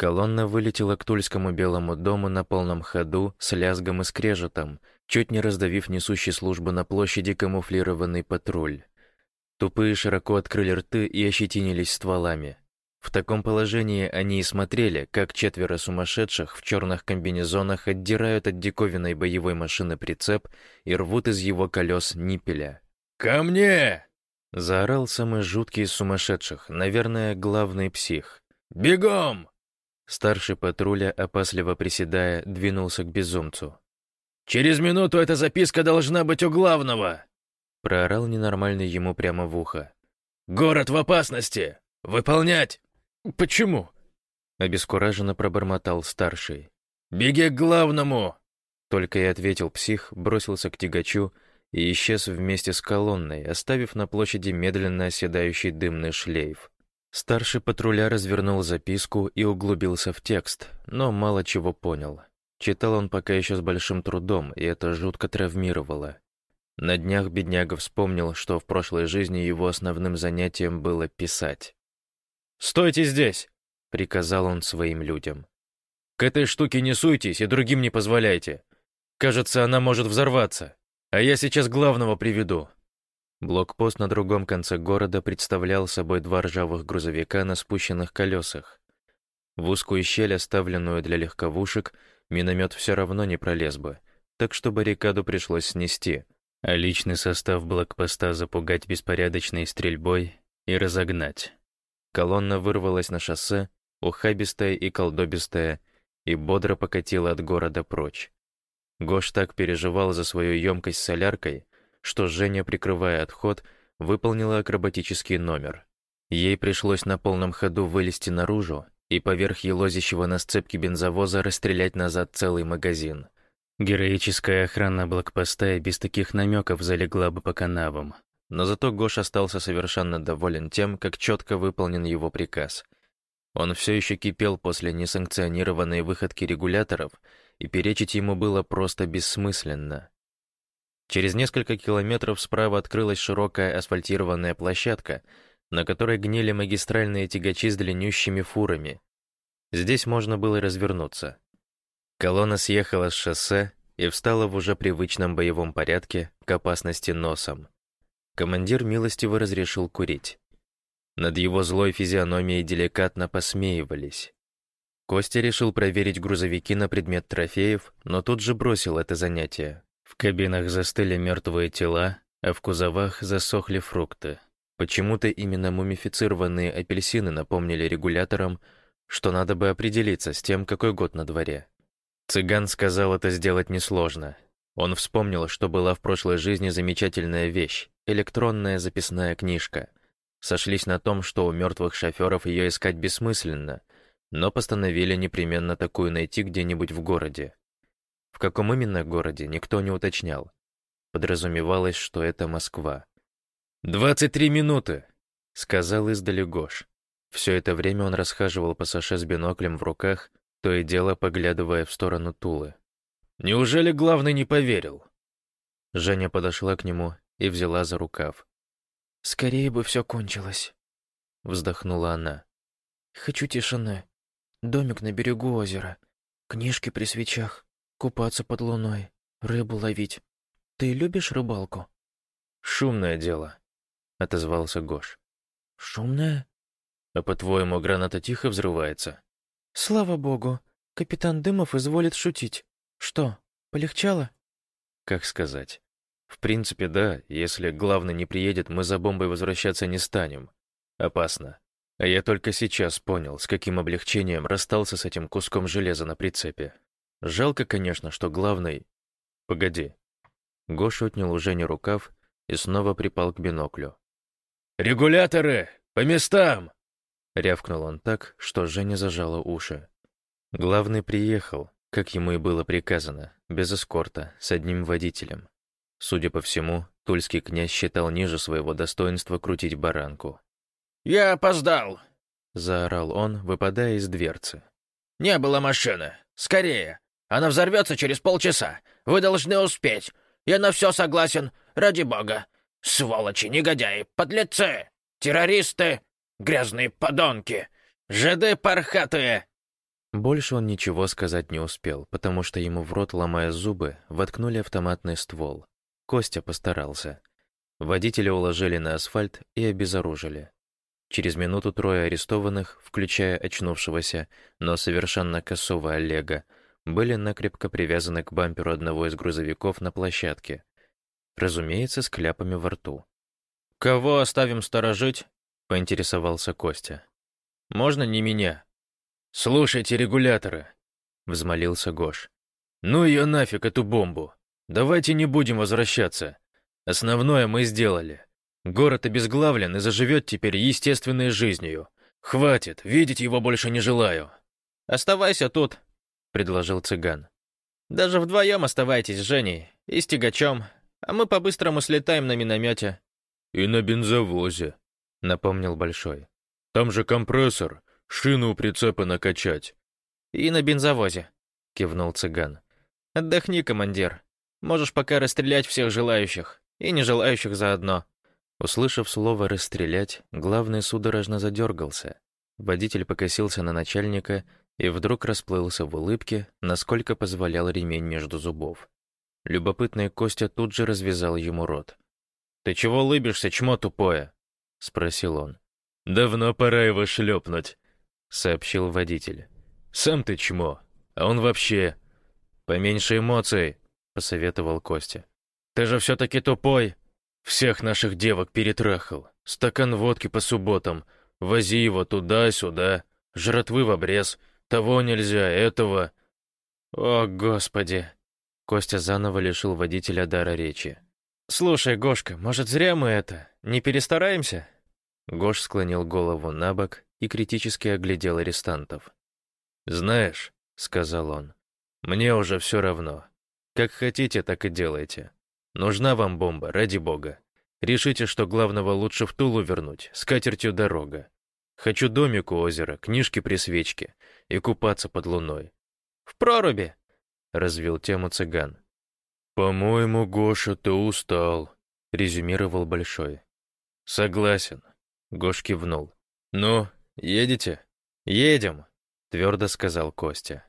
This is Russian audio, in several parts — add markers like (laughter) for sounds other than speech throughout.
Колонна вылетела к Тульскому Белому дому на полном ходу с лязгом и скрежетом, чуть не раздавив несущий службу на площади камуфлированный патруль. Тупые широко открыли рты и ощетинились стволами. В таком положении они и смотрели, как четверо сумасшедших в черных комбинезонах отдирают от диковинной боевой машины прицеп и рвут из его колес ниппеля. «Ко мне!» — заорал самый жуткий из сумасшедших, наверное, главный псих. «Бегом!» Старший патруля, опасливо приседая, двинулся к безумцу. «Через минуту эта записка должна быть у главного!» Проорал ненормальный ему прямо в ухо. «Город в опасности! Выполнять!» «Почему?» Обескураженно пробормотал старший. «Беги к главному!» Только и ответил псих, бросился к тягачу и исчез вместе с колонной, оставив на площади медленно оседающий дымный шлейф. Старший патруля развернул записку и углубился в текст, но мало чего понял. Читал он пока еще с большим трудом, и это жутко травмировало. На днях бедняга вспомнил, что в прошлой жизни его основным занятием было писать. «Стойте здесь!» — приказал он своим людям. «К этой штуке не суйтесь и другим не позволяйте. Кажется, она может взорваться. А я сейчас главного приведу». Блокпост на другом конце города представлял собой два ржавых грузовика на спущенных колесах. В узкую щель, оставленную для легковушек, миномет все равно не пролез бы, так что баррикаду пришлось снести, а личный состав блокпоста запугать беспорядочной стрельбой и разогнать. Колонна вырвалась на шоссе, ухабистая и колдобистая, и бодро покатила от города прочь. Гош так переживал за свою емкость с соляркой, что Женя, прикрывая отход, выполнила акробатический номер. Ей пришлось на полном ходу вылезти наружу и поверх елозящего на сцепке бензовоза расстрелять назад целый магазин. Героическая охрана блокпоста и без таких намеков залегла бы по канавам. Но зато Гош остался совершенно доволен тем, как четко выполнен его приказ. Он все еще кипел после несанкционированной выходки регуляторов, и перечить ему было просто бессмысленно. Через несколько километров справа открылась широкая асфальтированная площадка, на которой гнили магистральные тягачи с длиннющими фурами. Здесь можно было развернуться. Колонна съехала с шоссе и встала в уже привычном боевом порядке к опасности носом. Командир милостиво разрешил курить. Над его злой физиономией деликатно посмеивались. Костя решил проверить грузовики на предмет трофеев, но тут же бросил это занятие. В кабинах застыли мертвые тела, а в кузовах засохли фрукты. Почему-то именно мумифицированные апельсины напомнили регуляторам, что надо бы определиться с тем, какой год на дворе. Цыган сказал это сделать несложно. Он вспомнил, что была в прошлой жизни замечательная вещь — электронная записная книжка. Сошлись на том, что у мертвых шоферов ее искать бессмысленно, но постановили непременно такую найти где-нибудь в городе. Каком именно городе, никто не уточнял. Подразумевалось, что это Москва. «Двадцать три минуты!» — сказал издали Гош. Все это время он расхаживал по Саше с биноклем в руках, то и дело поглядывая в сторону Тулы. «Неужели главный не поверил?» Женя подошла к нему и взяла за рукав. «Скорее бы все кончилось», — вздохнула она. «Хочу тишины. Домик на берегу озера. Книжки при свечах. Купаться под луной. Рыбу ловить. Ты любишь рыбалку?» «Шумное дело», — отозвался Гош. «Шумное?» «А по-твоему, граната тихо взрывается?» «Слава богу, капитан Дымов изволит шутить. Что, полегчало?» «Как сказать. В принципе, да, если главный не приедет, мы за бомбой возвращаться не станем. Опасно. А я только сейчас понял, с каким облегчением расстался с этим куском железа на прицепе. Жалко, конечно, что главный... Погоди. Гош отнял у Жени рукав и снова припал к биноклю. «Регуляторы! По местам!» Рявкнул он так, что Женя зажала уши. Главный приехал, как ему и было приказано, без эскорта, с одним водителем. Судя по всему, тульский князь считал ниже своего достоинства крутить баранку. «Я опоздал!» — заорал он, выпадая из дверцы. «Не было машины! Скорее! Она взорвется через полчаса! Вы должны успеть! Я на все согласен! Ради бога! Сволочи, негодяи, подлецы! Террористы! Грязные подонки! Жиды пархатые!» Больше он ничего сказать не успел, потому что ему в рот, ломая зубы, воткнули автоматный ствол. Костя постарался. Водителя уложили на асфальт и обезоружили. Через минуту трое арестованных, включая очнувшегося, но совершенно косого Олега, были накрепко привязаны к бамперу одного из грузовиков на площадке. Разумеется, с кляпами во рту. «Кого оставим сторожить?» — поинтересовался Костя. «Можно не меня?» «Слушайте регуляторы», — взмолился Гош. «Ну ее нафиг, эту бомбу. Давайте не будем возвращаться. Основное мы сделали. Город обезглавлен и заживет теперь естественной жизнью. Хватит, видеть его больше не желаю». «Оставайся тут», — предложил цыган. «Даже вдвоем оставайтесь с Женей и с тягачом, а мы по-быстрому слетаем на миномете». «И на бензовозе», — напомнил Большой. «Там же компрессор, Шину у прицепа накачать». «И на бензовозе», — кивнул цыган. «Отдохни, командир. Можешь пока расстрелять всех желающих, и не желающих заодно». Услышав слово «расстрелять», главный судорожно задергался. Водитель покосился на начальника и вдруг расплылся в улыбке, насколько позволял ремень между зубов. Любопытный Костя тут же развязал ему рот. «Ты чего улыбишься, чмо тупое?» — спросил он. «Давно пора его шлепнуть», — сообщил водитель. «Сам ты чмо, а он вообще...» «Поменьше эмоций», — посоветовал Костя. «Ты же все-таки тупой. Всех наших девок перетрахал. Стакан водки по субботам. Вози его туда-сюда. Жратвы в обрез. Того нельзя, этого...» «О, Господи!» Костя заново лишил водителя дара речи. «Слушай, Гошка, может, зря мы это? Не перестараемся?» Гош склонил голову на бок и критически оглядел арестантов. «Знаешь», — сказал он, — «мне уже все равно. Как хотите, так и делайте. Нужна вам бомба, ради бога. Решите, что главного лучше в Тулу вернуть, с катертью дорога. Хочу домик у озера, книжки при свечке и купаться под луной». «В проруби», — развил тему цыган. «По-моему, Гоша, ты устал», — резюмировал Большой. «Согласен», — Гош кивнул. «Ну, «Едете?» «Едем», — твердо сказал Костя.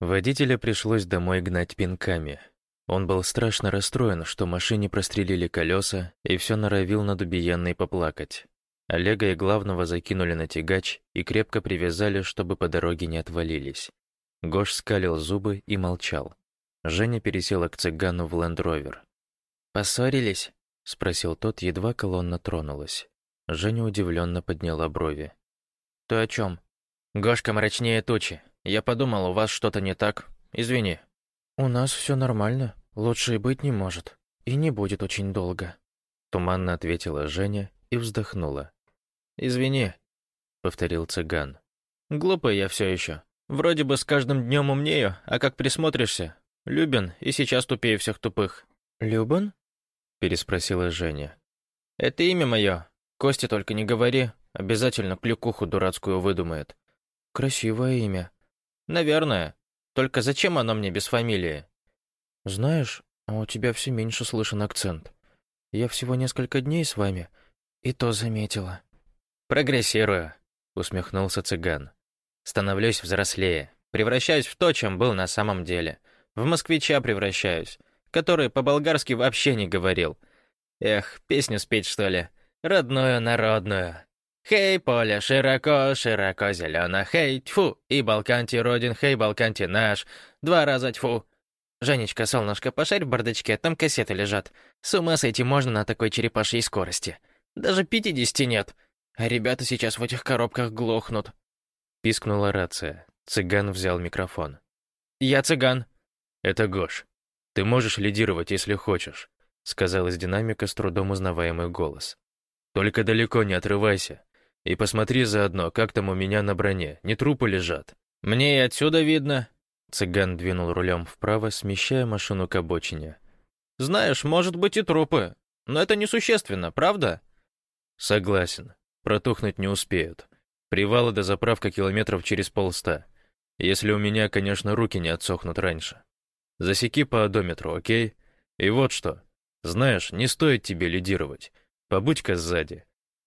Водителя пришлось домой гнать пинками. Он был страшно расстроен, что машине прострелили колеса и все норовил над убиенной поплакать. Олега и главного закинули на тягач и крепко привязали, чтобы по дороге не отвалились. Гош скалил зубы и молчал. Женя пересела к цыгану в лендровер. «Поссорились?» — спросил тот, едва колонна тронулась. Женя удивленно подняла брови. «Ты о чем? Гошка мрачнее тучи. Я подумал, у вас что-то не так. Извини». «У нас все нормально. Лучше и быть не может. И не будет очень долго», — туманно ответила Женя и вздохнула. «Извини», — повторил цыган. «Глупый я все еще. Вроде бы с каждым днем умнею, а как присмотришься, Любен и сейчас тупее всех тупых». «Любен?» — переспросила Женя. «Это имя мое. Кости только не говори, обязательно клюкуху дурацкую выдумает. Красивое имя. Наверное. Только зачем оно мне без фамилии? Знаешь, а у тебя все меньше слышен акцент. Я всего несколько дней с вами, и то заметила. Прогрессирую, усмехнулся цыган. Становлюсь взрослее, превращаюсь в то, чем был на самом деле. В москвича превращаюсь, который по-болгарски вообще не говорил. Эх, песню спеть, что ли? родную народную. Хей, поле широко, широко зелено, хей, тьфу, и Балканти родин, хей, Балканти наш, два раза тьфу. Женечка, солнышко, пошарь в бардачке, там кассеты лежат. С ума сойти можно на такой черепашьей скорости. Даже пятидесяти нет. А ребята сейчас в этих коробках глохнут. Пискнула рация. Цыган взял микрофон. «Я цыган». «Это Гош. Ты можешь лидировать, если хочешь», — сказал из динамика с трудом узнаваемый голос. Только далеко не отрывайся. И посмотри заодно, как там у меня на броне, не трупы лежат. Мне и отсюда видно. Цыган двинул рулем вправо, смещая машину к обочине. Знаешь, может быть и трупы. Но это несущественно, правда? Согласен. Протухнуть не успеют. Привалы до заправка километров через полста. Если у меня, конечно, руки не отсохнут раньше. Засеки по одометру, окей? И вот что. Знаешь, не стоит тебе лидировать. Побудь-ка сзади.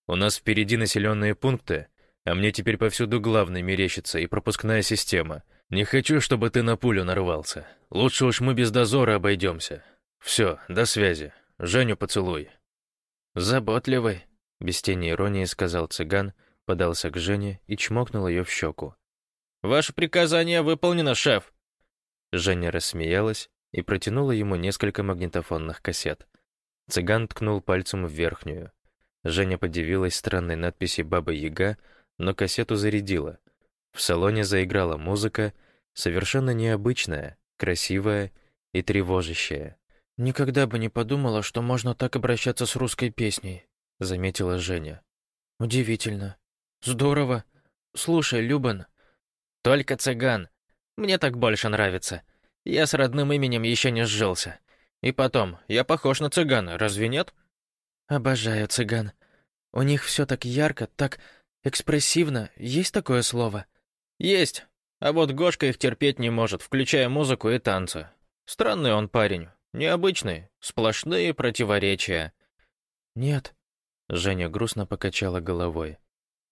У нас впереди населенные пункты, А мне теперь повсюду главный мерещится и пропускная система. Не хочу, чтобы ты на пулю нарвался. Лучше уж мы без дозора обойдемся. Все, до связи. Женю поцелуй». «Заботливый», — без тени иронии сказал цыган, подался к Жене и чмокнул ее в щеку. «Ваше приказание выполнено, шеф!» Женя рассмеялась и протянула ему несколько магнитофонных кассет. Цыган ткнул пальцем в верхнюю. Женя подивилась странной надписи «Баба Яга», но кассету зарядила. В салоне заиграла музыка, совершенно необычная, красивая и тревожащая. «Никогда бы не подумала, что можно так обращаться с русской песней», — заметила Женя. «Удивительно. Здорово. Слушай, Любан...» «Только цыган. Мне так больше нравится. Я с родным именем еще не сжился. И потом, я похож на цыгана, разве нет?» «Обожаю цыган. У них все так ярко, так экспрессивно. Есть такое слово?» «Есть. А вот Гошка их терпеть не может, включая музыку и танцы. Странный он парень. Необычный. Сплошные противоречия». «Нет». Женя грустно покачала головой.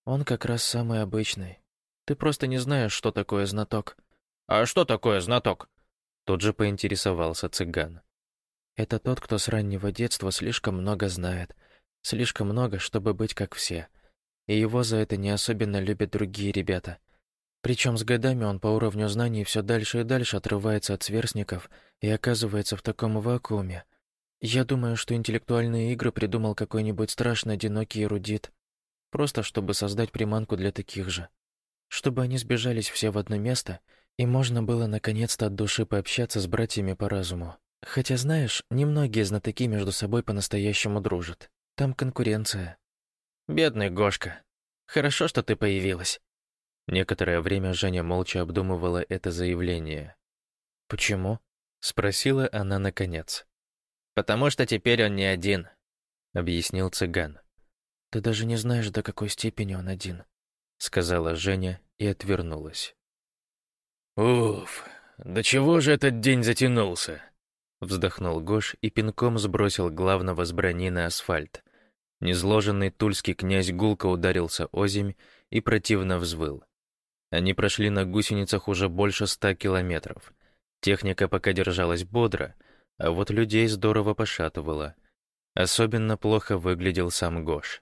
«Он как раз самый обычный. Ты просто не знаешь, что такое знаток». «А что такое знаток?» Тут же поинтересовался цыган. «Это тот, кто с раннего детства слишком много знает. Слишком много, чтобы быть как все. И его за это не особенно любят другие ребята. Причем с годами он по уровню знаний все дальше и дальше отрывается от сверстников и оказывается в таком вакууме. Я думаю, что интеллектуальные игры придумал какой-нибудь страшно одинокий эрудит, просто чтобы создать приманку для таких же. Чтобы они сбежались все в одно место, и можно было наконец-то от души пообщаться с братьями по разуму. Хотя, знаешь, немногие знатоки между собой по-настоящему дружат. Там конкуренция. Бедный Гошка. Хорошо, что ты появилась. Некоторое время Женя молча обдумывала это заявление. «Почему?» — спросила она наконец. «Потому что теперь он не один», — объяснил цыган. «Ты даже не знаешь, до какой степени он один», — сказала Женя и отвернулась. «Уф, до чего же этот день затянулся?» Вздохнул Гош и пинком сбросил главного с брони на асфальт. Незложенный тульский князь гулко ударился озимь и противно взвыл. Они прошли на гусеницах уже больше ста километров. Техника пока держалась бодро, а вот людей здорово пошатывало. Особенно плохо выглядел сам Гош.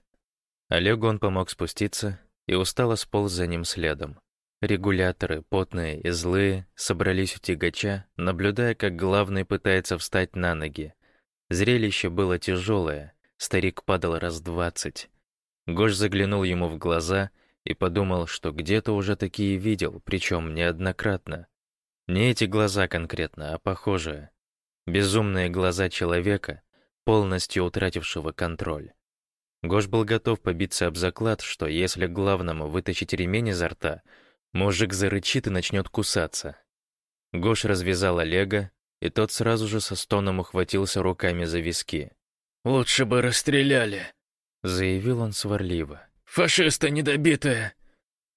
Олегу он помог спуститься и устало сполз за ним следом. Регуляторы, потные и злые, собрались у тягача, наблюдая, как главный пытается встать на ноги. Зрелище было тяжелое, старик падал раз двадцать. Гош заглянул ему в глаза и подумал, что где-то уже такие видел, причем неоднократно. Не эти глаза конкретно, а похожие. Безумные глаза человека, полностью утратившего контроль. Гош был готов побиться об заклад, что если главному вытащить ремень изо рта, мужик зарычит и начнет кусаться. Гош развязал Олега, и тот сразу же со стоном ухватился руками за виски. «Лучше бы расстреляли», — заявил он сварливо. «Фашиста недобитая!»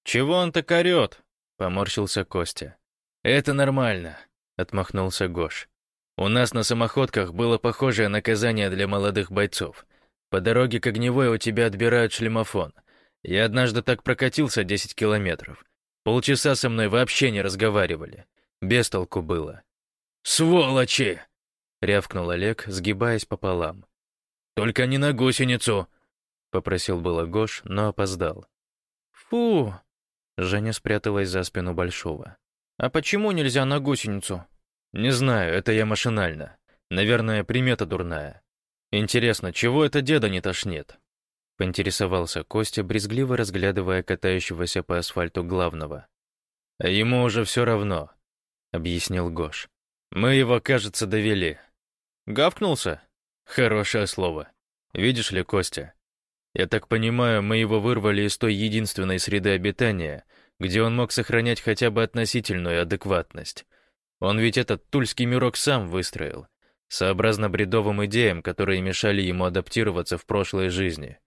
«Чего он так орёт?» — поморщился Костя. «Это нормально», — отмахнулся Гош. «У нас на самоходках было похожее наказание для молодых бойцов. По дороге к огневой у тебя отбирают шлемофон. Я однажды так прокатился 10 километров. Полчаса со мной вообще не разговаривали. Без толку было». «Сволочи!» — рявкнул Олег, сгибаясь пополам. «Только не на гусеницу!» Попросил было Гош, но опоздал. «Фу!» Женя спряталась за спину Большого. «А почему нельзя на гусеницу?» «Не знаю, это я машинально. Наверное, примета дурная. Интересно, чего это деда не тошнит?» Поинтересовался Костя, брезгливо разглядывая катающегося по асфальту главного. «А ему уже все равно», — объяснил Гош. «Мы его, кажется, довели». «Гавкнулся?» «Хорошее слово. Видишь ли, Костя, я так понимаю, мы его вырвали из той единственной среды обитания, где он мог сохранять хотя бы относительную адекватность. Он ведь этот тульский мирок сам выстроил, сообразно бредовым идеям, которые мешали ему адаптироваться в прошлой жизни.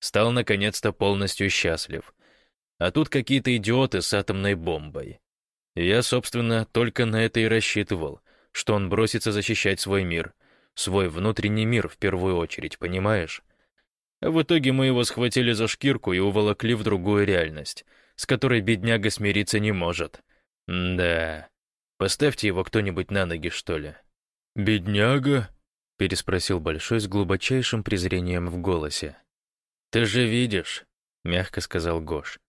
Стал наконец-то полностью счастлив. А тут какие-то идиоты с атомной бомбой. я, собственно, только на это и рассчитывал, что он бросится защищать свой мир, свой внутренний мир в первую очередь, понимаешь? А в итоге мы его схватили за шкирку и уволокли в другую реальность, с которой бедняга смириться не может. М да. Поставьте его кто-нибудь на ноги, что ли. «Бедняга?» — переспросил Большой с глубочайшим презрением в голосе. «Ты же видишь», — мягко сказал Гош.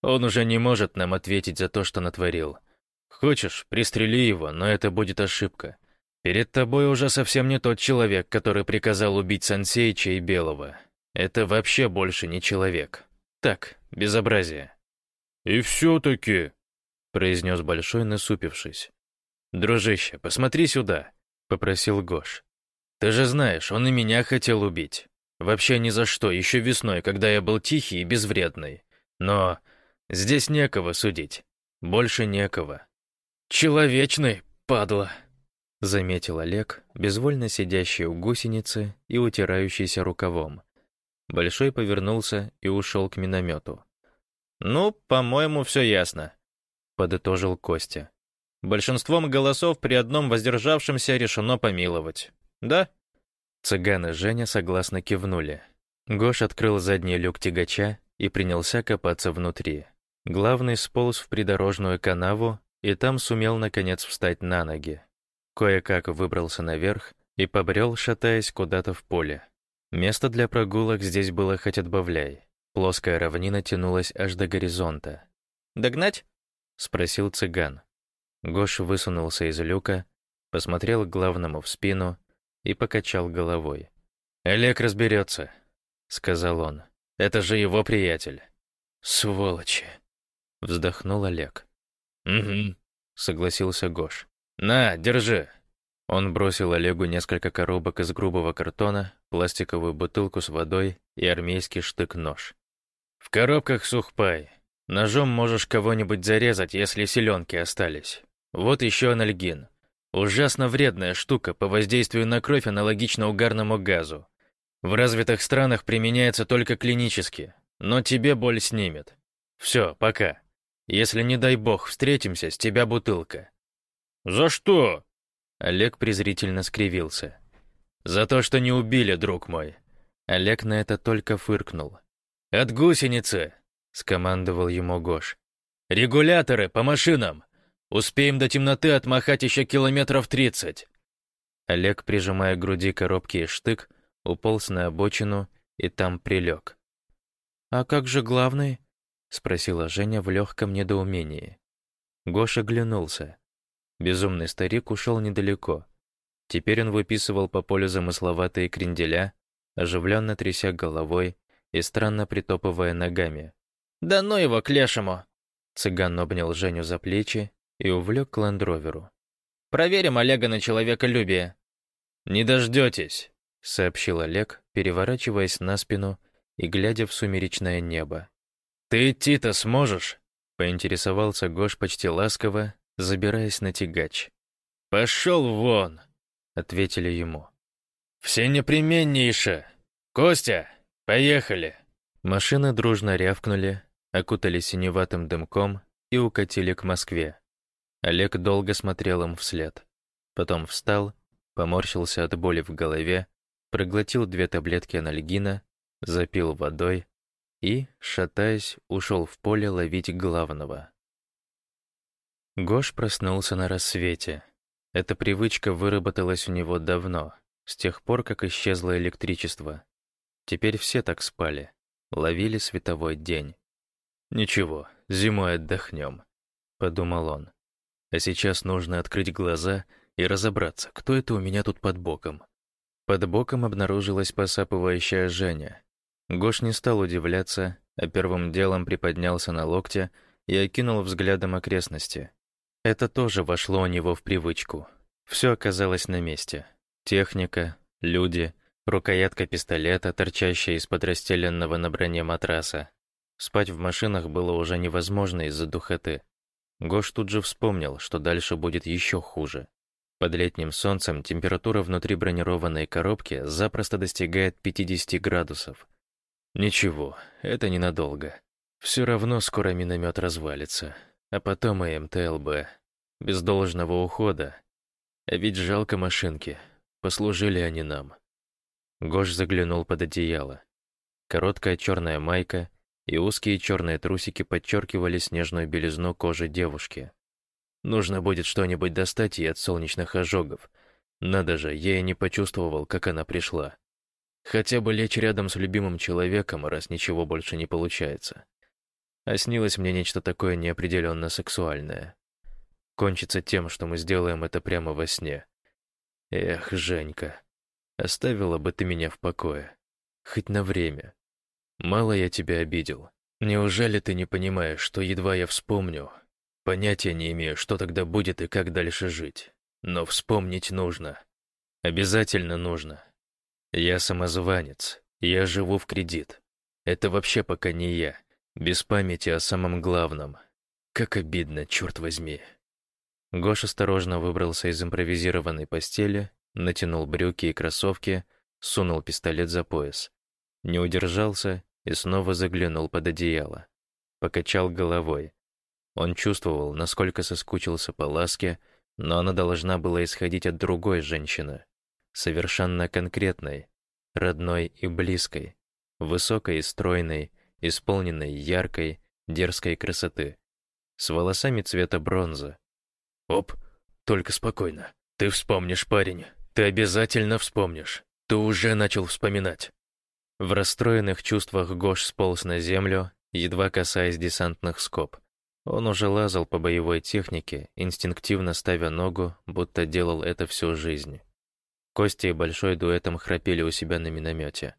«Он уже не может нам ответить за то, что натворил. Хочешь, пристрели его, но это будет ошибка. Перед тобой уже совсем не тот человек, который приказал убить Сансеича и Белого. Это вообще больше не человек. Так, безобразие». «И все-таки», — произнес Большой, насупившись. «Дружище, посмотри сюда», — попросил Гош. «Ты же знаешь, он и меня хотел убить. Вообще ни за что, еще весной, когда я был тихий и безвредный. Но здесь некого судить. Больше некого. «Человечный, падла!» — заметил Олег, безвольно сидящий у гусеницы и утирающийся рукавом. Большой повернулся и ушел к миномету. «Ну, по-моему, все ясно», — подытожил Костя. «Большинством голосов при одном воздержавшемся решено помиловать. Да?» Цыган и Женя согласно кивнули. Гош открыл задний люк тягача и принялся копаться внутри. Главный сполз в придорожную канаву и там сумел, наконец, встать на ноги. Кое-как выбрался наверх и побрел, шатаясь куда-то в поле. Место для прогулок здесь было хоть отбавляй. Плоская равнина тянулась аж до горизонта. «Догнать?» — спросил цыган. Гош высунулся из люка, посмотрел главному в спину и покачал головой. «Олег разберется», — сказал он. «Это же его приятель». «Сволочи!» — вздохнул Олег. «Угу», — согласился Гош. «На, держи». Он бросил Олегу несколько коробок из грубого картона, пластиковую бутылку с водой и армейский штык-нож. «В коробках сухпай. Ножом можешь кого-нибудь зарезать, если селенки остались. Вот еще анальгин. Ужасно вредная штука по воздействию на кровь аналогично угарному газу. В развитых странах применяется только клинически, но тебе боль снимет. Все, пока. Если, не дай бог, встретимся, с тебя бутылка». «За что?» Олег презрительно скривился. «За то, что не убили, друг мой». Олег на это только фыркнул. «От гусеницы!» — скомандовал ему Гош. «Регуляторы по машинам! Успеем до темноты отмахать еще километров тридцать!» Олег, прижимая к груди коробки и штык, уполз на обочину и там прилег. «А как же главный?» — спросила Женя в легком недоумении. Гоша глянулся. Безумный старик ушел недалеко. Теперь он выписывал по полю замысловатые кренделя, оживленно тряся головой и странно притопывая ногами. «Да ну его к лешему!» Цыган обнял Женю за плечи и увлек к ландроверу. «Проверим Олега на человеколюбие». «Не дождетесь», — сообщил Олег, переворачиваясь на спину и глядя в сумеречное небо. «Ты идти-то сможешь?» — поинтересовался Гош почти ласково, забираясь на тягач. «Пошел вон!» — ответили ему. «Все непременнейше! Костя, поехали!» Машины дружно рявкнули, окутали синеватым дымком и укатили к Москве. Олег долго смотрел им вслед. Потом встал, поморщился от боли в голове, проглотил две таблетки анальгина, запил водой и, шатаясь, ушел в поле ловить главного. Гош проснулся на рассвете. Эта привычка выработалась у него давно, с тех пор, как исчезло электричество. Теперь все так спали, ловили световой день. «Ничего, зимой отдохнем», — подумал он. «А сейчас нужно открыть глаза и разобраться, кто это у меня тут под боком». Под боком обнаружилась посапывающая Женя, Гош не стал удивляться, а первым делом приподнялся на локте и окинул взглядом окрестности. Это тоже вошло у него в привычку. Все оказалось на месте. Техника, люди, рукоятка пистолета, торчащая из-под расстеленного на броне матраса. Спать в машинах было уже невозможно из-за духоты. Гош тут же вспомнил, что дальше будет еще хуже. Под летним солнцем температура внутри бронированной коробки запросто достигает 50 градусов. Ничего, это ненадолго. Все равно скоро миномет развалится, а потом и МТЛБ. Без должного ухода. А ведь жалко машинки. Послужили они нам. Гош заглянул под одеяло. Короткая черная майка и узкие черные трусики подчеркивали снежную белизну кожи девушки. Нужно будет что-нибудь достать ей от солнечных ожогов. Надо же, я и не почувствовал, как она пришла. Хотя бы лечь рядом с любимым человеком, раз ничего больше не получается. А снилось мне нечто такое неопределенно сексуальное. Кончится тем, что мы сделаем это прямо во сне. Эх, Женька, оставила бы ты меня в покое. Хоть на время. Мало я тебя обидел. Неужели ты не понимаешь, что едва я вспомню, понятия не имею, что тогда будет и как дальше жить. Но вспомнить нужно. Обязательно нужно. Я самозванец. Я живу в кредит. Это вообще пока не я. Без памяти о самом главном. Как обидно, черт возьми. Гош осторожно выбрался из импровизированной постели, натянул брюки и кроссовки, сунул пистолет за пояс. Не удержался и снова заглянул под одеяло. Покачал головой. Он чувствовал, насколько соскучился по ласке, но она должна была исходить от другой женщины, совершенно конкретной, родной и близкой, высокой и стройной, исполненной яркой, дерзкой красоты, с волосами цвета бронзы. Оп, только спокойно. Ты вспомнишь, парень. Ты обязательно вспомнишь. Ты уже начал вспоминать. В расстроенных чувствах Гош сполз на землю, едва касаясь десантных скоб. Он уже лазал по боевой технике, инстинктивно ставя ногу, будто делал это всю жизнь. Костя и Большой дуэтом храпели у себя на миномете.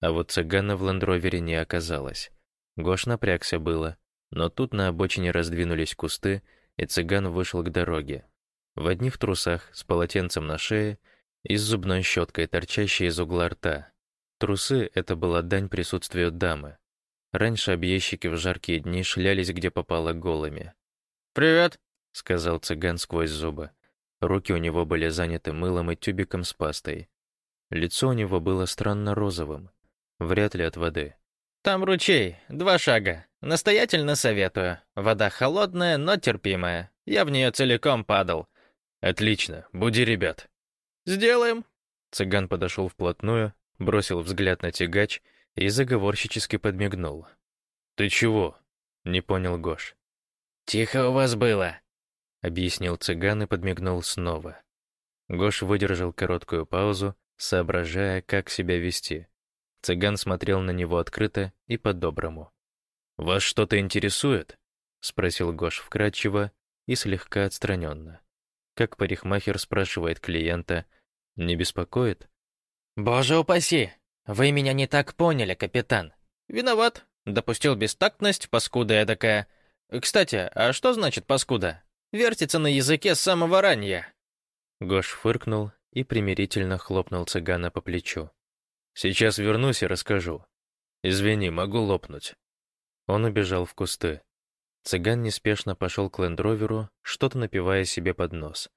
А вот цыгана в ландровере не оказалось. Гош напрягся было, но тут на обочине раздвинулись кусты, и цыган вышел к дороге. В одних трусах, с полотенцем на шее и с зубной щеткой, торчащей из угла рта, Трусы — это была дань присутствию дамы. Раньше объездчики в жаркие дни шлялись, где попало голыми. «Привет», — сказал цыган сквозь зубы. Руки у него были заняты мылом и тюбиком с пастой. Лицо у него было странно розовым. Вряд ли от воды. «Там ручей, два шага. Настоятельно советую. Вода холодная, но терпимая. Я в нее целиком падал». «Отлично. Буди ребят». «Сделаем». Цыган подошел вплотную, бросил взгляд на тягач и заговорщически подмигнул. «Ты чего?» — не понял Гош. «Тихо у вас было», — объяснил цыган и подмигнул снова. Гош выдержал короткую паузу, соображая, как себя вести. Цыган смотрел на него открыто и по-доброму. «Вас что-то интересует?» — спросил Гош вкратчиво и слегка отстраненно. Как парикмахер спрашивает клиента, «Не беспокоит?» «Боже упаси! Вы меня не так поняли, капитан. Виноват. Допустил бестактность, паскуда такая. Кстати, а что значит паскуда? Вертится на языке с самого ранья». Гош фыркнул и примирительно хлопнул цыгана по плечу. «Сейчас вернусь и расскажу. Извини, могу лопнуть». Он убежал в кусты. Цыган неспешно пошел к лендроверу, что-то напивая себе под нос.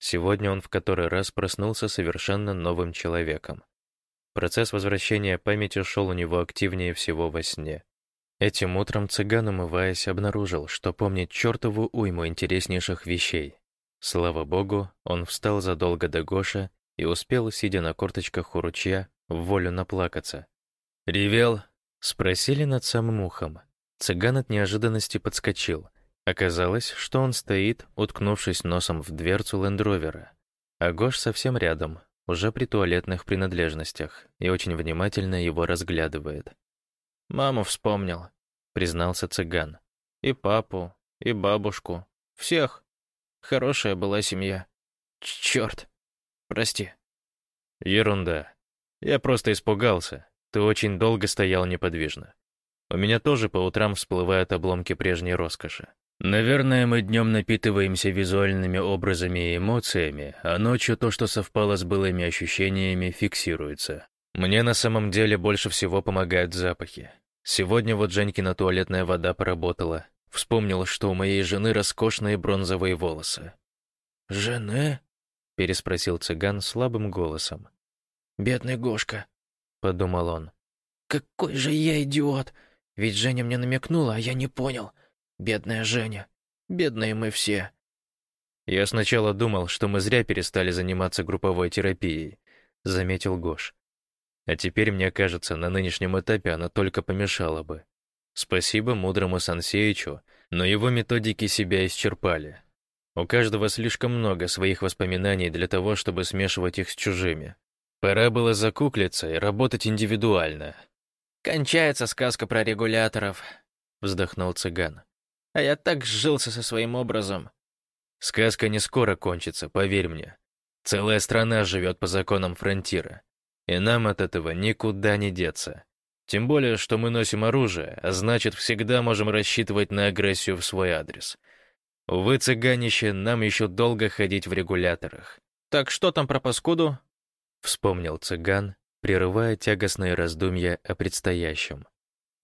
Сегодня он в который раз проснулся совершенно новым человеком. Процесс возвращения памяти шел у него активнее всего во сне. Этим утром цыган, умываясь, обнаружил, что помнит чертову уйму интереснейших вещей. Слава богу, он встал задолго до Гоша и успел, сидя на корточках у ручья, в волю наплакаться. «Ревел?» — спросили над самым ухом. Цыган от неожиданности подскочил — Оказалось, что он стоит, уткнувшись носом в дверцу лендровера, а Гош совсем рядом, уже при туалетных принадлежностях, и очень внимательно его разглядывает. «Маму вспомнил», — признался цыган. «И папу, и бабушку. Всех. Хорошая была семья. Черт. Прости». «Ерунда. Я просто испугался. Ты очень долго стоял неподвижно. У меня тоже по утрам всплывают обломки прежней роскоши. Наверное, мы днем напитываемся визуальными образами и эмоциями, а ночью то, что совпало с былыми ощущениями, фиксируется. Мне на самом деле больше всего помогают запахи. Сегодня вот Женькина туалетная вода поработала. Вспомнил, что у моей жены роскошные бронзовые волосы. «Жены?» — переспросил цыган слабым голосом. «Бедный Гошка», — подумал он. «Какой же я идиот! Ведь Женя мне намекнула, а я не понял. Бедная Женя. Бедные мы все. Я сначала думал, что мы зря перестали заниматься групповой терапией, заметил Гош. А теперь, мне кажется, на нынешнем этапе она только помешала бы. Спасибо мудрому Сансеичу, но его методики себя исчерпали. У каждого слишком много своих воспоминаний для того, чтобы смешивать их с чужими. Пора было закуклиться и работать индивидуально. «Кончается сказка про регуляторов», — вздохнул цыган. «А я так сжился со своим образом». «Сказка не скоро кончится, поверь мне. Целая страна живет по законам фронтира, и нам от этого никуда не деться. Тем более, что мы носим оружие, а значит, всегда можем рассчитывать на агрессию в свой адрес. Увы, цыганище, нам еще долго ходить в регуляторах. «Так что там про паскуду?» — вспомнил цыган, прерывая тягостные раздумья о предстоящем.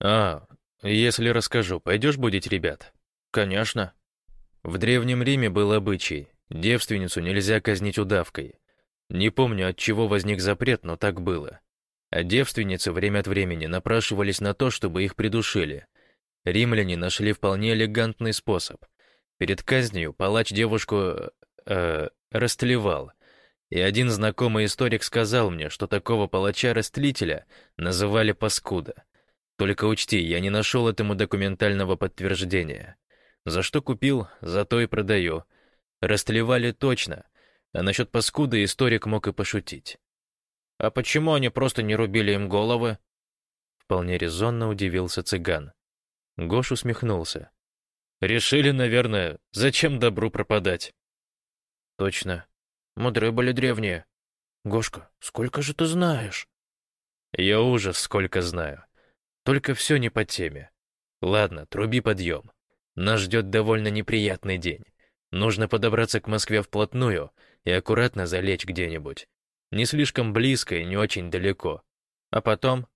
«А, если расскажу, пойдешь будить ребят?» «Конечно». В Древнем Риме был обычай. Девственницу нельзя казнить удавкой. Не помню, от чего возник запрет, но так было. А девственницы время от времени напрашивались на то, чтобы их придушили. Римляне нашли вполне элегантный способ — Перед казнью палач девушку... Э, растлевал. И один знакомый историк сказал мне, что такого палача-растлителя называли паскуда. Только учти, я не нашел этому документального подтверждения. За что купил, за то и продаю. Растлевали точно, а насчет паскуды историк мог и пошутить. «А почему они просто не рубили им головы?» Вполне резонно удивился цыган. Гош усмехнулся. Решили, наверное, зачем добру пропадать. Точно. Мудрые были древние. Гошка, сколько же ты знаешь? Я ужас сколько знаю. Только все не по теме. Ладно, труби подъем. Нас ждет довольно неприятный день. Нужно подобраться к Москве вплотную и аккуратно залечь где-нибудь. Не слишком близко и не очень далеко. А потом?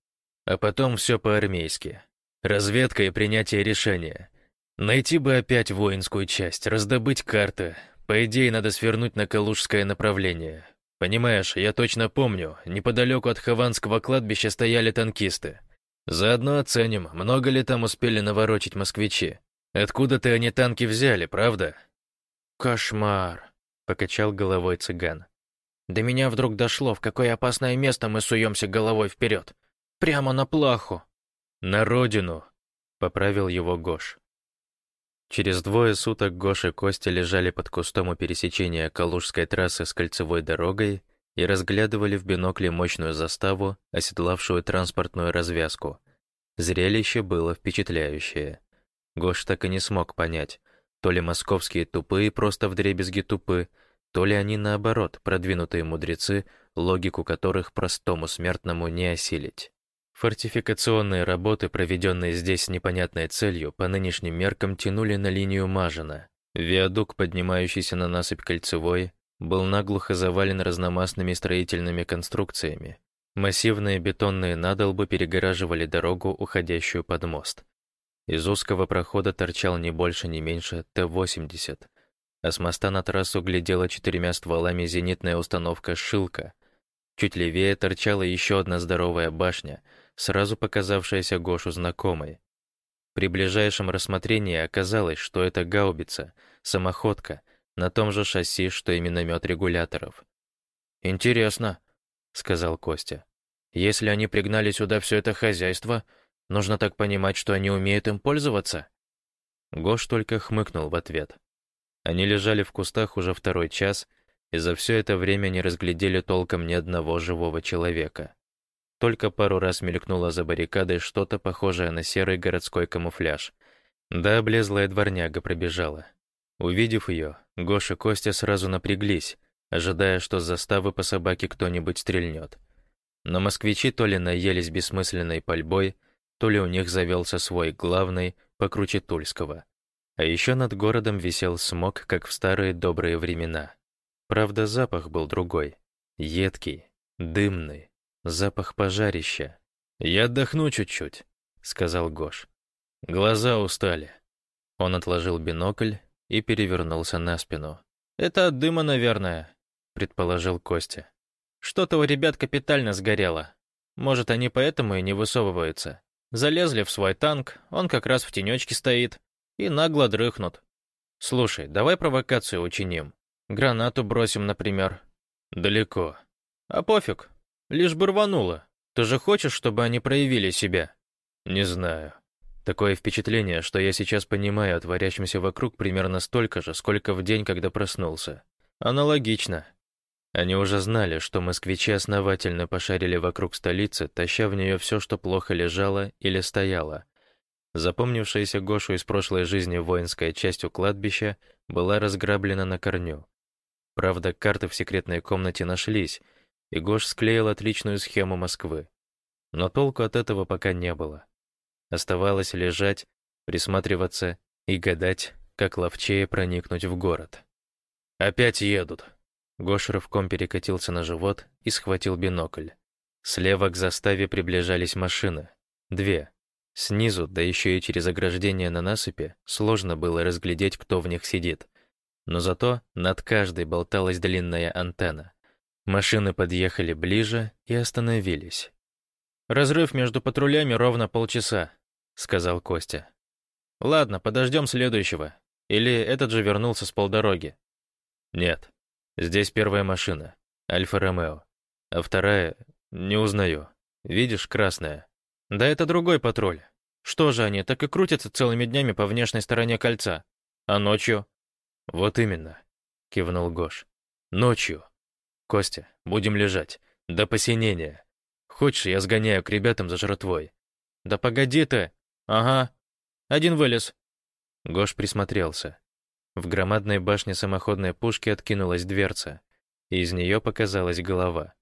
А потом все по-армейски. Разведка и принятие решения. Найти бы опять воинскую часть, раздобыть карты. По идее, надо свернуть на Калужское направление. Понимаешь, я точно помню, неподалеку от Хованского кладбища стояли танкисты. Заодно оценим, много ли там успели наворочить москвичи. Откуда-то они танки взяли, правда? Кошмар, покачал головой цыган. До меня вдруг дошло, в какое опасное место мы суемся головой вперед. Прямо на плаху. На родину, поправил его Гош. Через двое суток Гоша и Костя лежали под кустом у пересечения Калужской трассы с кольцевой дорогой и разглядывали в бинокле мощную заставу, оседлавшую транспортную развязку. Зрелище было впечатляющее. Гош так и не смог понять, то ли московские тупые просто вдребезги тупы, то ли они, наоборот, продвинутые мудрецы, логику которых простому смертному не осилить. Фортификационные работы, проведенные здесь непонятной целью, по нынешним меркам тянули на линию Мажина. Виадук, поднимающийся на насыпь Кольцевой, был наглухо завален разномастными строительными конструкциями. Массивные бетонные надолбы перегораживали дорогу, уходящую под мост. Из узкого прохода торчал не больше, не меньше Т-80, а с моста на трассу глядела четырьмя стволами зенитная установка «Шилка». Чуть левее торчала еще одна здоровая башня — сразу показавшаяся Гошу знакомой. При ближайшем рассмотрении оказалось, что это гаубица, самоходка, на том же шасси, что и миномет регуляторов. «Интересно», — сказал Костя. «Если они пригнали сюда все это хозяйство, нужно так понимать, что они умеют им пользоваться?» Гош только хмыкнул в ответ. Они лежали в кустах уже второй час, и за все это время не разглядели толком ни одного живого человека. Только пару раз мелькнуло за баррикадой что-то похожее на серый городской камуфляж. Да, облезлая дворняга пробежала. Увидев ее, Гоша и Костя сразу напряглись, ожидая, что с заставы по собаке кто-нибудь стрельнет. Но москвичи то ли наелись бессмысленной пальбой, то ли у них завелся свой главный, покруче Тульского. А еще над городом висел смог, как в старые добрые времена. Правда, запах был другой. Едкий, дымный, Запах пожарища. «Я отдохну чуть-чуть», — сказал Гош. «Глаза устали». Он отложил бинокль и перевернулся на спину. «Это от дыма, наверное», — предположил Костя. «Что-то у ребят капитально сгорело. Может, они поэтому и не высовываются. Залезли в свой танк, он как раз в тенечке стоит, и нагло дрыхнут. Слушай, давай провокацию учиним. Гранату бросим, например. Далеко. А пофиг, Лишь бы рвануло. Ты же хочешь, чтобы они проявили себя?» «Не знаю. Такое впечатление, что я сейчас понимаю о творящемся вокруг примерно столько же, сколько в день, когда проснулся. Аналогично. Они уже знали, что москвичи основательно пошарили вокруг столицы, таща в нее все, что плохо лежало или стояло. Запомнившаяся Гошу из прошлой жизни воинская часть у кладбища была разграблена на корню. Правда, карты в секретной комнате нашлись, и Гош склеил отличную схему Москвы. Но толку от этого пока не было. Оставалось лежать, присматриваться и гадать, как ловчее проникнуть в город. «Опять едут!» Гош рывком перекатился на живот и схватил бинокль. Слева к заставе приближались машины. Две. Снизу, да еще и через ограждение на насыпи, сложно было разглядеть, кто в них сидит. Но зато над каждой болталась длинная антенна. Машины подъехали ближе и остановились. «Разрыв между патрулями ровно полчаса», — сказал Костя. «Ладно, подождем следующего. Или этот же вернулся с полдороги?» «Нет. Здесь первая машина. Альфа-Ромео. А вторая... Не узнаю. Видишь, красная?» «Да это другой патруль. Что же они, так и крутятся целыми днями по внешней стороне кольца? А ночью?» «Вот именно», — кивнул Гош. «Ночью. Костя, будем лежать. До посинения. Хочешь, я сгоняю к ребятам за жратвой?» «Да погоди ты! Ага. Один вылез». Гош присмотрелся. В громадной башне самоходной пушки откинулась дверца, и из нее показалась голова.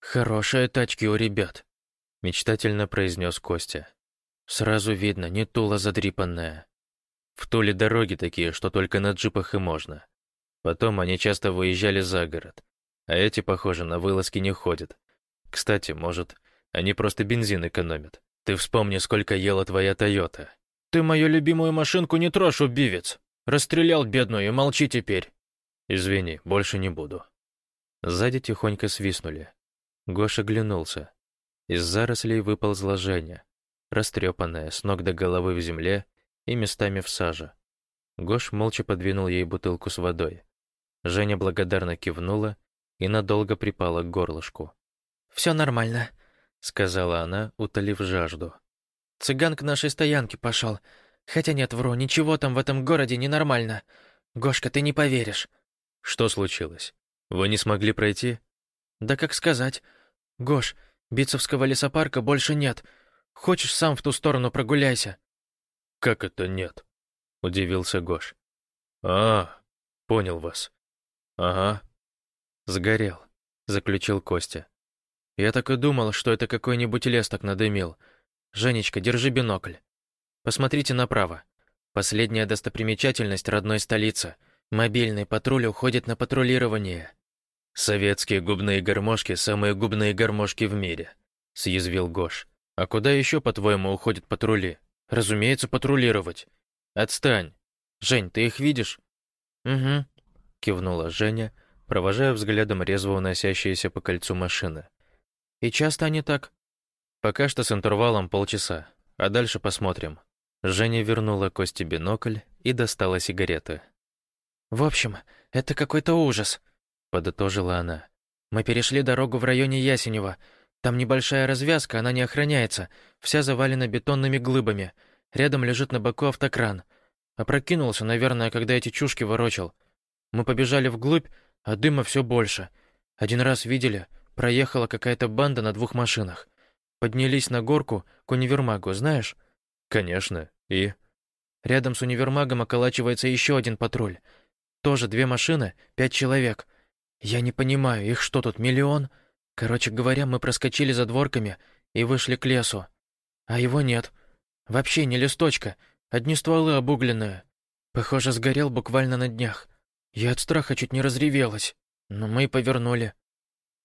«Хорошие тачки у ребят», — мечтательно произнес Костя. «Сразу видно, не тула задрипанная». В Туле дороги такие, что только на джипах и можно. Потом они часто выезжали за город, а эти, похоже, на вылазки не ходят. Кстати, может, они просто бензин экономят. Ты вспомни, сколько ела твоя Тойота. Ты мою любимую машинку не трожь, убивец. Расстрелял бедную и молчи теперь. Извини, больше не буду. Сзади тихонько свистнули. Гоша глянулся. Из зарослей выползла Женя, растрепанная, с ног до головы в земле и местами в саже. Гош молча подвинул ей бутылку с водой. Женя благодарно кивнула и надолго припала к горлышку. «Все нормально», — сказала она, утолив жажду. «Цыган к нашей стоянке пошел. Хотя нет, вру, ничего там в этом городе ненормально. Гошка, ты не поверишь». «Что случилось? Вы не смогли пройти?» «Да как сказать. Гош, Битцевского лесопарка больше нет. Хочешь, сам в ту сторону прогуляйся?» «Как это нет?» — удивился Гош. «А, понял вас. Ага». «Сгорел», — заключил Костя. «Я так и думал, что это какой-нибудь лес так надымил. Женечка, держи бинокль. Посмотрите направо. Последняя достопримечательность родной столицы. Мобильный патруль уходит на патрулирование. Советские губные гармошки — самые губные гармошки в мире, съязвил Гош. А куда еще, по-твоему, уходят патрули? Разумеется, патрулировать. Отстань. Жень, ты их видишь? Угу, кивнула Женя, провожая взглядом резво уносящиеся по кольцу машины. И часто они так? Пока что с интервалом полчаса, а дальше посмотрим. Женя вернула Косте бинокль и достала сигареты. «В общем, это какой-то ужас», — подытожила она. «Мы перешли дорогу в районе Ясенева. Там небольшая развязка, она не охраняется, вся завалена бетонными глыбами. Рядом лежит на боку автокран. Опрокинулся, наверное, когда эти чушки ворочал. Мы побежали вглубь, а дыма все больше. Один раз видели, проехала какая-то банда на двух машинах. Поднялись на горку к универмагу, знаешь?» «Конечно. И? Рядом с универмагом околачивается еще один патруль. Тоже две машины, пять человек. Я не понимаю, их что тут, миллион? Короче говоря, мы проскочили за дворками и вышли к лесу. А его нет. Вообще не листочка, одни стволы обугленные. Похоже, сгорел буквально на днях. Я от страха чуть не разревелась, но мы и повернули.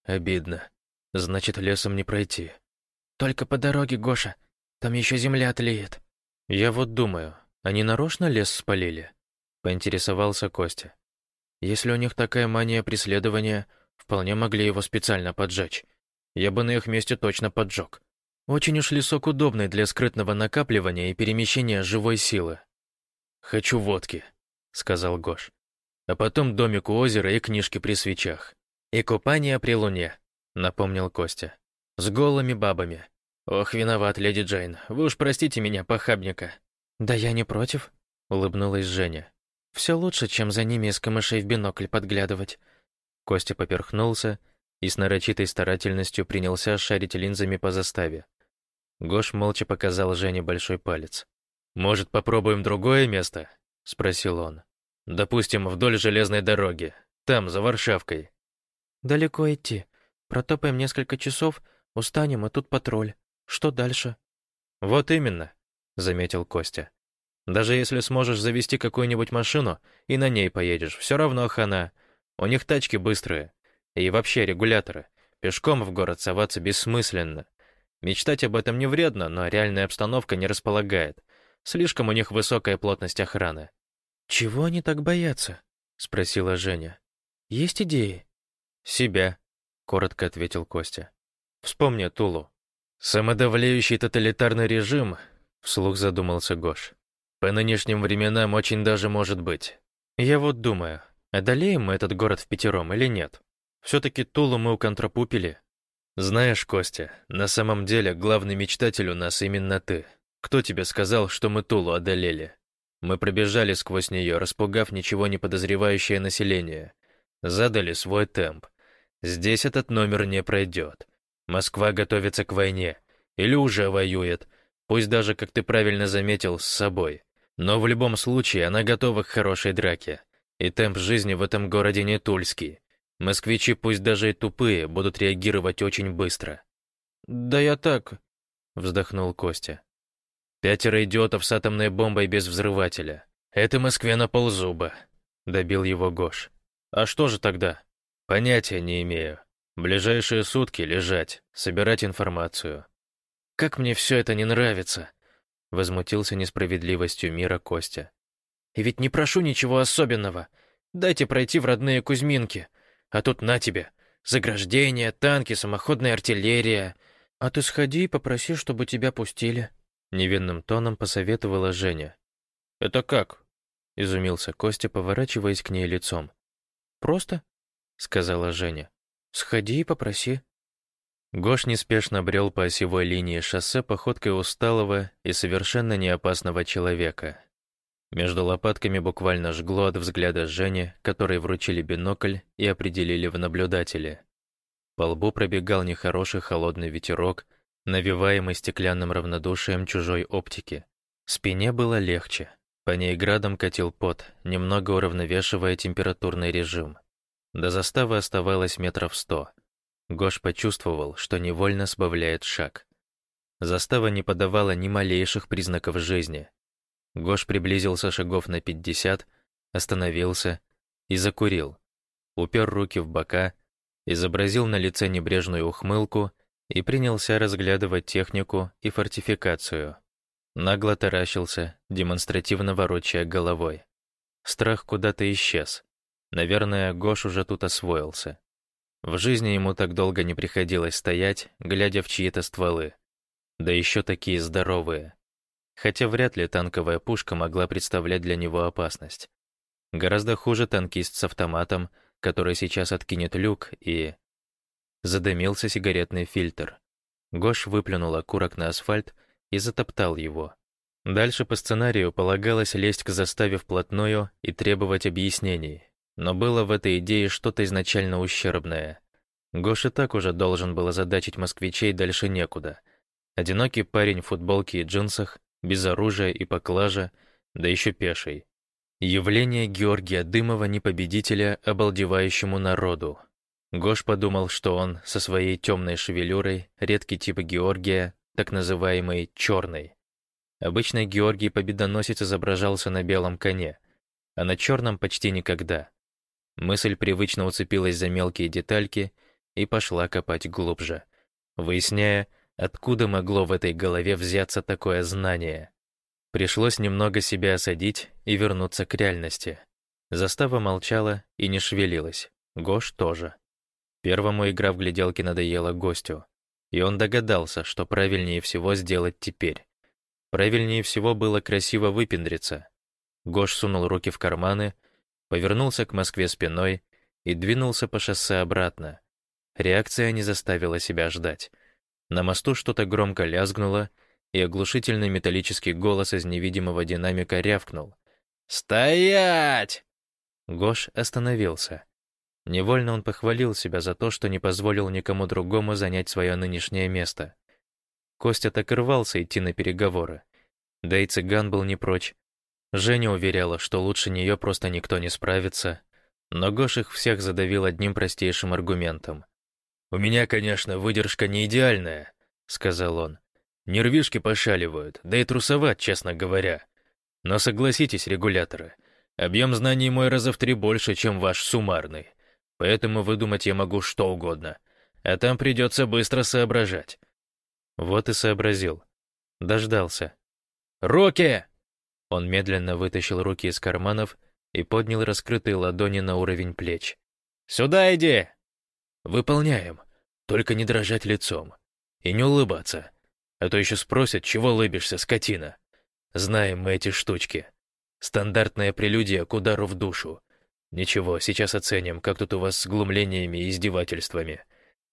Обидно. Значит, лесом не пройти. Только по дороге, Гоша. Там еще земля тлеет. «Я вот думаю, они нарочно лес спалили?» — поинтересовался Костя. «Если у них такая мания преследования, вполне могли его специально поджечь. Я бы на их месте точно поджег. Очень уж лесок удобный для скрытного накапливания и перемещения живой силы». «Хочу водки», — сказал Гош. «А потом домик у озера и книжки при свечах». «И купание при луне», — напомнил Костя. С голыми бабами. Ох, виноват, леди Джейн. Вы уж простите меня, похабника. Да я не против, улыбнулась Женя. Все лучше, чем за ними из камышей в бинокль подглядывать. Костя поперхнулся и с нарочитой старательностью принялся шарить линзами по заставе. Гош молча показал Жене большой палец. «Может, попробуем другое место?» — спросил он. «Допустим, вдоль железной дороги. Там, за Варшавкой». «Далеко идти. Протопаем несколько часов, устанем, и тут патруль. Что дальше?» «Вот именно», — заметил Костя. «Даже если сможешь завести какую-нибудь машину и на ней поедешь, все равно хана. У них тачки быстрые. И вообще регуляторы. Пешком в город соваться бессмысленно. Мечтать об этом не вредно, но реальная обстановка не располагает. Слишком у них высокая плотность охраны. «Чего они так боятся?» — спросила Женя. «Есть идеи?» «Себя», — коротко ответил Костя. «Вспомни Тулу. Самодавляющий тоталитарный режим», — вслух задумался Гош. «По нынешним временам очень даже может быть. Я вот думаю, одолеем мы этот город в пятером или нет?» Все-таки Тулу мы уконтрапупили. Знаешь, Костя, на самом деле главный мечтатель у нас именно ты. Кто тебе сказал, что мы Тулу одолели? Мы пробежали сквозь нее, распугав ничего не подозревающее население. Задали свой темп. Здесь этот номер не пройдет. Москва готовится к войне. Или уже воюет. Пусть даже, как ты правильно заметил, с собой. Но в любом случае она готова к хорошей драке. И темп жизни в этом городе не тульский. Москвичи, пусть даже и тупые, будут реагировать очень быстро. «Да я так...» — вздохнул Костя. «Пятеро идиотов с атомной бомбой без взрывателя. Это Москве на ползуба», — добил его Гош. «А что же тогда?» «Понятия не имею. Ближайшие сутки лежать, собирать информацию». «Как мне все это не нравится!» — возмутился несправедливостью мира Костя. «И ведь не прошу ничего особенного. Дайте пройти в родные Кузьминки. А тут на тебе. Заграждения, танки, самоходная артиллерия. А ты сходи и попроси, чтобы тебя пустили. Невинным тоном посоветовала Женя. «Это как?» — изумился Костя, поворачиваясь к ней лицом. «Просто?» — сказала Женя. «Сходи и попроси». Гош неспешно брел по осевой линии шоссе походкой усталого и совершенно неопасного человека. Между лопатками буквально жгло от взгляда Жени, который вручили бинокль и определили в наблюдателе. По лбу пробегал нехороший холодный ветерок, навиваемый стеклянным равнодушием чужой оптики. Спине было легче. По ней градом катил пот, немного уравновешивая температурный режим. До заставы оставалось метров сто. Гош почувствовал, что невольно сбавляет шаг. Застава не подавала ни малейших признаков жизни, Гош приблизился шагов на пятьдесят, остановился и закурил. Упер руки в бока, изобразил на лице небрежную ухмылку и принялся разглядывать технику и фортификацию. Нагло таращился, демонстративно ворочая головой. Страх куда-то исчез. Наверное, Гош уже тут освоился. В жизни ему так долго не приходилось стоять, глядя в чьи-то стволы. Да еще такие здоровые хотя вряд ли танковая пушка могла представлять для него опасность. Гораздо хуже танкист с автоматом, который сейчас откинет люк и... Задымился сигаретный фильтр. Гош выплюнул окурок на асфальт и затоптал его. Дальше по сценарию полагалось лезть к заставе вплотную и требовать объяснений. Но было в этой идее что-то изначально ущербное. Гош и так уже должен был озадачить москвичей дальше некуда. Одинокий парень в футболке и джинсах без оружия и поклажа, да еще пеший. Явление Георгия Дымова не победителя обалдевающему народу. Гош подумал, что он со своей темной шевелюрой, редкий тип Георгия, так называемый «черный». Обычно Георгий Победоносец изображался на белом коне, а на черном почти никогда. Мысль привычно уцепилась за мелкие детальки и пошла копать глубже, выясняя, Откуда могло в этой голове взяться такое знание? Пришлось немного себя осадить и вернуться к реальности. Застава молчала и не шевелилась. Гош тоже. Первому игра в гляделки надоела гостю. И он догадался, что правильнее всего сделать теперь. Правильнее всего было красиво выпендриться. Гош сунул руки в карманы, повернулся к Москве спиной и двинулся по шоссе обратно. Реакция не заставила себя ждать. На мосту что-то громко лязгнуло, и оглушительный металлический голос из невидимого динамика рявкнул. «Стоять!» Гош остановился. Невольно он похвалил себя за то, что не позволил никому другому занять свое нынешнее место. Костя так рвался идти на переговоры. Да и цыган был не прочь. Женя уверяла, что лучше нее просто никто не справится. Но Гош их всех задавил одним простейшим аргументом. «У меня, конечно, выдержка не идеальная», — сказал он. «Нервишки пошаливают, да и трусоват, честно говоря. Но согласитесь, регуляторы, объем знаний мой раза в три больше, чем ваш суммарный. Поэтому выдумать я могу что угодно. А там придется быстро соображать». Вот и сообразил. Дождался. «Руки!» Он медленно вытащил руки из карманов и поднял раскрытые ладони на уровень плеч. «Сюда иди!» «Выполняем. Только не дрожать лицом. И не улыбаться. А то еще спросят, чего улыбишься, скотина. Знаем мы эти штучки. Стандартная прелюдия к удару в душу. Ничего, сейчас оценим, как тут у вас с глумлениями и издевательствами.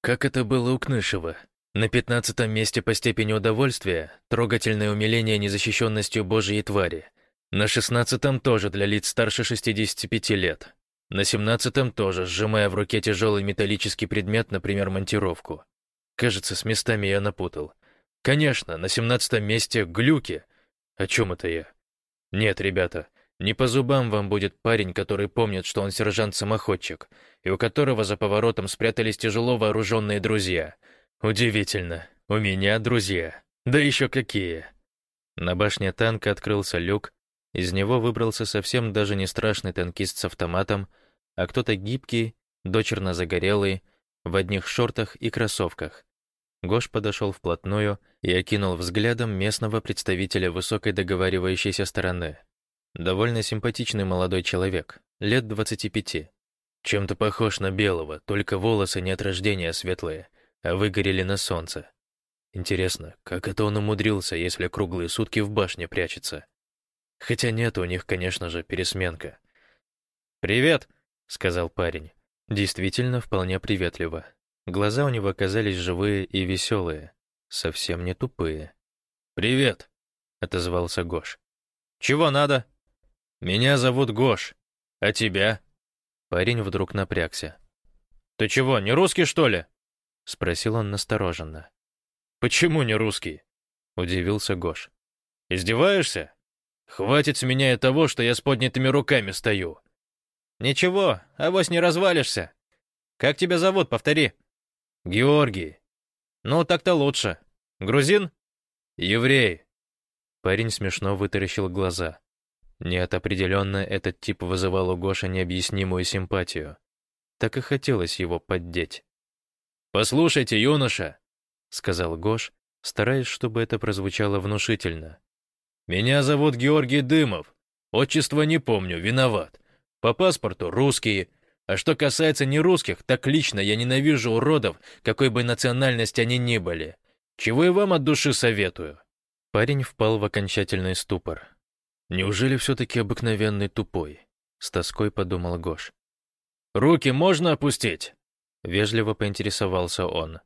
Как это было у Кнышева. На пятнадцатом месте по степени удовольствия трогательное умиление незащищенностью Божьей твари. На шестнадцатом тоже для лиц старше 65 лет. На семнадцатом тоже, сжимая в руке тяжелый металлический предмет, например, монтировку. Кажется, с местами я напутал. Конечно, на семнадцатом месте глюки. О чем это я? Нет, ребята, не по зубам вам будет парень, который помнит, что он сержант-самоходчик, и у которого за поворотом спрятались тяжело вооруженные друзья. Удивительно. У меня друзья. Да еще какие. На башне танка открылся люк, из него выбрался совсем даже не страшный танкист с автоматом, а кто-то гибкий, дочерно загорелый, в одних шортах и кроссовках. Гош подошел вплотную и окинул взглядом местного представителя высокой договаривающейся стороны. Довольно симпатичный молодой человек, лет 25. Чем-то похож на белого, только волосы не от рождения светлые, а выгорели на солнце. Интересно, как это он умудрился, если круглые сутки в башне прячется? Хотя нет, у них, конечно же, пересменка. «Привет!» — сказал парень. Действительно, вполне приветливо. Глаза у него казались живые и веселые, совсем не тупые. «Привет!» — отозвался Гош. «Чего надо?» «Меня зовут Гош. А тебя?» Парень вдруг напрягся. «Ты чего, не русский, что ли?» — спросил он настороженно. «Почему не русский?» — удивился Гош. «Издеваешься? Хватит с меня и того, что я с поднятыми руками стою». «Ничего, авось не развалишься. Как тебя зовут, повтори?» «Георгий». «Ну, так-то лучше. Грузин?» «Еврей». Парень смешно вытаращил глаза. Нет, определенно, этот тип вызывал у Гоши необъяснимую симпатию. Так и хотелось его поддеть. «Послушайте, юноша», — сказал Гош, стараясь, чтобы это прозвучало внушительно. «Меня зовут Георгий Дымов. Отчество не помню, виноват. По паспорту русский, а что касается нерусских, так лично я ненавижу уродов, какой бы национальности они ни были. Чего и вам от души советую». Парень впал в окончательный ступор. «Неужели все-таки обыкновенный тупой?» — с тоской подумал Гош. «Руки можно опустить?» — вежливо поинтересовался он.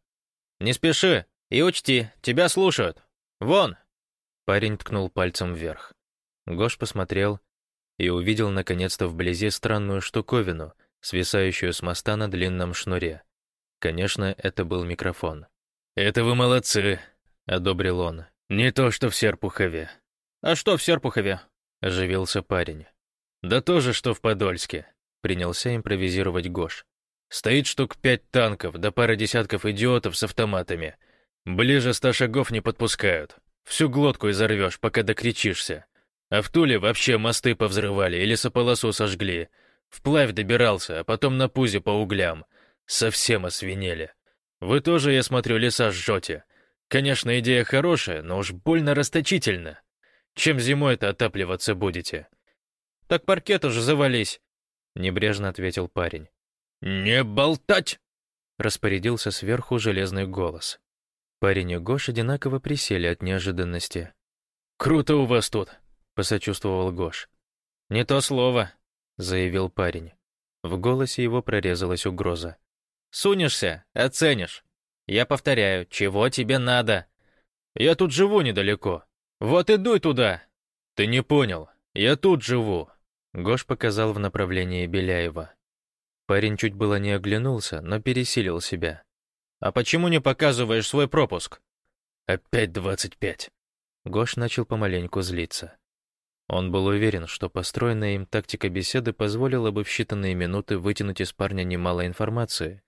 «Не спеши и учти, тебя слушают. Вон!» Парень ткнул пальцем вверх. Гош посмотрел и увидел наконец-то вблизи странную штуковину — свисающую с моста на длинном шнуре. Конечно, это был микрофон. «Это вы молодцы», — одобрил он. «Не то, что в Серпухове». «А что в Серпухове?» — оживился парень. «Да то же, что в Подольске», — принялся импровизировать Гош. «Стоит штук пять танков, да пара десятков идиотов с автоматами. Ближе ста шагов не подпускают. Всю глотку изорвешь, пока докричишься. А в Туле вообще мосты повзрывали и лесополосу сожгли. Вплавь добирался, а потом на пузе по углям. Совсем освинели. Вы тоже, я смотрю, леса жжете. Конечно, идея хорошая, но уж больно расточительно. Чем зимой-то отапливаться будете? Так паркет уже завались, — небрежно ответил парень. «Не болтать!» — распорядился сверху железный голос. Парень и Гош одинаково присели от неожиданности. «Круто у вас тут!» — посочувствовал Гош. «Не то слово», заявил парень. В голосе его прорезалась угроза. «Сунешься — оценишь. Я повторяю, чего тебе надо? Я тут живу недалеко. Вот и дуй туда. Ты не понял. Я тут живу. Гош показал в направлении Беляева. Парень чуть было не оглянулся, но пересилил себя. «А почему не показываешь свой пропуск?» «Опять двадцать пять». Гош начал помаленьку злиться. Он был уверен, что построенная им тактика беседы позволила бы в считанные минуты вытянуть из парня немало информации.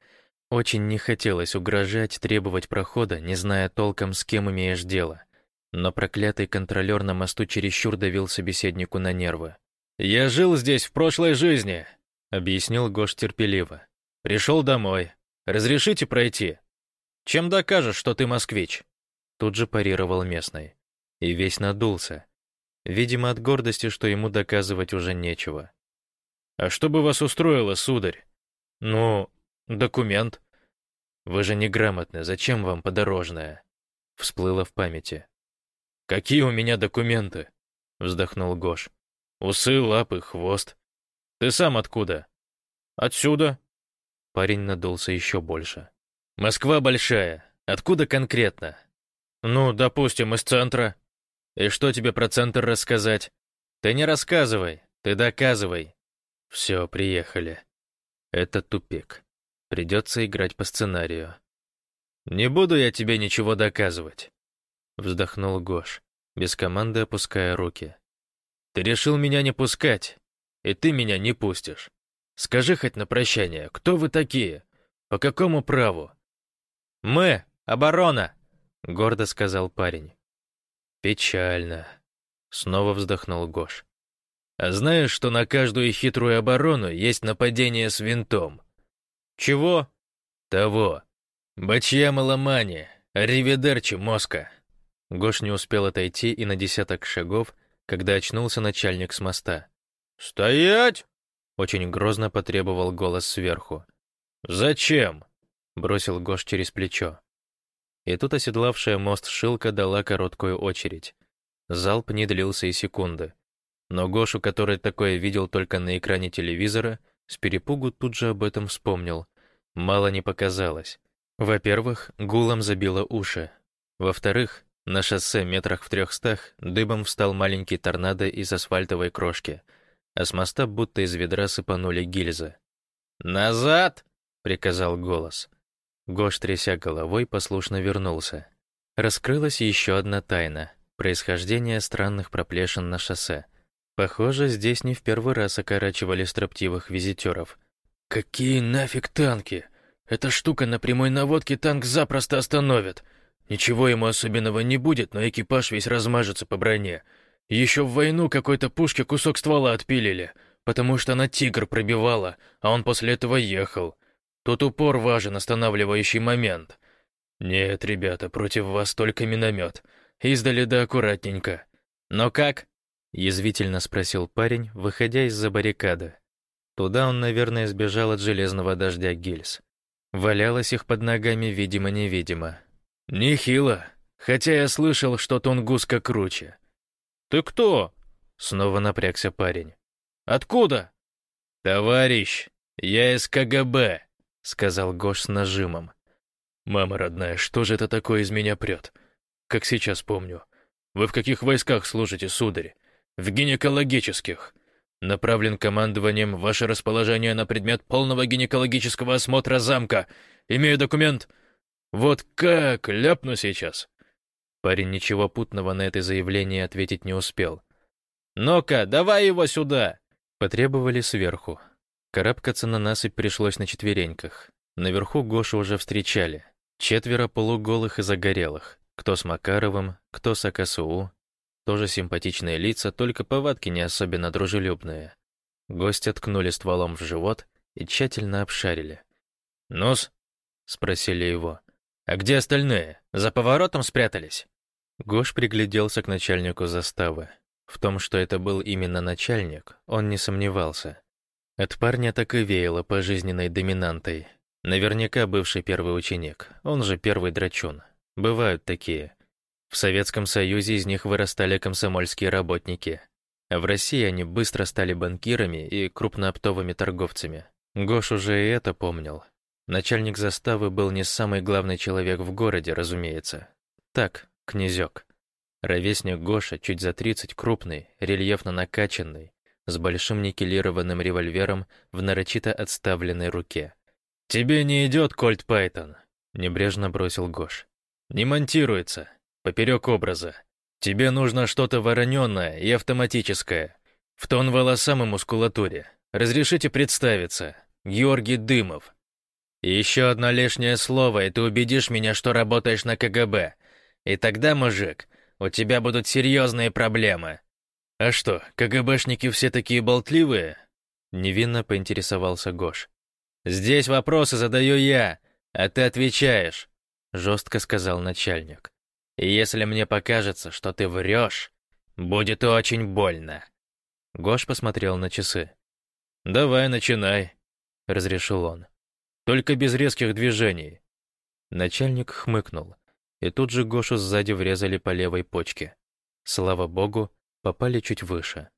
Очень не хотелось угрожать, требовать прохода, не зная толком, с кем имеешь дело. Но проклятый контролер на мосту чересчур давил собеседнику на нервы. «Я жил здесь в прошлой жизни», — объяснил Гош терпеливо. «Пришел домой. Разрешите пройти? Чем докажешь, что ты москвич?» Тут же парировал местный. И весь надулся. Видимо, от гордости, что ему доказывать уже нечего. «А что бы вас устроило, сударь?» «Ну, документ». «Вы же неграмотны, зачем вам подорожное?» Всплыло в памяти. «Какие у меня документы?» Вздохнул Гош. «Усы, лапы, хвост. Ты сам откуда?» «Отсюда». Парень надулся еще больше. «Москва большая. Откуда конкретно?» «Ну, допустим, из центра». И что тебе про центр рассказать? Ты не рассказывай, ты доказывай. Все, приехали. Это тупик. Придется играть по сценарию. Не буду я тебе ничего доказывать. Вздохнул Гош, без команды опуская руки. Ты решил меня не пускать, и ты меня не пустишь. Скажи хоть на прощание, кто вы такие? По какому праву? Мы — оборона, — гордо сказал парень. «Печально», — снова вздохнул Гош. «А знаешь, что на каждую хитрую оборону есть нападение с винтом?» «Чего?» «Того. Бачья маломани, риведерчи мозга». Гош не успел отойти и на десяток шагов, когда очнулся начальник с моста. «Стоять!» — очень грозно потребовал голос сверху. «Зачем?» — бросил Гош через плечо. И тут оседлавшая мост Шилка дала короткую очередь. Залп не длился и секунды. Но Гошу, который такое видел только на экране телевизора, с перепугу тут же об этом вспомнил. Мало не показалось. Во-первых, гулом забило уши. Во-вторых, на шоссе метрах в трехстах дыбом встал маленький торнадо из асфальтовой крошки, а с моста будто из ведра сыпанули гильзы. «Назад!» — приказал голос. Гош, тряся головой, послушно вернулся. Раскрылась еще одна тайна — происхождение странных проплешин на шоссе. Похоже, здесь не в первый раз окорачивали строптивых визитеров. «Какие нафиг танки? Эта штука на прямой наводке танк запросто остановит. Ничего ему особенного не будет, но экипаж весь размажется по броне. Еще в войну какой-то пушке кусок ствола отпилили, потому что она «Тигр» пробивала, а он после этого ехал. Тут упор важен, останавливающий момент. Нет, ребята, против вас только миномет. Издали да аккуратненько. Но как? Язвительно спросил парень, выходя из-за баррикады. Туда он, наверное, сбежал от железного дождя гильз. Валялось их под ногами видимо-невидимо. «Нехило. Хотя я слышал, что Тунгуска круче». «Ты кто?» Снова напрягся парень. «Откуда?» «Товарищ, я из КГБ», — сказал Гош с нажимом. «Мама родная, что же это такое из меня прет? Как сейчас помню. Вы в каких войсках служите, сударь? В гинекологических. Направлен командованием ваше расположение на предмет полного гинекологического осмотра замка. Имею документ. Вот как, ляпну сейчас». Парень ничего путного на это заявление ответить не успел. «Ну-ка, давай его сюда!» Потребовали сверху. Карабкаться на насыпь пришлось на четвереньках. Наверху Гошу уже встречали. Четверо полуголых и загорелых. Кто с Макаровым, кто с АКСУ. Тоже симпатичные лица, только повадки не особенно дружелюбные. Гостя ткнули стволом в живот и тщательно обшарили. «Нос?» — спросили его. «А где остальные? За поворотом спрятались?» Гош пригляделся к начальнику заставы. В том, что это был именно начальник, он не сомневался. От парня так и веяло пожизненной доминантой. Наверняка бывший первый ученик, он же первый драчун. Бывают такие. В Советском Союзе из них вырастали комсомольские работники. А в России они быстро стали банкирами и крупнооптовыми торговцами. Гош уже и это помнил. Начальник заставы был не самый главный человек в городе, разумеется. Так, князек. Ровесник Гоша, чуть за 30, крупный, рельефно накачанный, с большим никелированным револьвером в нарочито отставленной руке. «Тебе не идет, Кольт Пайтон», — небрежно бросил Гош. «Не монтируется. Поперек образа. Тебе нужно что-то вороненное и автоматическое. В тон волосам и мускулатуре. Разрешите представиться. Георгий Дымов. Еще одно лишнее слово, и ты убедишь меня, что работаешь на КГБ. И тогда, мужик, у тебя будут серьезные проблемы. А что, КГБшники все такие болтливые? Невинно поинтересовался Гош. Здесь вопросы задаю я, а ты отвечаешь, жестко сказал начальник. И если мне покажется, что ты врешь, будет очень больно. Гош посмотрел на часы. «Давай, начинай», — разрешил он. «Только без резких движений». Начальник хмыкнул, и тут же Гошу сзади врезали по левой почке. Слава богу, попали чуть выше.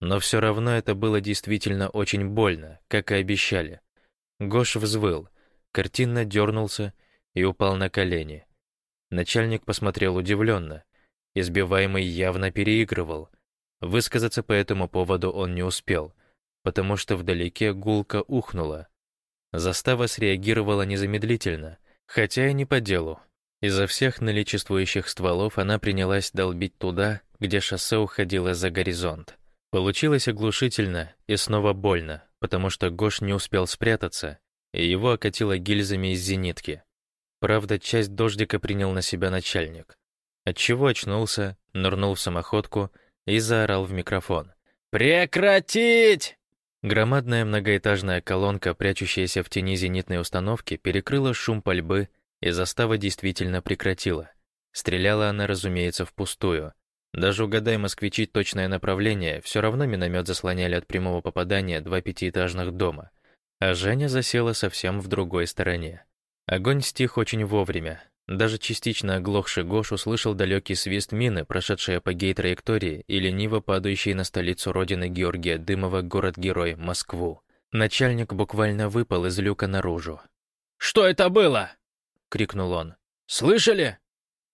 Но все равно это было действительно очень больно, как и обещали. Гош взвыл, картинно дернулся и упал на колени. Начальник посмотрел удивленно. Избиваемый явно переигрывал. Высказаться по этому поводу он не успел, потому что вдалеке гулко ухнуло. Застава среагировала незамедлительно, хотя и не по делу. Изо всех наличествующих стволов она принялась долбить туда, где шоссе уходило за горизонт. Получилось оглушительно и снова больно, потому что Гош не успел спрятаться, и его окатило гильзами из зенитки. Правда, часть дождика принял на себя начальник. Отчего очнулся, нырнул в самоходку и заорал в микрофон. «Прекратить!» Громадная многоэтажная колонка, прячущаяся в тени зенитной установки, перекрыла шум пальбы, и застава действительно прекратила. Стреляла она, разумеется, впустую. Даже угадай москвичи точное направление, все равно миномет заслоняли от прямого попадания два пятиэтажных дома. А Женя засела совсем в другой стороне. Огонь стих очень вовремя. Даже частично оглохший Гош услышал далекий свист мины, прошедшей по гей-траектории и лениво падающей на столицу родины Георгия Дымова город-герой Москву. Начальник буквально выпал из люка наружу. «Что это было?» — крикнул он. «Слышали?»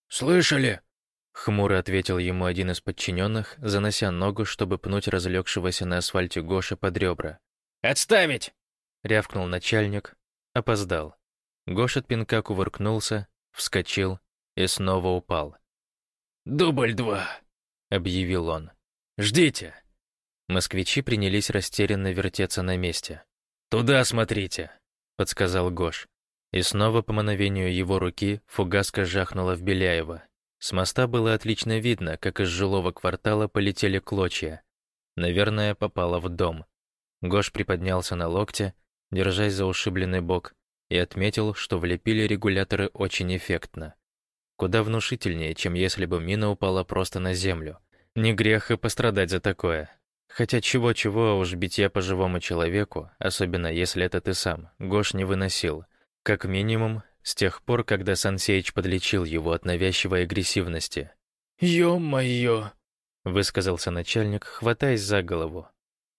«Слышали!» — хмуро ответил ему один из подчиненных, занося ногу, чтобы пнуть разлегшегося на асфальте Гоша под ребра. «Отставить!» — рявкнул начальник. Опоздал. Гош от пинка кувыркнулся, вскочил и снова упал. «Дубль два», — объявил он. «Ждите!» Москвичи принялись растерянно вертеться на месте. «Туда смотрите!» — подсказал Гош. И снова по мановению его руки фугаска жахнула в Беляева. С моста было отлично видно, как из жилого квартала полетели клочья. Наверное, попало в дом. Гош приподнялся на локте, держась за ушибленный бок, и отметил, что влепили регуляторы очень эффектно. Куда внушительнее, чем если бы мина упала просто на землю. Не грех и пострадать за такое. Хотя чего-чего, а уж битья по живому человеку, особенно если это ты сам, Гош не выносил. Как минимум, с тех пор, когда Сансеич подлечил его от навязчивой агрессивности. «Ё-моё!» — высказался начальник, хватаясь за голову.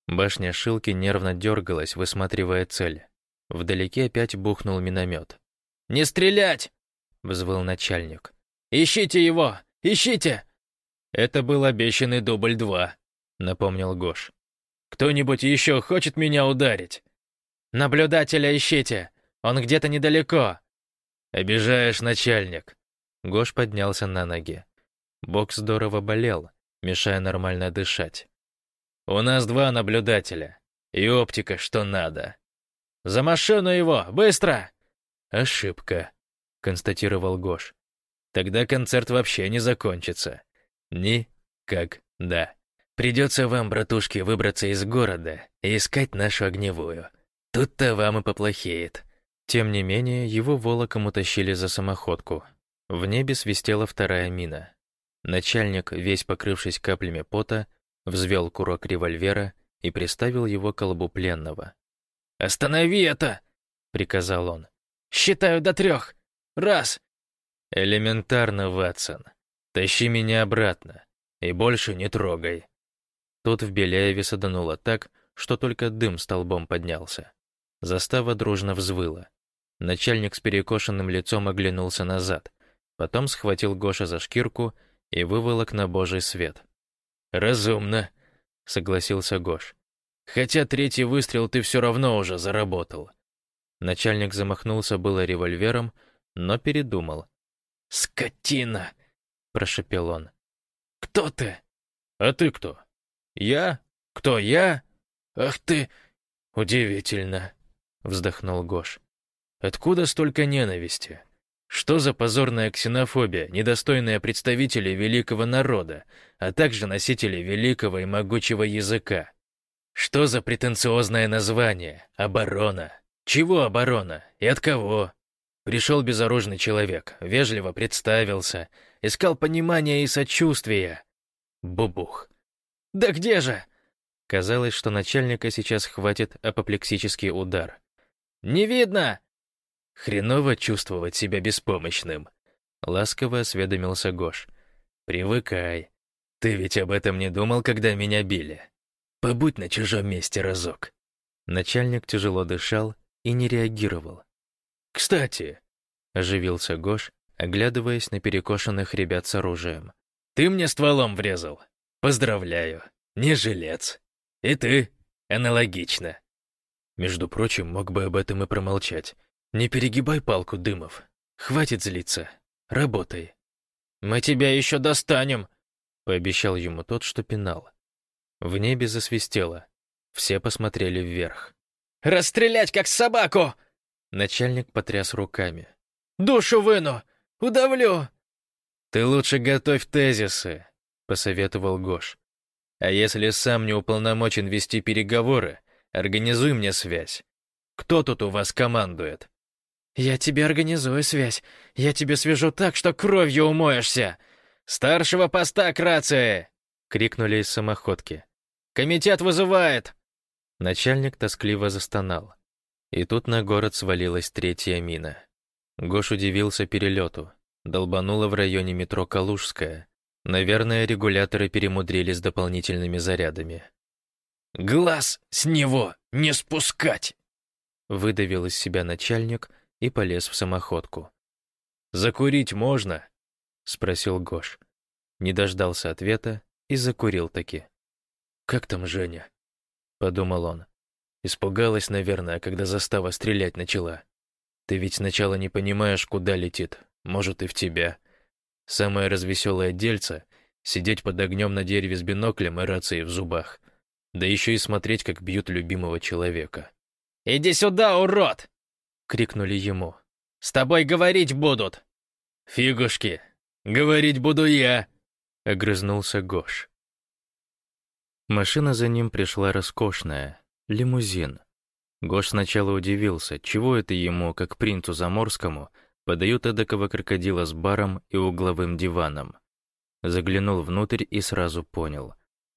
Башня Шилки нервно дергалась, высматривая цель. Вдалеке опять бухнул миномет. «Не стрелять!» — взвыл начальник. «Ищите его! Ищите!» «Это был обещанный дубль два», — напомнил Гош. «Кто-нибудь еще хочет меня ударить?» «Наблюдателя ищите! Он где-то недалеко!» «Обижаешь, начальник!» Гош поднялся на ноги. Бок здорово болел, мешая нормально дышать. «У нас два наблюдателя. И оптика, что надо. «За машину его! Быстро!» «Ошибка», — констатировал Гош. «Тогда концерт вообще не закончится. Никогда. Придется вам, братушки, выбраться из города и искать нашу огневую. Тут-то вам и поплохеет». Тем не менее, его волоком утащили за самоходку. В небе свистела вторая мина. Начальник, весь покрывшись каплями пота, взвел курок револьвера и приставил его к колбу пленного. «Останови это!» — приказал он. «Считаю до трех. Раз!» «Элементарно, Ватсон. Тащи меня обратно. И больше не трогай». Тут в Беляеве садануло так, что только дым столбом поднялся. Застава дружно взвыла. Начальник с перекошенным лицом оглянулся назад, потом схватил Гоша за шкирку и выволок на божий свет. «Разумно», — согласился Гош. «Хотя третий выстрел ты все равно уже заработал». Начальник замахнулся было револьвером, но передумал. «Скотина!» — прошепел он. «Кто ты?» «А ты кто?» «Я? Кто я? Ах ты! Удивительно!» — вздохнул Гош. «Откуда столько ненависти? Что за позорная ксенофобия, недостойная представителей великого народа, а также носителей великого и могучего языка? Что за претенциозное название? Оборона. Чего оборона? И от кого? Пришел безоружный человек, вежливо представился, искал понимания и сочувствия. Бубух. «Да где же?» Казалось, что начальника сейчас хватит апоплексический удар. «Не видно!» Хреново чувствовать себя беспомощным. Ласково осведомился Гош. «Привыкай. Ты ведь об этом не думал, когда меня били? Побудь на чужом месте разок». Начальник тяжело дышал и не реагировал. «Кстати», — оживился Гош, оглядываясь на перекошенных ребят с оружием. «Ты мне стволом врезал. Поздравляю. Не жилец. И ты. Аналогично. Между прочим, мог бы об этом и промолчать. Не перегибай палку, Дымов. Хватит злиться. Работай. Мы тебя еще достанем, пообещал ему тот, что пинал. В небе засвистело. Все посмотрели вверх. «Расстрелять, как собаку!» Начальник потряс руками. «Душу выну! Удавлю!» «Ты лучше готовь тезисы», — посоветовал Гош. «А если сам не уполномочен вести переговоры, организуй мне связь. Кто тут у вас командует?» «Я тебе организую связь. Я тебе свяжу так, что кровью умоешься!» «Старшего поста к рации!» — крикнули из самоходки. «Комитет вызывает!» Начальник тоскливо застонал. И тут на город свалилась третья мина. Гош удивился перелету. Долбануло в районе метро Калужская. Наверное, регуляторы перемудрили с дополнительными зарядами. «Глаз с него не спускать!» Выдавил из себя начальник и полез в самоходку. «Закурить можно?» — спросил Гош. Не дождался ответа и закурил таки. «Как там Женя?» — подумал он. Испугалась, наверное, когда застава стрелять начала. Ты ведь сначала не понимаешь, куда летит, может и в тебя. Самое развеселое дельце — сидеть под огнем на дереве с биноклем и рацией в зубах. Да еще и смотреть, как бьют любимого человека. «Иди сюда, урод!» Крикнули ему. «С тобой говорить будут!» «Фигушки! Говорить буду я!» — огрызнулся Гош. Машина за ним пришла роскошная, лимузин. Гош сначала удивился, чего это ему, как принцу Заморскому, подают эдакого крокодила с баром и угловым диваном. Заглянул внутрь и сразу понял.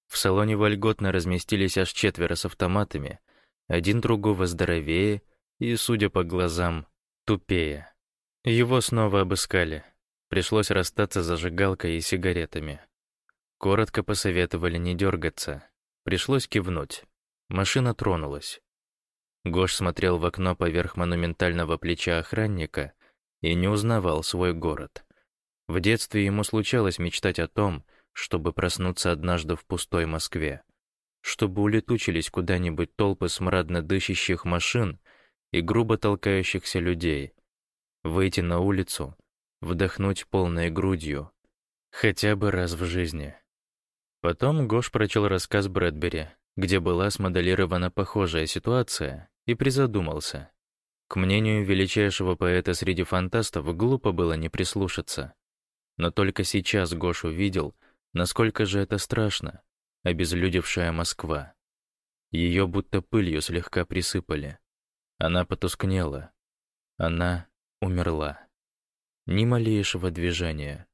В салоне вольготно разместились аж четверо с автоматами, один другого здоровее и, судя по глазам, тупее. Его снова обыскали. Пришлось расстаться зажигалкой и сигаретами. Коротко посоветовали не дергаться. Пришлось кивнуть. Машина тронулась. Гош смотрел в окно поверх монументального плеча охранника и не узнавал свой город. В детстве ему случалось мечтать о том, чтобы проснуться однажды в пустой Москве, чтобы улетучились куда-нибудь толпы смрадно дышащих машин и грубо толкающихся людей. Выйти на улицу, вдохнуть полной грудью, хотя бы раз в жизни. Потом Гош прочел рассказ Брэдбери, где была смоделирована похожая ситуация, и призадумался. К мнению величайшего поэта среди фантастов глупо было не прислушаться. Но только сейчас Гош увидел, насколько же это страшно, обезлюдевшая Москва. Ее будто пылью слегка присыпали. Она потускнела. Она умерла. Ни малейшего движения.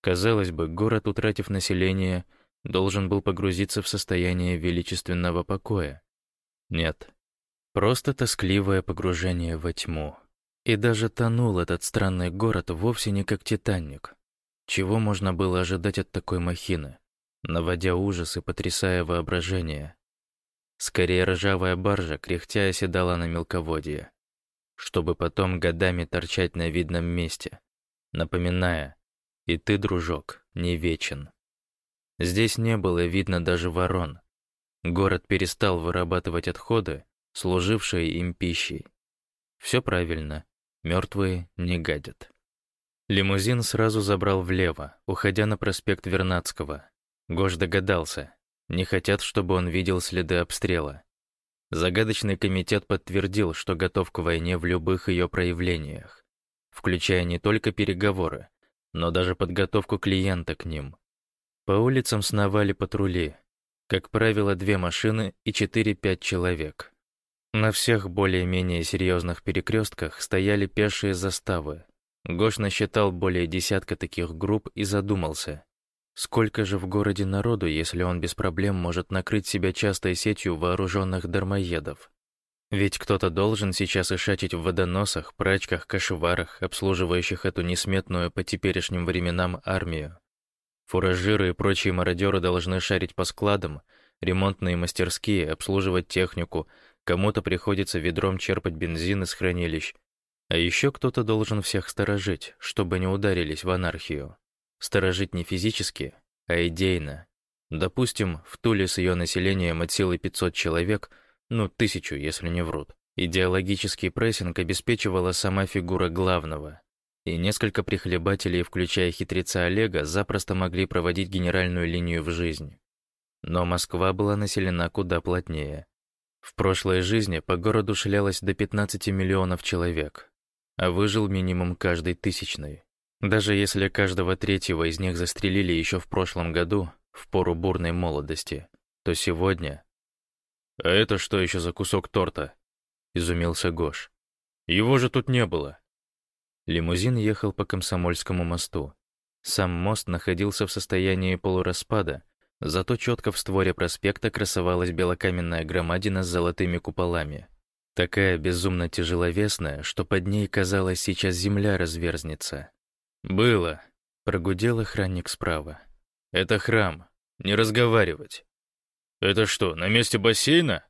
Казалось бы, город, утратив население, должен был погрузиться в состояние величественного покоя. Нет, просто тоскливое погружение во тьму. И даже тонул этот странный город вовсе не как Титаник. Чего можно было ожидать от такой махины, наводя ужас и потрясая воображение? Скорее ржавая баржа, кряхтя оседала на мелководье. чтобы потом годами торчать на видном месте, напоминая, и ты, дружок, не вечен. Здесь не было видно даже ворон. Город перестал вырабатывать отходы, служившие им пищей. Все правильно, мертвые не гадят. Лимузин сразу забрал влево, уходя на проспект Вернадского. Гош догадался, не хотят, чтобы он видел следы обстрела. Загадочный комитет подтвердил, что готов к войне в любых ее проявлениях, включая не только переговоры, но даже подготовку клиента к ним. По улицам сновали патрули, как правило, две машины и 4-5 человек. На всех более-менее серьезных перекрестках стояли пешие заставы, Гош насчитал более десятка таких групп и задумался. Сколько же в городе народу, если он без проблем может накрыть себя частой сетью вооруженных дармоедов? Ведь кто-то должен сейчас ишачить в водоносах, прачках, кошеварах, обслуживающих эту несметную по теперешним временам армию. Фуражиры и прочие мародеры должны шарить по складам, ремонтные мастерские, обслуживать технику, кому-то приходится ведром черпать бензин из хранилищ, а еще кто-то должен всех сторожить, чтобы не ударились в анархию. Сторожить не физически, а идейно. Допустим, в Туле с ее населением от силы 500 человек, ну, тысячу, если не врут. Идеологический прессинг обеспечивала сама фигура главного. И несколько прихлебателей, включая хитреца Олега, запросто могли проводить генеральную линию в жизнь. Но Москва была населена куда плотнее. В прошлой жизни по городу шлялось до 15 миллионов человек, а выжил минимум каждый тысячный. Даже если каждого третьего из них застрелили еще в прошлом году, в пору бурной молодости, то сегодня... «А это что еще за кусок торта?» — изумился Гош. «Его же тут не было». Лимузин ехал по Комсомольскому мосту. Сам мост находился в состоянии полураспада, зато четко в створе проспекта красовалась белокаменная громадина с золотыми куполами. Такая безумно тяжеловесная, что под ней, казалось, сейчас земля разверзнется. «Было», — прогудел охранник справа. «Это храм. Не разговаривать». «Это что, на месте бассейна?»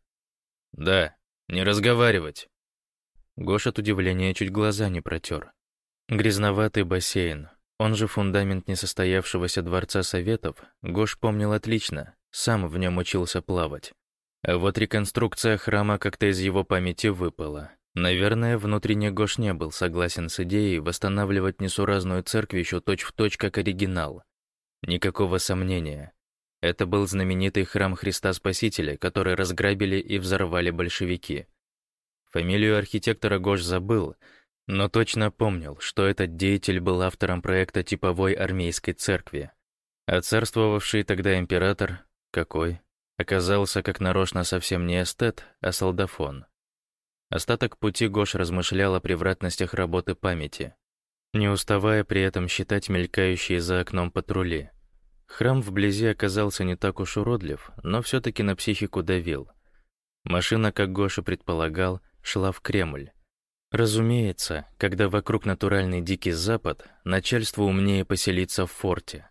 «Да, не разговаривать». Гош от удивления чуть глаза не протер. Грязноватый бассейн, он же фундамент несостоявшегося Дворца Советов, Гош помнил отлично, сам в нем учился плавать. А вот реконструкция храма как-то из его памяти выпала. Наверное, внутренне Гош не был согласен с идеей восстанавливать несуразную церковь еще точь-в-точь как оригинал. Никакого сомнения. Это был знаменитый храм Христа Спасителя, который разграбили и взорвали большевики. Фамилию архитектора Гош забыл, но точно помнил, что этот деятель был автором проекта типовой армейской церкви. А царствовавший тогда император, какой, оказался как нарочно совсем не эстет, а солдафон. Остаток пути Гош размышлял о превратностях работы памяти, не уставая при этом считать мелькающие за окном патрули. Храм вблизи оказался не так уж уродлив, но все-таки на психику давил. Машина, как Гоша предполагал, шла в Кремль. Разумеется, когда вокруг натуральный Дикий Запад, начальство умнее поселиться в форте.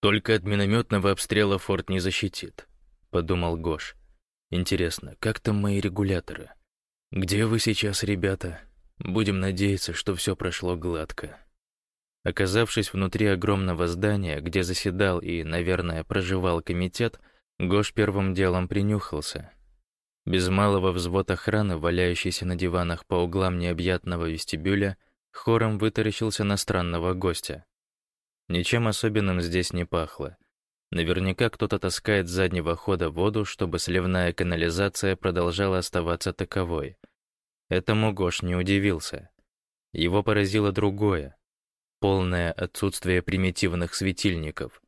Только от минометного обстрела форт не защитит подумал Гош. Интересно, как там мои регуляторы? Где вы сейчас, ребята? Будем надеяться, что все прошло гладко. Оказавшись внутри огромного здания, где заседал и, наверное, проживал комитет, Гош первым делом принюхался. Без малого взвод охраны, валяющийся на диванах по углам необъятного вестибюля, хором вытаращился на странного гостя. Ничем особенным здесь не пахло. Наверняка кто-то таскает с заднего хода воду, чтобы сливная канализация продолжала оставаться таковой. Этому Гош не удивился. Его поразило другое. Полное отсутствие примитивных светильников.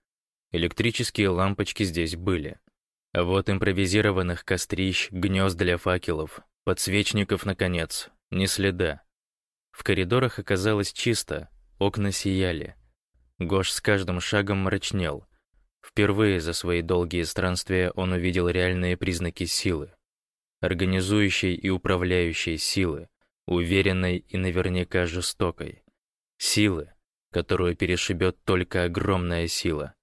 Электрические лампочки здесь были. А вот импровизированных кострищ, гнезд для факелов, подсвечников, наконец, ни следа. В коридорах оказалось чисто, окна сияли. Гош с каждым шагом мрачнел — Впервые за свои долгие странствия он увидел реальные признаки силы. Организующей и управляющей силы, уверенной и наверняка жестокой. Силы, которую перешибет только огромная сила.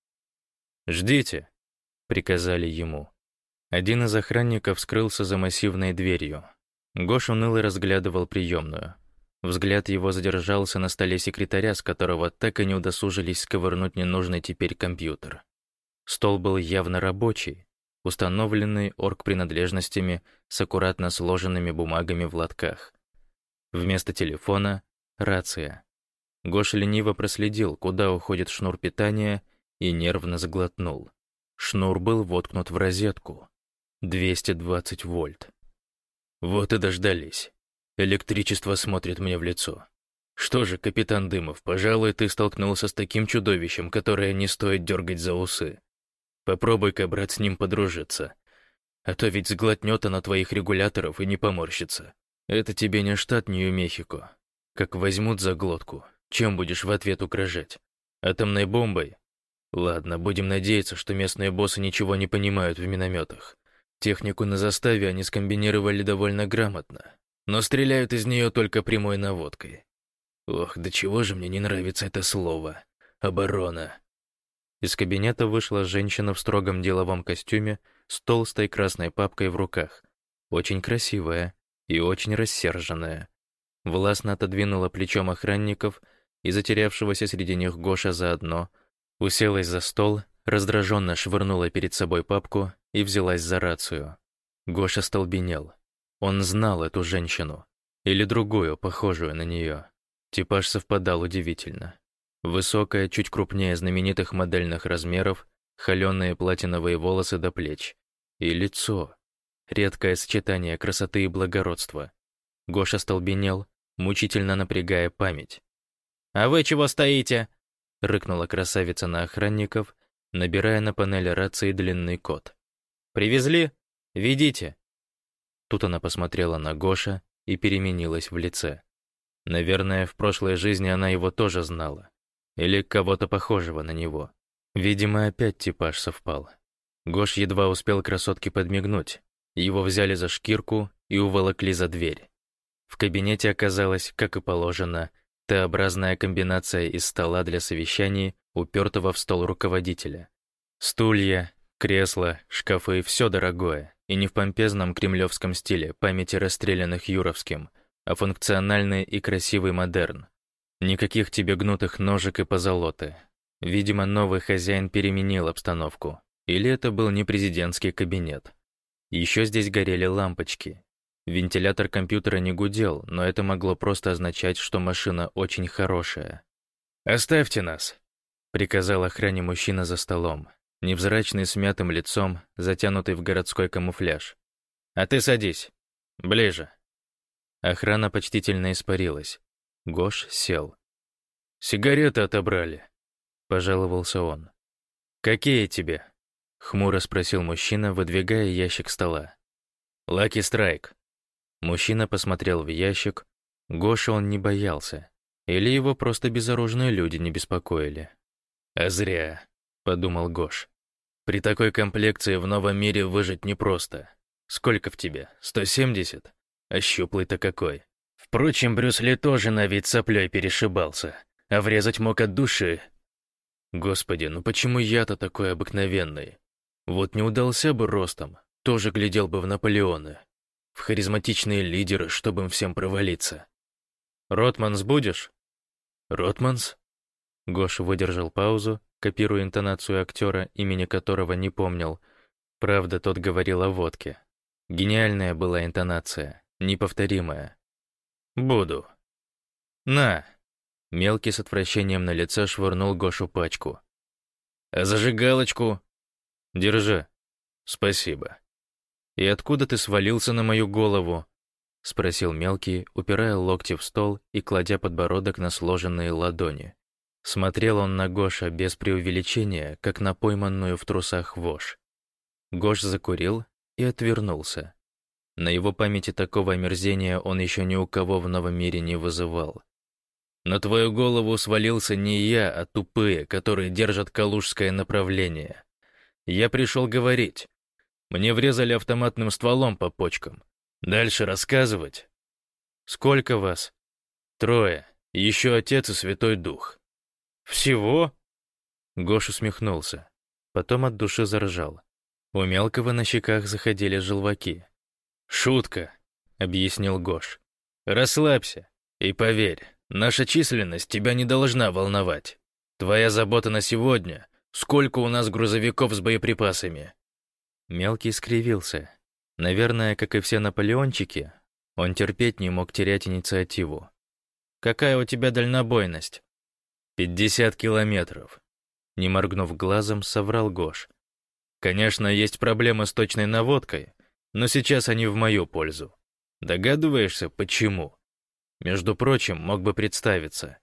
«Ждите!» — приказали ему. Один из охранников скрылся за массивной дверью. Гош уныло разглядывал приемную. Взгляд его задержался на столе секретаря, с которого так и не удосужились сковырнуть ненужный теперь компьютер. Стол был явно рабочий, установленный оргпринадлежностями с аккуратно сложенными бумагами в лотках. Вместо телефона — рация. Гоша лениво проследил, куда уходит шнур питания, и нервно заглотнул. Шнур был воткнут в розетку. 220 вольт. Вот и дождались. Электричество смотрит мне в лицо. Что же, капитан Дымов, пожалуй, ты столкнулся с таким чудовищем, которое не стоит дергать за усы. Попробуй-ка, брат, с ним подружиться. А то ведь сглотнет она твоих регуляторов и не поморщится. Это тебе не штат Нью-Мехико. Как возьмут за глотку, чем будешь в ответ угрожать? Атомной бомбой? Ладно, будем надеяться, что местные боссы ничего не понимают в минометах. Технику на заставе они скомбинировали довольно грамотно, но стреляют из нее только прямой наводкой. Ох, до чего же мне не нравится это слово. Оборона. Из кабинета вышла женщина в строгом деловом костюме с толстой красной папкой в руках. Очень красивая и очень рассерженная. Властно отодвинула плечом охранников и затерявшегося среди них Гоша заодно, уселась за стол, раздраженно швырнула перед собой папку и взялась за рацию. Гоша столбенел. Он знал эту женщину. Или другую, похожую на нее. Типаж совпадал удивительно. Высокая, чуть крупнее знаменитых модельных размеров, холеные платиновые волосы до плеч. И лицо. Редкое сочетание красоты и благородства. Гоша столбенел, мучительно напрягая память. «А вы чего стоите?» — рыкнула красавица на охранников, набирая на панели рации длинный код. Привезли? Ведите». Тут она посмотрела на Гоша и переменилась в лице. Наверное, в прошлой жизни она его тоже знала. Или кого-то похожего на него. Видимо, опять типаж совпал. Гош едва успел красотке подмигнуть. Его взяли за шкирку и уволокли за дверь. В кабинете оказалась, как и положено, Т-образная комбинация из стола для совещаний, упертого в стол руководителя. Стулья, Кресла, шкафы — все дорогое, и не в помпезном кремлевском стиле памяти расстрелянных Юровским, а функциональный и красивый модерн. Никаких тебе гнутых ножек и позолоты. Видимо, новый хозяин переменил обстановку. Или это был не президентский кабинет. Еще здесь горели лампочки. Вентилятор компьютера не гудел, но это могло просто означать, что машина очень хорошая. «Оставьте нас», — приказал охране мужчина за столом невзрачный с мятым лицом, затянутый в городской камуфляж. «А ты садись. Ближе». Охрана почтительно испарилась. Гош сел. «Сигареты отобрали», — пожаловался он. «Какие тебе?» — хмуро спросил мужчина, выдвигая ящик стола. «Лаки Страйк». Мужчина посмотрел в ящик. Гоша он не боялся. Или его просто безоружные люди не беспокоили. «А зря», — подумал Гош. При такой комплекции в новом мире выжить непросто. Сколько в тебе? 170? А щуплый-то какой. Впрочем, Брюс Ли тоже на вид соплей перешибался, а врезать мог от души. Господи, ну почему я-то такой обыкновенный? Вот не удался бы ростом, тоже глядел бы в Наполеоны. В харизматичные лидеры, чтобы им всем провалиться. «Ротманс будешь?» «Ротманс?» Гоша выдержал паузу, копируя интонацию актера, имени которого не помнил. Правда, тот говорил о водке. Гениальная была интонация, неповторимая. «Буду». «На!» Мелкий с отвращением на лице швырнул Гошу пачку. «А зажигалочку?» «Держи». «Спасибо». «И откуда ты свалился на мою голову?» — спросил мелкий, упирая локти в стол и кладя подбородок на сложенные ладони. Смотрел он на Гоша без преувеличения, как на пойманную в трусах вошь. Гош закурил и отвернулся. На его памяти такого омерзения он еще ни у кого в новом мире не вызывал. На твою голову свалился не я, а тупые, которые держат калужское направление. Я пришел говорить. Мне врезали автоматным стволом по почкам. Дальше рассказывать. Сколько вас? Трое. Еще отец и святой дух. «Всего?» Гош усмехнулся. Потом от души заржал. У мелкого на щеках заходили желваки. «Шутка. объяснил Гош. «Расслабься и поверь, наша численность тебя не должна волновать. Твоя забота на сегодня — сколько у нас грузовиков с боеприпасами?» Мелкий скривился. Наверное, как и все наполеончики, он терпеть не мог терять инициативу. «Какая у тебя дальнобойность?» «Пятьдесят километров», — не моргнув глазом, соврал Гош. «Конечно, есть проблемы с точной наводкой, но сейчас они в мою пользу. Догадываешься, почему? Между прочим, мог бы представиться.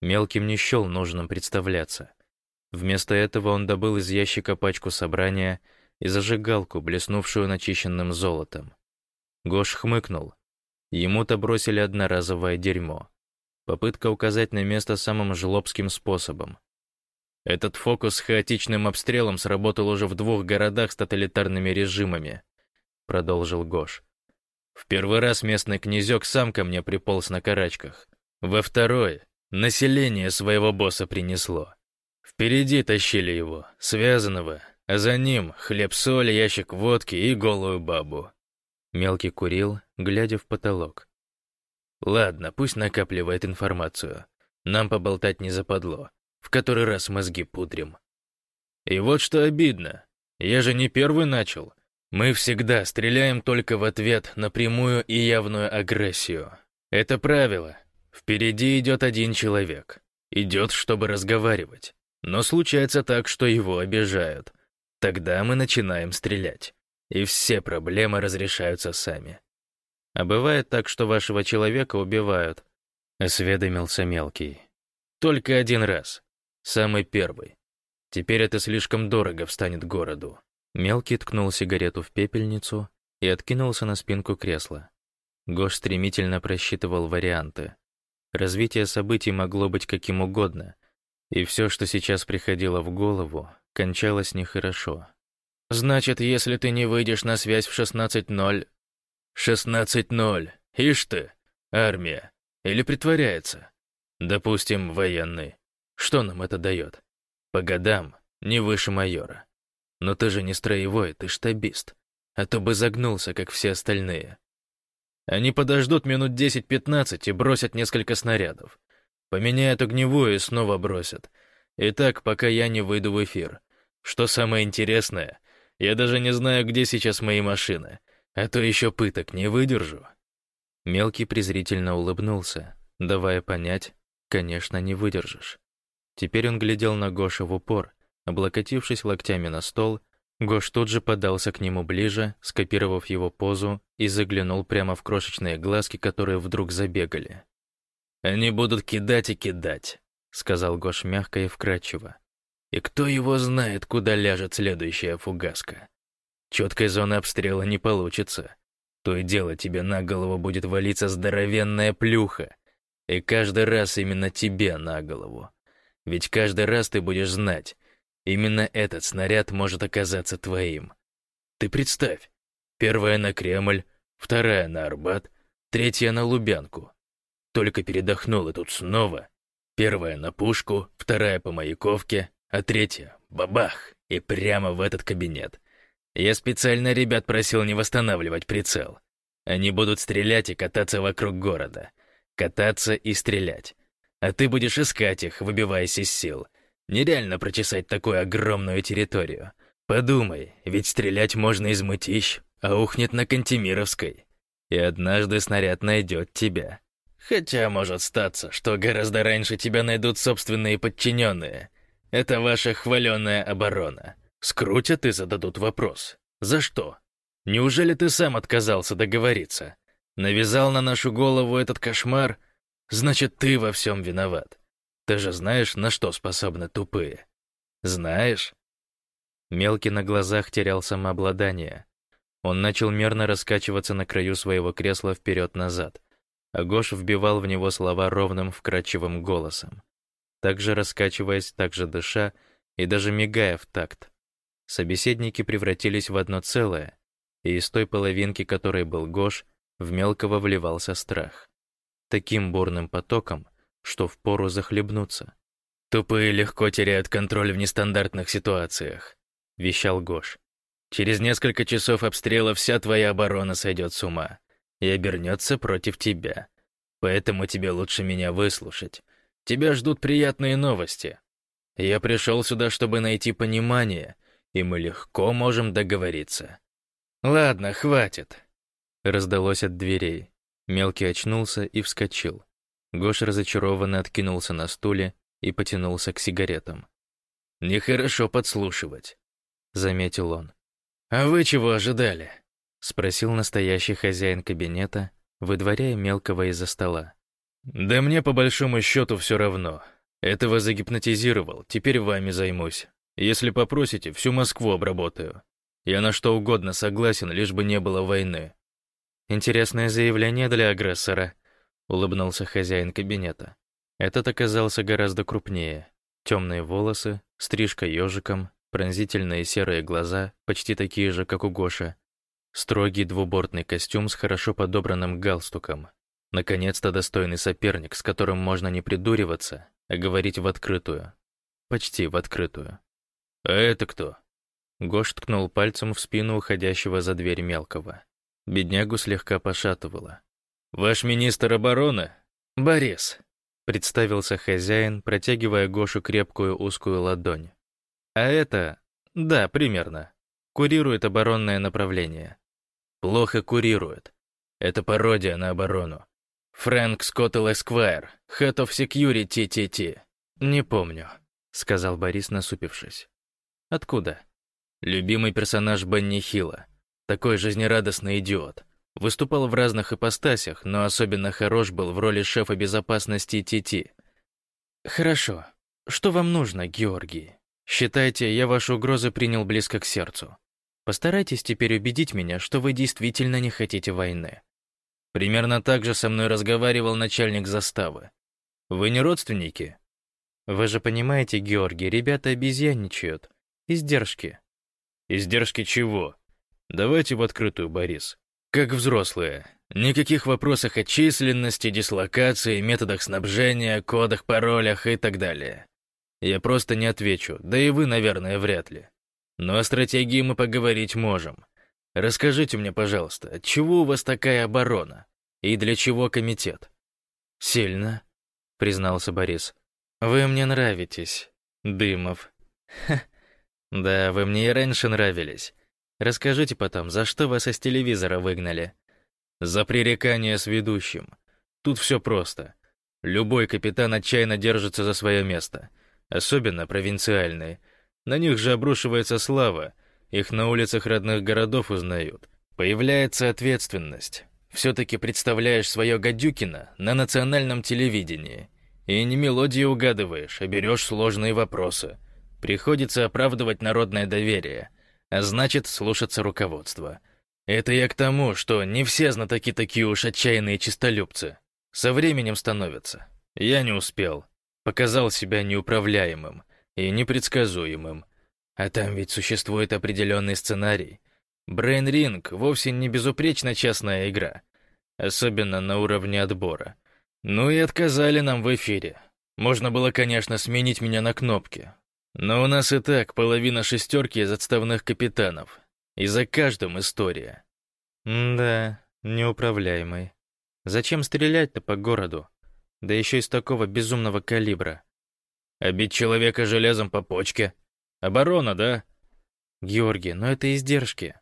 Мелким не счел нужным представляться. Вместо этого он добыл из ящика пачку собрания и зажигалку, блеснувшую начищенным золотом. Гош хмыкнул. Ему-то бросили одноразовое дерьмо. Попытка указать на место самым жлобским способом. Этот фокус с хаотичным обстрелом сработал уже в двух городах с тоталитарными режимами, продолжил Гош. В первый раз местный князек сам ко мне приполз на карачках. Во второй население своего босса принесло. Впереди тащили его, связанного, а за ним хлеб-соль, ящик водки и голую бабу. Мелкий курил, глядя в потолок. Ладно, пусть накапливает информацию. Нам поболтать не западло. В который раз мозги пудрим. И вот что обидно. Я же не первый начал. Мы всегда стреляем только в ответ на прямую и явную агрессию. Это правило. Впереди идет один человек. Идет, чтобы разговаривать. Но случается так, что его обижают. Тогда мы начинаем стрелять. И все проблемы разрешаются сами. А бывает так, что вашего человека убивают, осведомился мелкий. Только один раз. Самый первый. Теперь это слишком дорого встанет городу. Мелкий ткнул сигарету в пепельницу и откинулся на спинку кресла. Гош стремительно просчитывал варианты. Развитие событий могло быть каким угодно, и все, что сейчас приходило в голову, кончалось нехорошо. «Значит, если ты не выйдешь на связь в 16.0...» «16.0, ишь ты, армия, или притворяется? Допустим, военный. Что нам это дает? По годам не выше майора. Но ты же не строевой, ты штабист. А то бы загнулся, как все остальные. Они подождут минут 10-15 и бросят несколько снарядов. Поменяют огневую и снова бросят. И так, пока я не выйду в эфир. Что самое интересное, я даже не знаю, где сейчас мои машины. А то еще пыток не выдержу. Мелкий презрительно улыбнулся, давая понять, конечно, не выдержишь. Теперь он глядел на Гоша в упор, Облокотившись локтями на стол, Гош тут же подался к нему ближе, скопировав его позу, и заглянул прямо в крошечные глазки, которые вдруг забегали. «Они будут кидать и кидать», — сказал Гош мягко и вкрадчиво. «И кто его знает, куда ляжет следующая фугаска? Четкой зоны обстрела не получится. То и дело тебе на голову будет валиться здоровенная плюха. И каждый раз именно тебе на голову. Ведь каждый раз ты будешь знать, Именно этот снаряд может оказаться твоим. Ты представь, первая на Кремль, вторая на Арбат, третья на Лубянку. Только передохнул и тут снова. Первая на пушку, вторая по Маяковке, а третья — бабах, и прямо в этот кабинет. Я специально ребят просил не восстанавливать прицел. Они будут стрелять и кататься вокруг города. Кататься и стрелять. А ты будешь искать их, выбиваясь из сил — Нереально прочесать такую огромную территорию. Подумай, ведь стрелять можно из мытищ, а ухнет на Кантемировской. И однажды снаряд найдет тебя. Хотя может статься, что гораздо раньше тебя найдут собственные подчиненные. Это ваша хваленая оборона. Скрутят и зададут вопрос. За что? Неужели ты сам отказался договориться? Навязал на нашу голову этот кошмар? Значит, ты во всем виноват. Ты же знаешь, на что способны тупые? Знаешь?» Мелкий на глазах терял самообладание. Он начал мерно раскачиваться на краю своего кресла вперед-назад, а Гош вбивал в него слова ровным, вкрадчивым голосом. Также раскачиваясь, также дыша и даже мигая в такт. Собеседники превратились в одно целое, и из той половинки, которой был Гош, в мелкого вливался страх. Таким бурным потоком, что впору захлебнуться. «Тупые легко теряют контроль в нестандартных ситуациях», — вещал Гош. «Через несколько часов обстрела вся твоя оборона сойдет с ума. и обернется против тебя. Поэтому тебе лучше меня выслушать. Тебя ждут приятные новости. Я пришел сюда, чтобы найти понимание, и мы легко можем договориться. Ладно, хватит. Раздалось от дверей. Мелкий очнулся и вскочил. Гош разочарованно откинулся на стуле и потянулся к сигаретам. «Нехорошо подслушивать», — заметил он. «А вы чего ожидали?» — спросил настоящий хозяин кабинета, выдворяя мелкого из-за стола. «Да мне по большому счету все равно. Этого загипнотизировал, теперь вами займусь. Если попросите, всю Москву обработаю. Я на что угодно согласен, лишь бы не было войны. Интересное заявление для агрессора, улыбнулся хозяин кабинета. Этот оказался гораздо крупнее. Темные волосы, стрижка ежиком, пронзительные серые глаза, почти такие же, как у Гоши. Строгий двубортный костюм с хорошо подобранным галстуком. Наконец-то достойный соперник, с которым можно не придуриваться, а говорить в открытую. Почти в открытую. «А это кто?» Гош ткнул пальцем в спину уходящего за дверь мелкого. Беднягу слегка пошатывало. «Ваш министр обороны?» «Борис», — представился хозяин, протягивая Гошу крепкую узкую ладонь. «А это... да, примерно. Курирует оборонное направление». «Плохо курирует. Это пародия на оборону. Фрэнк Скоттл Эсквайр, Head of Security TT». «Не помню», — сказал Борис, насупившись. «Откуда?» Любимый персонаж Бенни Хилла. Такой жизнерадостный идиот. Выступал в разных ипостасях, но особенно хорош был в роли шефа безопасности ТТ. «Хорошо. Что вам нужно, Георгий? Считайте, я вашу угрозу принял близко к сердцу. Постарайтесь теперь убедить меня, что вы действительно не хотите войны». Примерно так же со мной разговаривал начальник заставы. «Вы не родственники?» «Вы же понимаете, Георгий, ребята обезьянничают. Издержки. Издержки чего? Давайте в открытую, Борис. Как взрослые. Никаких вопросов о численности, дислокации, методах снабжения, кодах, паролях и так далее. Я просто не отвечу, да и вы, наверное, вряд ли. Но о стратегии мы поговорить можем. Расскажите мне, пожалуйста, чего у вас такая оборона? И для чего комитет? Сильно, признался Борис. Вы мне нравитесь, Дымов. Ха, (laughs) да, вы мне и раньше нравились. Расскажите потом, за что вас из телевизора выгнали? За пререкание с ведущим. Тут все просто. Любой капитан отчаянно держится за свое место. Особенно провинциальные. На них же обрушивается слава. Их на улицах родных городов узнают. Появляется ответственность. Все-таки представляешь свое Гадюкино на национальном телевидении. И не мелодии угадываешь, а берешь сложные вопросы — Приходится оправдывать народное доверие, а значит, слушаться руководства. Это я к тому, что не все знатоки такие уж отчаянные чистолюбцы. Со временем становятся. Я не успел. Показал себя неуправляемым и непредсказуемым. А там ведь существует определенный сценарий. Brain Ring вовсе не безупречно частная игра. Особенно на уровне отбора. Ну и отказали нам в эфире. Можно было, конечно, сменить меня на кнопки, но у нас и так половина шестерки из отставных капитанов. И за каждым история. М да, неуправляемый. Зачем стрелять-то по городу? Да еще из такого безумного калибра. А бить человека железом по почке? Оборона, да? Георгий, но это издержки.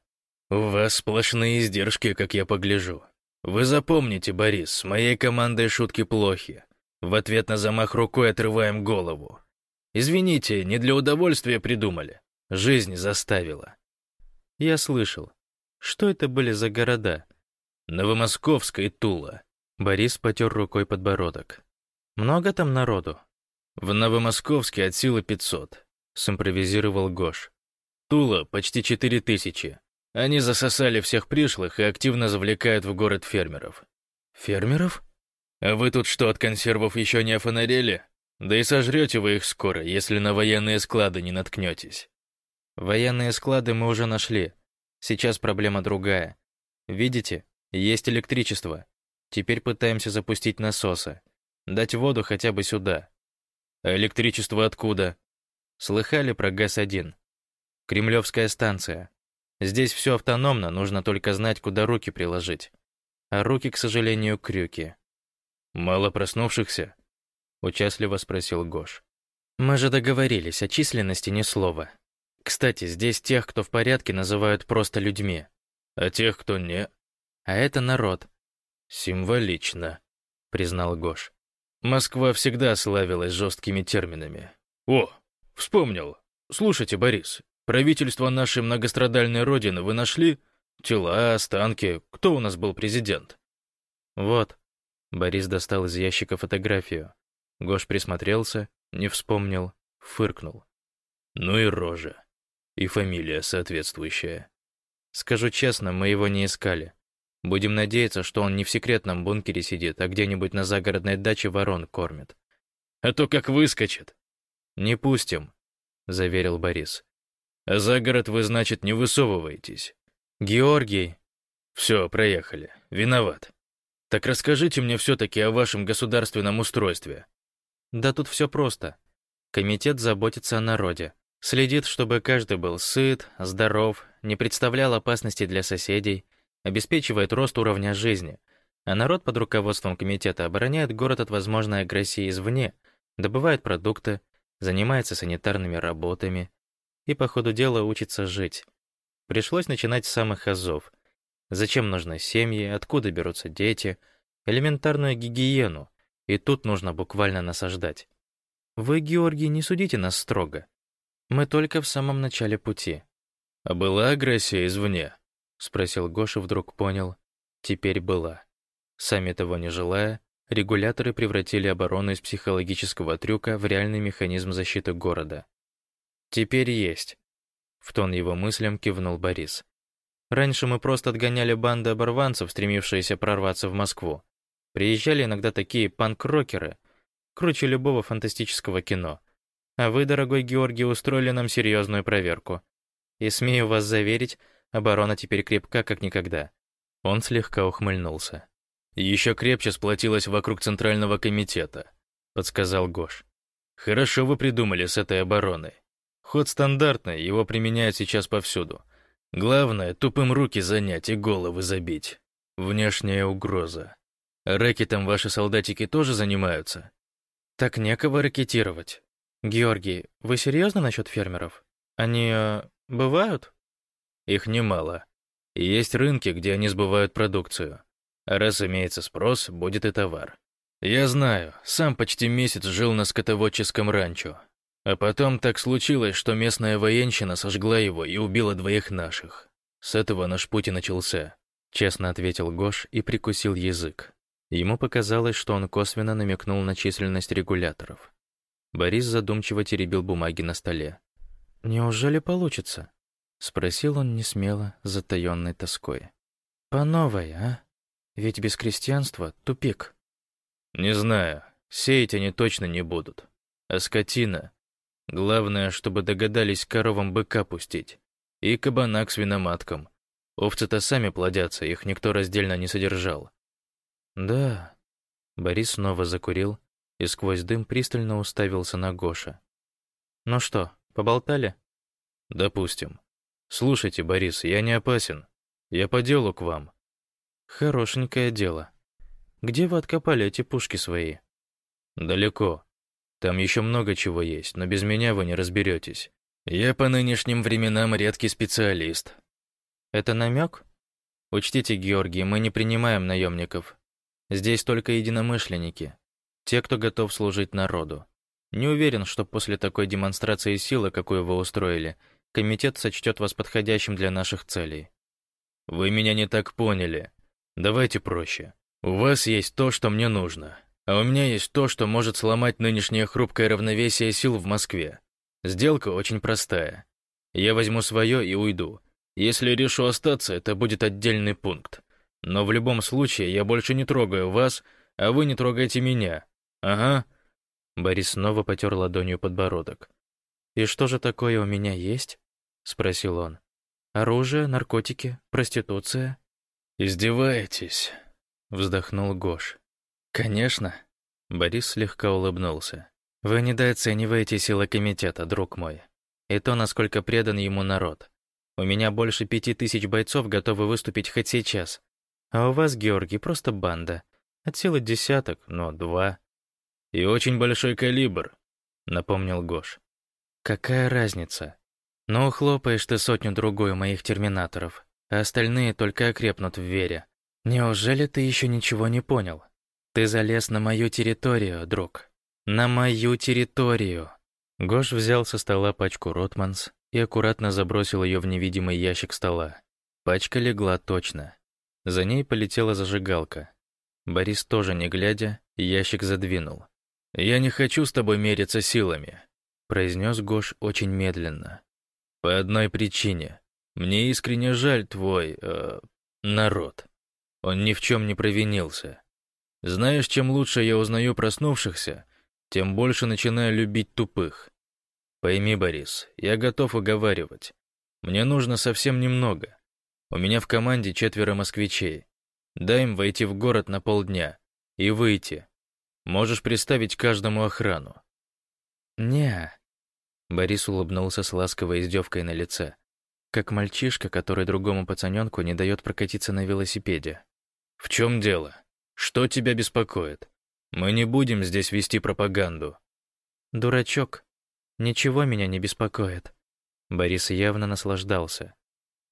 У вас сплошные издержки, как я погляжу. Вы запомните, Борис, с моей командой шутки плохи. В ответ на замах рукой отрываем голову. Извините, не для удовольствия придумали. Жизнь заставила. Я слышал. Что это были за города? Новомосковская и Тула. Борис потер рукой подбородок. Много там народу? В Новомосковске от силы 500. Симпровизировал Гош. Тула почти 4000. Они засосали всех пришлых и активно завлекают в город фермеров. Фермеров? А вы тут что, от консервов еще не офонарели? Да и сожрете вы их скоро, если на военные склады не наткнетесь. Военные склады мы уже нашли. Сейчас проблема другая. Видите, есть электричество. Теперь пытаемся запустить насосы. Дать воду хотя бы сюда. А электричество откуда? Слыхали про ГАЗ-1? Кремлевская станция. Здесь все автономно, нужно только знать, куда руки приложить. а руки, к сожалению, крюки. «Мало проснувшихся?» — участливо спросил Гош. «Мы же договорились, о численности ни слова. Кстати, здесь тех, кто в порядке, называют просто людьми. А тех, кто не...» «А это народ». «Символично», — признал Гош. «Москва всегда славилась жесткими терминами. О, вспомнил. Слушайте, Борис, правительство нашей многострадальной родины вы нашли? Тела, останки. Кто у нас был президент?» «Вот». Борис достал из ящика фотографию. Гош присмотрелся, не вспомнил, фыркнул. «Ну и рожа. И фамилия соответствующая». «Скажу честно, мы его не искали. Будем надеяться, что он не в секретном бункере сидит, а где-нибудь на загородной даче ворон кормит. А то как выскочит. Не пустим, заверил Борис. А за город вы, значит, не высовываетесь. Георгий. Все, проехали. Виноват. Так расскажите мне все-таки о вашем государственном устройстве. Да тут все просто. Комитет заботится о народе. Следит, чтобы каждый был сыт, здоров, не представлял опасности для соседей, обеспечивает рост уровня жизни, а народ под руководством комитета обороняет город от возможной агрессии извне, добывает продукты, занимается санитарными работами и по ходу дела учится жить. Пришлось начинать с самых азов. Зачем нужны семьи, откуда берутся дети, элементарную гигиену, и тут нужно буквально насаждать. Вы, Георгий, не судите нас строго. Мы только в самом начале пути. А была агрессия извне? — спросил Гоша, вдруг понял. Теперь была. Сами того не желая, регуляторы превратили оборону из психологического трюка в реальный механизм защиты города. «Теперь есть», — в тон его мыслям кивнул Борис. «Раньше мы просто отгоняли банды оборванцев, стремившиеся прорваться в Москву. Приезжали иногда такие панк-рокеры, круче любого фантастического кино. А вы, дорогой Георгий, устроили нам серьезную проверку. И смею вас заверить, Оборона теперь крепка, как никогда. Он слегка ухмыльнулся. «Еще крепче сплотилась вокруг Центрального комитета», — подсказал Гош. «Хорошо вы придумали с этой обороной. Ход стандартный, его применяют сейчас повсюду. Главное — тупым руки занять и головы забить. Внешняя угроза. Рэкетом ваши солдатики тоже занимаются?» «Так некого ракетировать. Георгий, вы серьезно насчет фермеров? Они... Э, бывают?» Их немало. Есть рынки, где они сбывают продукцию. Раз имеется спрос, будет и товар. Я знаю, сам почти месяц жил на скотоводческом ранчо. А потом так случилось, что местная военщина сожгла его и убила двоих наших. С этого наш путь и начался. Честно ответил Гош и прикусил язык. Ему показалось, что он косвенно намекнул на численность регуляторов. Борис задумчиво теребил бумаги на столе. «Неужели получится?» — спросил он несмело, с затаённой тоской. «По новой, а? Ведь без крестьянства — тупик». «Не знаю. Сеять они точно не будут. А скотина? Главное, чтобы догадались коровам быка пустить. И кабана к свиноматкам. Овцы-то сами плодятся, их никто раздельно не содержал». «Да». Борис снова закурил и сквозь дым пристально уставился на Гоша. «Ну что, поболтали?» «Допустим. «Слушайте, Борис, я не опасен. Я по делу к вам». «Хорошенькое дело. Где вы откопали эти пушки свои?» «Далеко. Там еще много чего есть, но без меня вы не разберетесь. Я по нынешним временам редкий специалист». «Это намек?» «Учтите, Георгий, мы не принимаем наемников. Здесь только единомышленники. Те, кто готов служить народу. Не уверен, что после такой демонстрации силы, какую вы устроили, Комитет сочтет вас подходящим для наших целей. Вы меня не так поняли. Давайте проще. У вас есть то, что мне нужно, а у меня есть то, что может сломать нынешнее хрупкое равновесие сил в Москве. Сделка очень простая. Я возьму свое и уйду. Если решу остаться, это будет отдельный пункт. Но в любом случае я больше не трогаю вас, а вы не трогаете меня. Ага. Борис снова потер ладонью подбородок. «И что же такое у меня есть?» — спросил он. «Оружие, наркотики, проституция?» «Издеваетесь?» — вздохнул Гош. «Конечно». Борис слегка улыбнулся. «Вы недооцениваете силы комитета, друг мой. И то, насколько предан ему народ. У меня больше пяти тысяч бойцов готовы выступить хоть сейчас. А у вас, Георгий, просто банда. От силы десяток, но два. И очень большой калибр, напомнил Гош. Какая разница? Но ухлопаешь ты сотню-другую моих терминаторов, а остальные только окрепнут в вере. Неужели ты еще ничего не понял? Ты залез на мою территорию, друг. На мою территорию. Гош взял со стола пачку Ротманс и аккуратно забросил ее в невидимый ящик стола. Пачка легла точно. За ней полетела зажигалка. Борис тоже, не глядя, ящик задвинул. «Я не хочу с тобой мериться силами», — произнес Гош очень медленно. «По одной причине. Мне искренне жаль твой... Э, народ. Он ни в чем не провинился. Знаешь, чем лучше я узнаю проснувшихся, тем больше начинаю любить тупых. Пойми, Борис, я готов уговаривать. Мне нужно совсем немного. У меня в команде четверо москвичей. Дай им войти в город на полдня. И выйти. Можешь представить каждому охрану. не Борис улыбнулся с ласковой издевкой на лице, как мальчишка, который другому пацаненку не дает прокатиться на велосипеде. «В чем дело? Что тебя беспокоит? Мы не будем здесь вести пропаганду». «Дурачок, ничего меня не беспокоит». Борис явно наслаждался.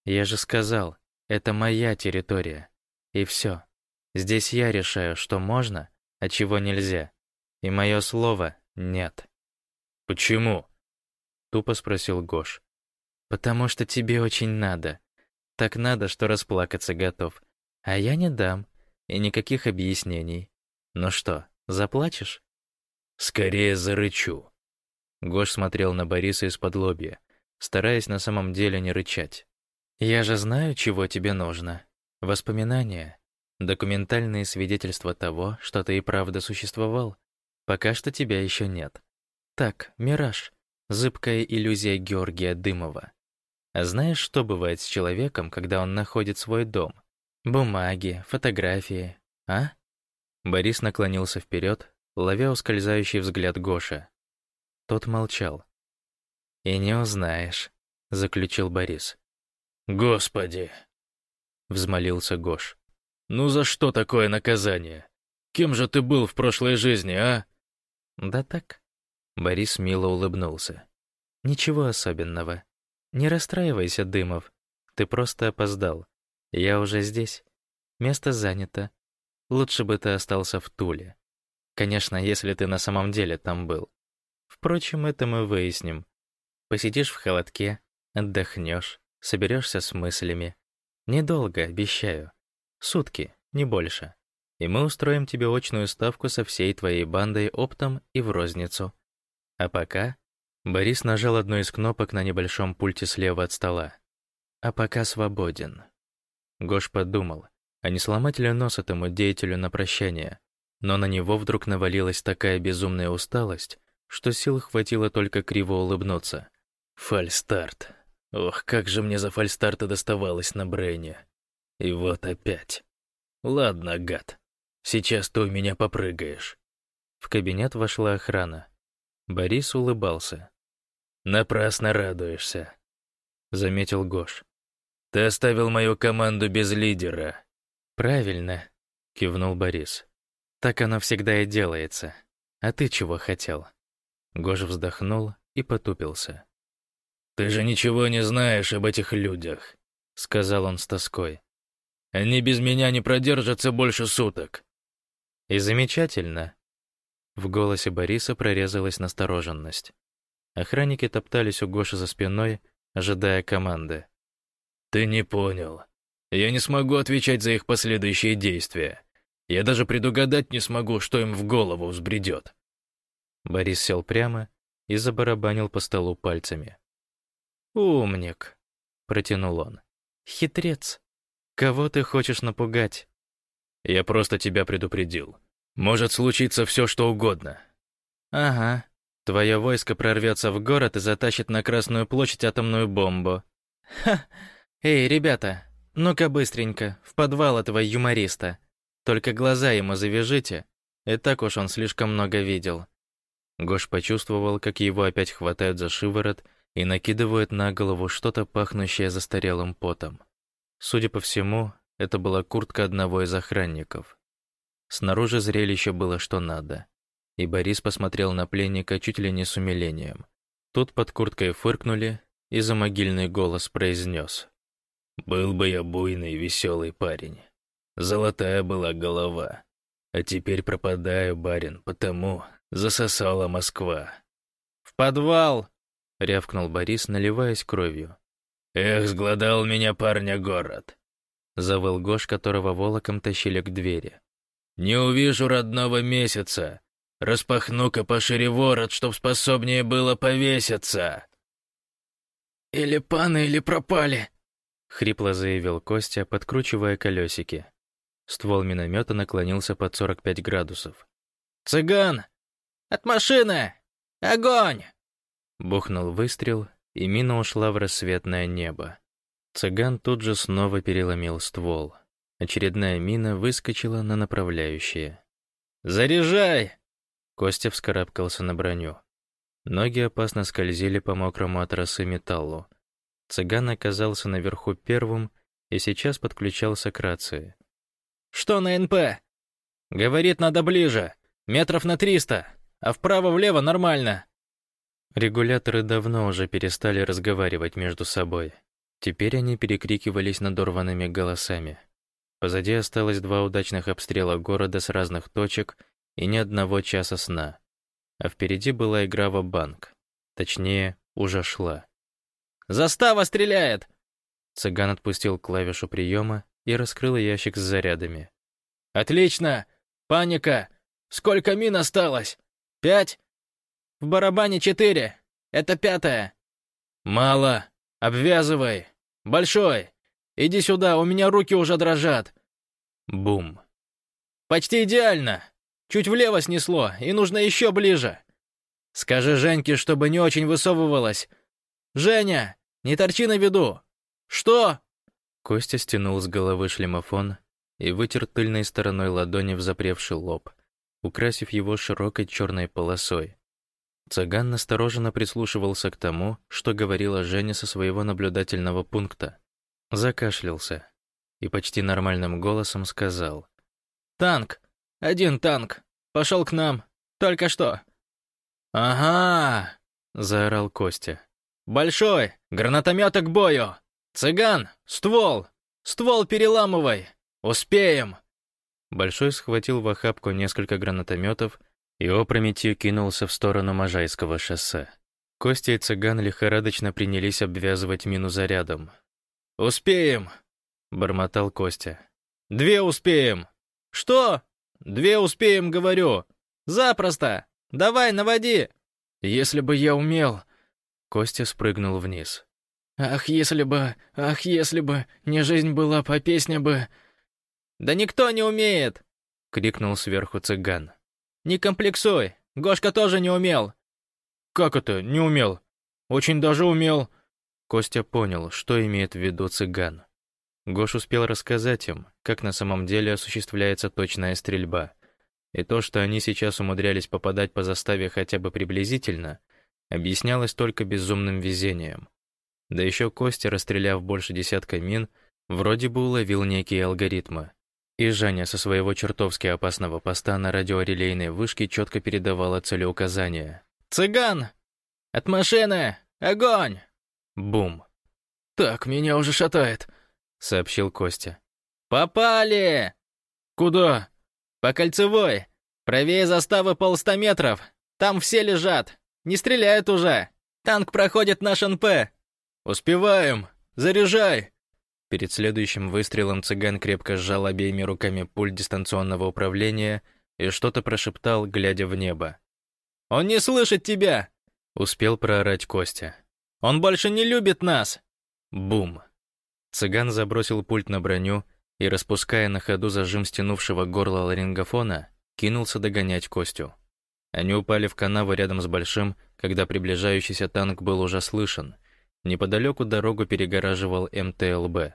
«Я же сказал, это моя территория. И все. Здесь я решаю, что можно, а чего нельзя. И мое слово — нет». «Почему?» — тупо спросил Гош. «Потому что тебе очень надо. Так надо, что расплакаться готов. А я не дам. И никаких объяснений. Ну что, заплачешь? Скорее зарычу. Гош смотрел на Бориса из-под лобья, стараясь на самом деле не рычать. Я же знаю, чего тебе нужно. Воспоминания. Документальные свидетельства того, что ты и правда существовал. Пока что тебя еще нет. Так, мираж. Зыбкая иллюзия Георгия Дымова. А знаешь, что бывает с человеком, когда он находит свой дом? Бумаги, фотографии, а? Борис наклонился вперед, ловя ускользающий взгляд Гоша. Тот молчал. «И не узнаешь», — заключил Борис. «Господи!» — взмолился Гош. «Ну за что такое наказание? Кем же ты был в прошлой жизни, а?» «Да так». Борис мило улыбнулся. «Ничего особенного. Не расстраивайся, Дымов. Ты просто опоздал. Я уже здесь. Место занято. Лучше бы ты остался в Туле. Конечно, если ты на самом деле там был. Впрочем, это мы выясним. Посидишь в холодке, отдохнешь, соберешься с мыслями. Недолго, обещаю. Сутки, не больше. И мы устроим тебе очную ставку со всей твоей бандой оптом и в розницу. А пока... Борис нажал одну из кнопок на небольшом пульте слева от стола. А пока свободен. Гош подумал, а не сломать ли нос этому деятелю на прощание. Но на него вдруг навалилась такая безумная усталость, что сил хватило только криво улыбнуться. Фальстарт. Ох, как же мне за фальстарта доставалось на Брейне. И вот опять. Ладно, гад. Сейчас ты у меня попрыгаешь. В кабинет вошла охрана. Борис улыбался. «Напрасно радуешься», — заметил Гош. Ты оставил мою команду без лидера. Правильно, кивнул Борис. Так оно всегда и делается. А ты чего хотел? Гош вздохнул и потупился. Ты же ничего не знаешь об этих людях, сказал он с тоской. Они без меня не продержатся больше суток. И замечательно. В голосе Бориса прорезалась настороженность. Охранники топтались у Гоши за спиной, ожидая команды. «Ты не понял. Я не смогу отвечать за их последующие действия. Я даже предугадать не смогу, что им в голову взбредет». Борис сел прямо и забарабанил по столу пальцами. «Умник», — протянул он. «Хитрец. Кого ты хочешь напугать?» «Я просто тебя предупредил. Может случиться все, что угодно». «Ага. Твое войско прорвется в город и затащит на Красную площадь атомную бомбу. Ха! «Эй, ребята, ну-ка быстренько, в подвал этого юмориста. Только глаза ему завяжите, и так уж он слишком много видел». Гош почувствовал, как его опять хватают за шиворот и накидывают на голову что-то пахнущее застарелым потом. Судя по всему, это была куртка одного из охранников. Снаружи зрелище было что надо. И Борис посмотрел на пленника чуть ли не с умилением. Тут под курткой фыркнули, и за могильный голос произнес. «Был бы я буйный, веселый парень. Золотая была голова. А теперь пропадаю, барин, потому засосала Москва». «В подвал!» — рявкнул Борис, наливаясь кровью. «Эх, сгладал меня парня город!» — завыл Гош, которого волоком тащили к двери. «Не увижу родного месяца. Распахну-ка пошире ворот, чтоб способнее было повеситься!» «Или паны, или пропали!» — хрипло заявил Костя, подкручивая колесики. Ствол миномета наклонился под 45 градусов. «Цыган! От машины! Огонь!» Бухнул выстрел, и мина ушла в рассветное небо. Цыган тут же снова переломил ствол. Очередная мина выскочила на направляющее. «Заряжай!» Костя вскарабкался на броню. Ноги опасно скользили по мокрому от металлу. Цыган оказался наверху первым и сейчас подключался к рации. «Что на НП?» «Говорит, надо ближе. Метров на триста. А вправо-влево нормально». Регуляторы давно уже перестали разговаривать между собой. Теперь они перекрикивались надорванными голосами. Позади осталось два удачных обстрела города с разных точек и ни одного часа сна. А впереди была игра в банк Точнее, уже шла. «Застава стреляет!» Цыган отпустил клавишу приема и раскрыл ящик с зарядами. «Отлично! Паника! Сколько мин осталось? Пять? В барабане четыре. Это пятая. Мало. Обвязывай. Большой. Иди сюда, у меня руки уже дрожат. Бум. Почти идеально. Чуть влево снесло, и нужно еще ближе. Скажи Женьке, чтобы не очень высовывалась. Женя, не торчи на виду. Что? Костя стянул с головы шлемофон и вытер тыльной стороной ладони в запревший лоб, украсив его широкой черной полосой. Цыган настороженно прислушивался к тому, что говорила Женя со своего наблюдательного пункта. Закашлялся и почти нормальным голосом сказал. «Танк! Один танк! Пошел к нам! Только что!» «Ага!» — заорал Костя. «Большой! Гранатомета к бою! Цыган! Ствол! Ствол переламывай! Успеем!» Большой схватил в охапку несколько гранатометов и опрометью кинулся в сторону Можайского шоссе. Костя и цыган лихорадочно принялись обвязывать мину зарядом. «Успеем!» — бормотал Костя. «Две успеем!» «Что? Две успеем, говорю! Запросто! Давай, наводи!» «Если бы я умел...» Костя спрыгнул вниз. «Ах, если бы... Ах, если бы... Не жизнь была, по песне бы...» «Да никто не умеет!» — крикнул сверху цыган. «Не комплексуй! Гошка тоже не умел!» «Как это, не умел? Очень даже умел!» Костя понял, что имеет в виду цыган. Гош успел рассказать им, как на самом деле осуществляется точная стрельба. И то, что они сейчас умудрялись попадать по заставе хотя бы приблизительно, объяснялось только безумным везением. Да еще Костя, расстреляв больше десятка мин, вроде бы уловил некие алгоритмы. И Женя со своего чертовски опасного поста на радиорелейной вышке четко передавала целеуказания. «Цыган! От машины! Огонь!» Бум. «Так, меня уже шатает», — сообщил Костя. «Попали!» «Куда?» «По кольцевой. Правее заставы полста метров. Там все лежат. Не стреляют уже. Танк проходит наш НП». «Успеваем! Заряжай!» Перед следующим выстрелом цыган крепко сжал обеими руками пульт дистанционного управления и что-то прошептал, глядя в небо. «Он не слышит тебя!» — успел проорать Костя. «Он больше не любит нас!» Бум! Цыган забросил пульт на броню и, распуская на ходу зажим стянувшего горло ларингофона, кинулся догонять Костю. Они упали в канаву рядом с Большим, когда приближающийся танк был уже слышен — Неподалеку дорогу перегораживал МТЛБ.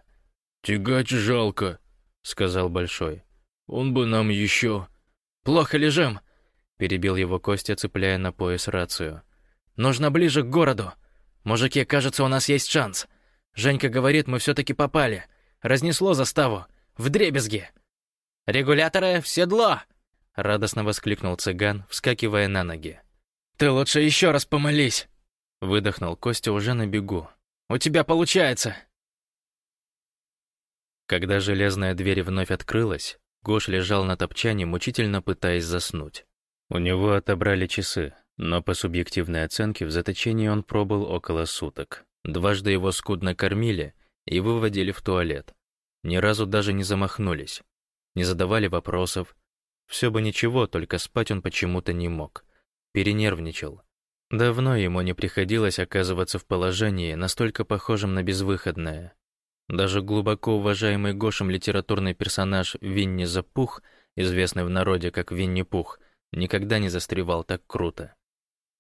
«Тягач жалко», — сказал Большой. «Он бы нам еще...» «Плохо лежим», — перебил его Костя, цепляя на пояс рацию. «Нужно ближе к городу. Мужики, кажется, у нас есть шанс. Женька говорит, мы все-таки попали. Разнесло заставу. в дребезги. «Регуляторы в седло!» — радостно воскликнул цыган, вскакивая на ноги. «Ты лучше еще раз помолись!» — выдохнул Костя уже на бегу. «У тебя получается!» Когда железная дверь вновь открылась, Гош лежал на топчане, мучительно пытаясь заснуть. У него отобрали часы, но по субъективной оценке в заточении он пробыл около суток. Дважды его скудно кормили и выводили в туалет. Ни разу даже не замахнулись, не задавали вопросов. Все бы ничего, только спать он почему-то не мог. Перенервничал. Давно ему не приходилось оказываться в положении, настолько похожем на безвыходное. Даже глубоко уважаемый Гошем литературный персонаж Винни Запух, известный в народе как Винни-Пух, никогда не застревал так круто.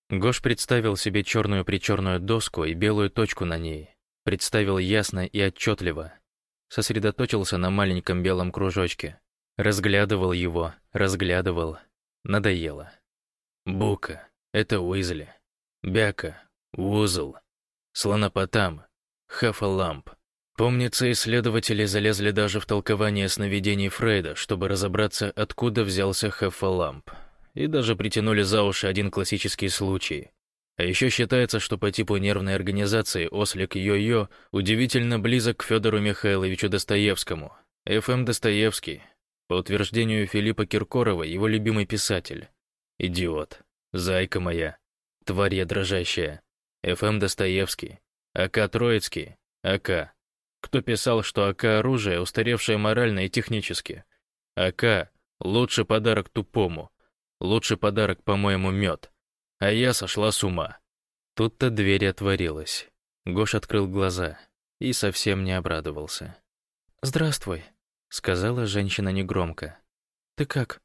Гош представил себе черную-причерную доску и белую точку на ней. Представил ясно и отчетливо. Сосредоточился на маленьком белом кружочке. Разглядывал его, разглядывал. Надоело. Бука — это Уизли. Бяка — Узл. Слонопотам — Хафаламп. Помнится, исследователи залезли даже в толкование сновидений Фрейда, чтобы разобраться, откуда взялся Хафаламп и даже притянули за уши один классический случай. А еще считается, что по типу нервной организации ослик Йо-Йо удивительно близок к Федору Михайловичу Достоевскому. Ф.М. Достоевский, по утверждению Филиппа Киркорова, его любимый писатель. Идиот. Зайка моя. Тварь я дрожащая. Ф.М. Достоевский. А.К. Троицкий. А.К. Кто писал, что АК оружие, устаревшее морально и технически? АК — лучший подарок тупому. Лучший подарок, по-моему, мед. А я сошла с ума. Тут-то дверь отворилась. Гош открыл глаза и совсем не обрадовался. «Здравствуй», — сказала женщина негромко. «Ты как?»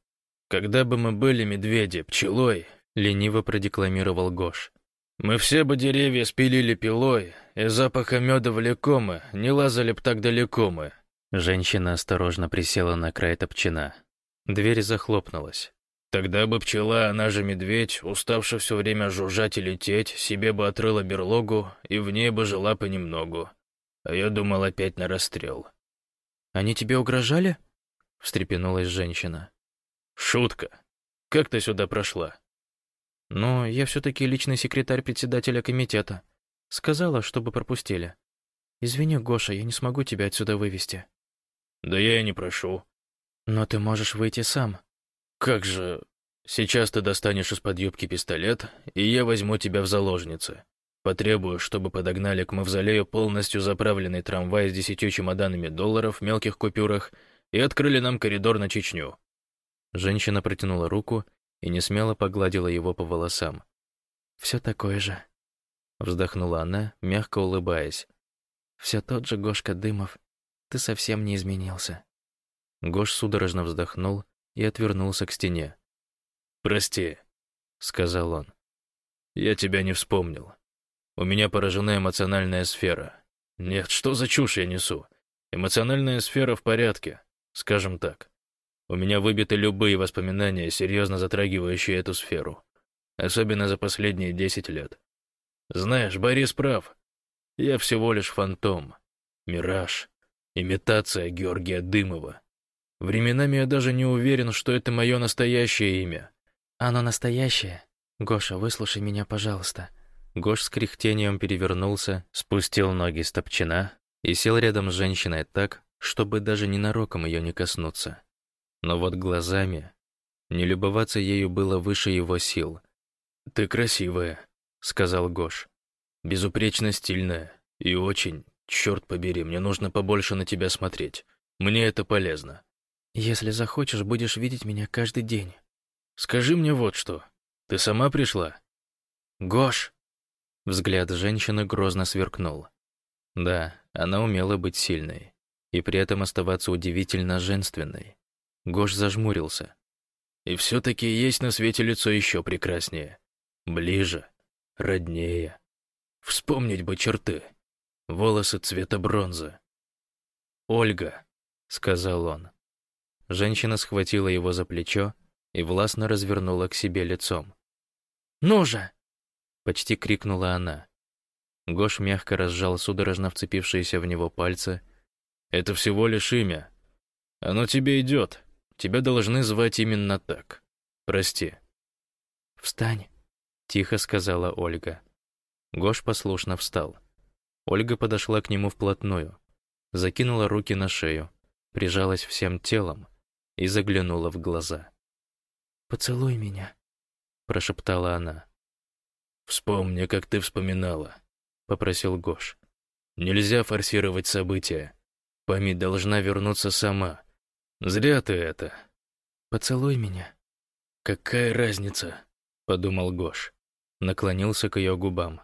«Когда бы мы были медведи, пчелой», — лениво продекламировал Гош. «Мы все бы деревья спилили пилой, и запаха меда влекомы, не лазали б так далеко мы». Женщина осторожно присела на край топчина. Дверь захлопнулась. Тогда бы пчела, она же медведь, уставши все время жужжать и лететь, себе бы отрыла берлогу и в ней бы жила понемногу. А я думал опять на расстрел. «Они тебе угрожали?» — встрепенулась женщина. «Шутка. Как ты сюда прошла?» «Ну, я все-таки личный секретарь председателя комитета. Сказала, чтобы пропустили. Извини, Гоша, я не смогу тебя отсюда вывести». «Да я и не прошу». «Но ты можешь выйти сам». «Как же... Сейчас ты достанешь из-под юбки пистолет, и я возьму тебя в заложницы. Потребую, чтобы подогнали к мавзолею полностью заправленный трамвай с десятью чемоданами долларов в мелких купюрах и открыли нам коридор на Чечню». Женщина протянула руку и несмело погладила его по волосам. «Все такое же», — вздохнула она, мягко улыбаясь. «Все тот же Гошка Дымов. Ты совсем не изменился». Гош судорожно вздохнул и отвернулся к стене. «Прости», — сказал он. «Я тебя не вспомнил. У меня поражена эмоциональная сфера. Нет, что за чушь я несу? Эмоциональная сфера в порядке, скажем так. У меня выбиты любые воспоминания, серьезно затрагивающие эту сферу. Особенно за последние десять лет. Знаешь, Борис прав. Я всего лишь фантом, мираж, имитация Георгия Дымова. Временами я даже не уверен, что это мое настоящее имя. Оно настоящее? Гоша, выслушай меня, пожалуйста. Гош с кряхтением перевернулся, спустил ноги с топчина и сел рядом с женщиной так, чтобы даже ненароком ее не коснуться. Но вот глазами... Не любоваться ею было выше его сил. «Ты красивая», — сказал Гош. «Безупречно стильная и очень, черт побери, мне нужно побольше на тебя смотреть. Мне это полезно. Если захочешь, будешь видеть меня каждый день. Скажи мне вот что. Ты сама пришла? Гош! Взгляд женщины грозно сверкнул. Да, она умела быть сильной. И при этом оставаться удивительно женственной. Гош зажмурился. И все-таки есть на свете лицо еще прекраснее. Ближе, роднее. Вспомнить бы черты. Волосы цвета бронзы. «Ольга», — сказал он. Женщина схватила его за плечо и властно развернула к себе лицом. «Ну же!» — почти крикнула она. Гош мягко разжал судорожно вцепившиеся в него пальцы. «Это всего лишь имя. Оно тебе идет. Тебя должны звать именно так. Прости. «Встань», — тихо сказала Ольга. Гош послушно встал. Ольга подошла к нему вплотную, закинула руки на шею, прижалась всем телом и заглянула в глаза. «Поцелуй меня», — прошептала она. «Вспомни, как ты вспоминала», — попросил Гош. «Нельзя форсировать события. Память должна вернуться сама. Зря ты это». «Поцелуй меня». «Какая разница?» — подумал Гош. Наклонился к ее губам.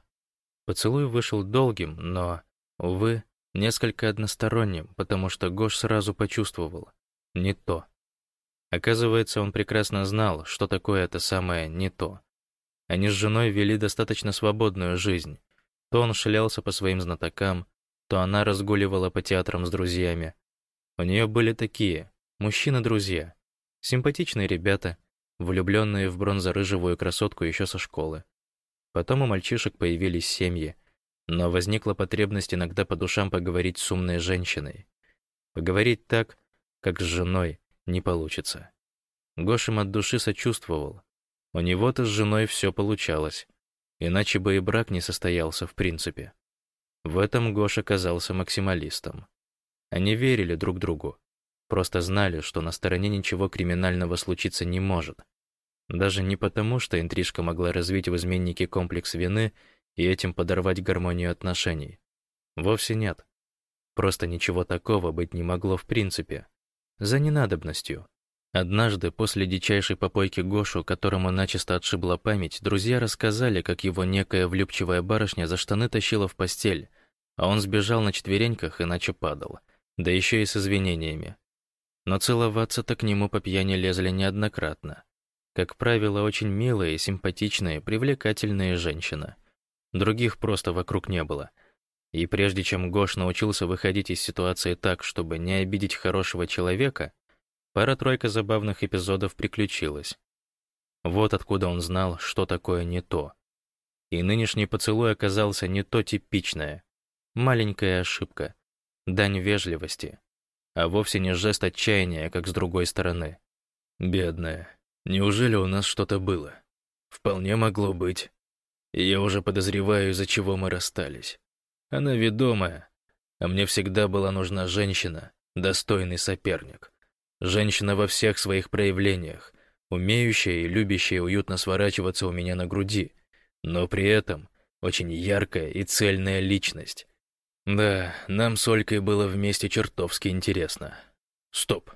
Поцелуй вышел долгим, но, увы, несколько односторонним, потому что Гош сразу почувствовал — не то. Оказывается, он прекрасно знал, что такое это самое «не то». Они с женой вели достаточно свободную жизнь. То он шлялся по своим знатокам, то она разгуливала по театрам с друзьями. У нее были такие, мужчины-друзья, симпатичные ребята, влюбленные в бронзорыжевую красотку еще со школы. Потом у мальчишек появились семьи, но возникла потребность иногда по душам поговорить с умной женщиной. Поговорить так, как с женой, не получится. Гошем от души сочувствовал, у него-то с женой все получалось, иначе бы и брак не состоялся в принципе. В этом Гоша казался максималистом. Они верили друг другу, просто знали, что на стороне ничего криминального случиться не может. Даже не потому, что интрижка могла развить в изменнике комплекс вины и этим подорвать гармонию отношений. Вовсе нет. Просто ничего такого быть не могло в принципе. За ненадобностью. Однажды, после дичайшей попойки Гошу, которому начисто отшибла память, друзья рассказали, как его некая влюбчивая барышня за штаны тащила в постель, а он сбежал на четвереньках, иначе падал, да еще и с извинениями. Но целоваться-то к нему по пьяни лезли неоднократно. Как правило, очень милые, симпатичные, привлекательные женщины. Других просто вокруг не было. И прежде чем Гош научился выходить из ситуации так, чтобы не обидеть хорошего человека, Пара-тройка забавных эпизодов приключилась. Вот откуда он знал, что такое не то. И нынешний поцелуй оказался не то типичное. Маленькая ошибка. Дань вежливости. А вовсе не жест отчаяния, как с другой стороны. Бедная. Неужели у нас что-то было? Вполне могло быть. Я уже подозреваю, из-за чего мы расстались. Она ведомая, а мне всегда была нужна женщина, достойный соперник. Женщина во всех своих проявлениях, умеющая и любящая уютно сворачиваться у меня на груди, но при этом очень яркая и цельная личность. Да, нам с Олькой было вместе чертовски интересно. Стоп,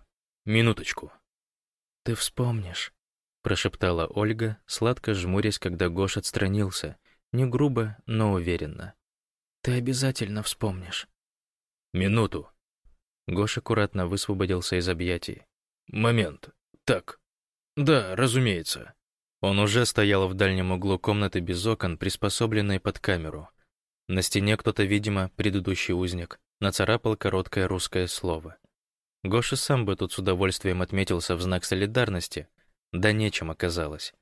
минуточку. «Ты вспомнишь», — прошептала Ольга, сладко жмурясь, когда Гош отстранился, не грубо, но уверенно. «Ты обязательно вспомнишь». «Минуту», Гош аккуратно высвободился из объятий. «Момент. Так. Да, разумеется». Он уже стоял в дальнем углу комнаты без окон, приспособленной под камеру. На стене кто-то, видимо, предыдущий узник, нацарапал короткое русское слово. Гоша сам бы тут с удовольствием отметился в знак солидарности, да нечем оказалось.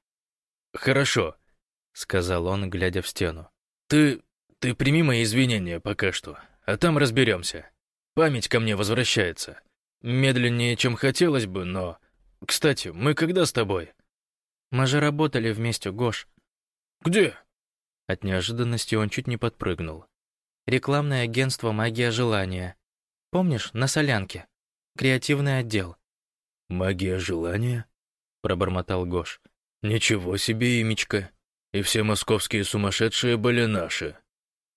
«Хорошо», — сказал он, глядя в стену. «Ты... ты прими мои извинения пока что, а там разберемся». Память ко мне возвращается. Медленнее, чем хотелось бы, но... Кстати, мы когда с тобой? Мы же работали вместе, Гош. Где? От неожиданности он чуть не подпрыгнул. Рекламное агентство «Магия желания». Помнишь, на Солянке? Креативный отдел. «Магия желания?» — пробормотал Гош. «Ничего себе имечко. И все московские сумасшедшие были наши».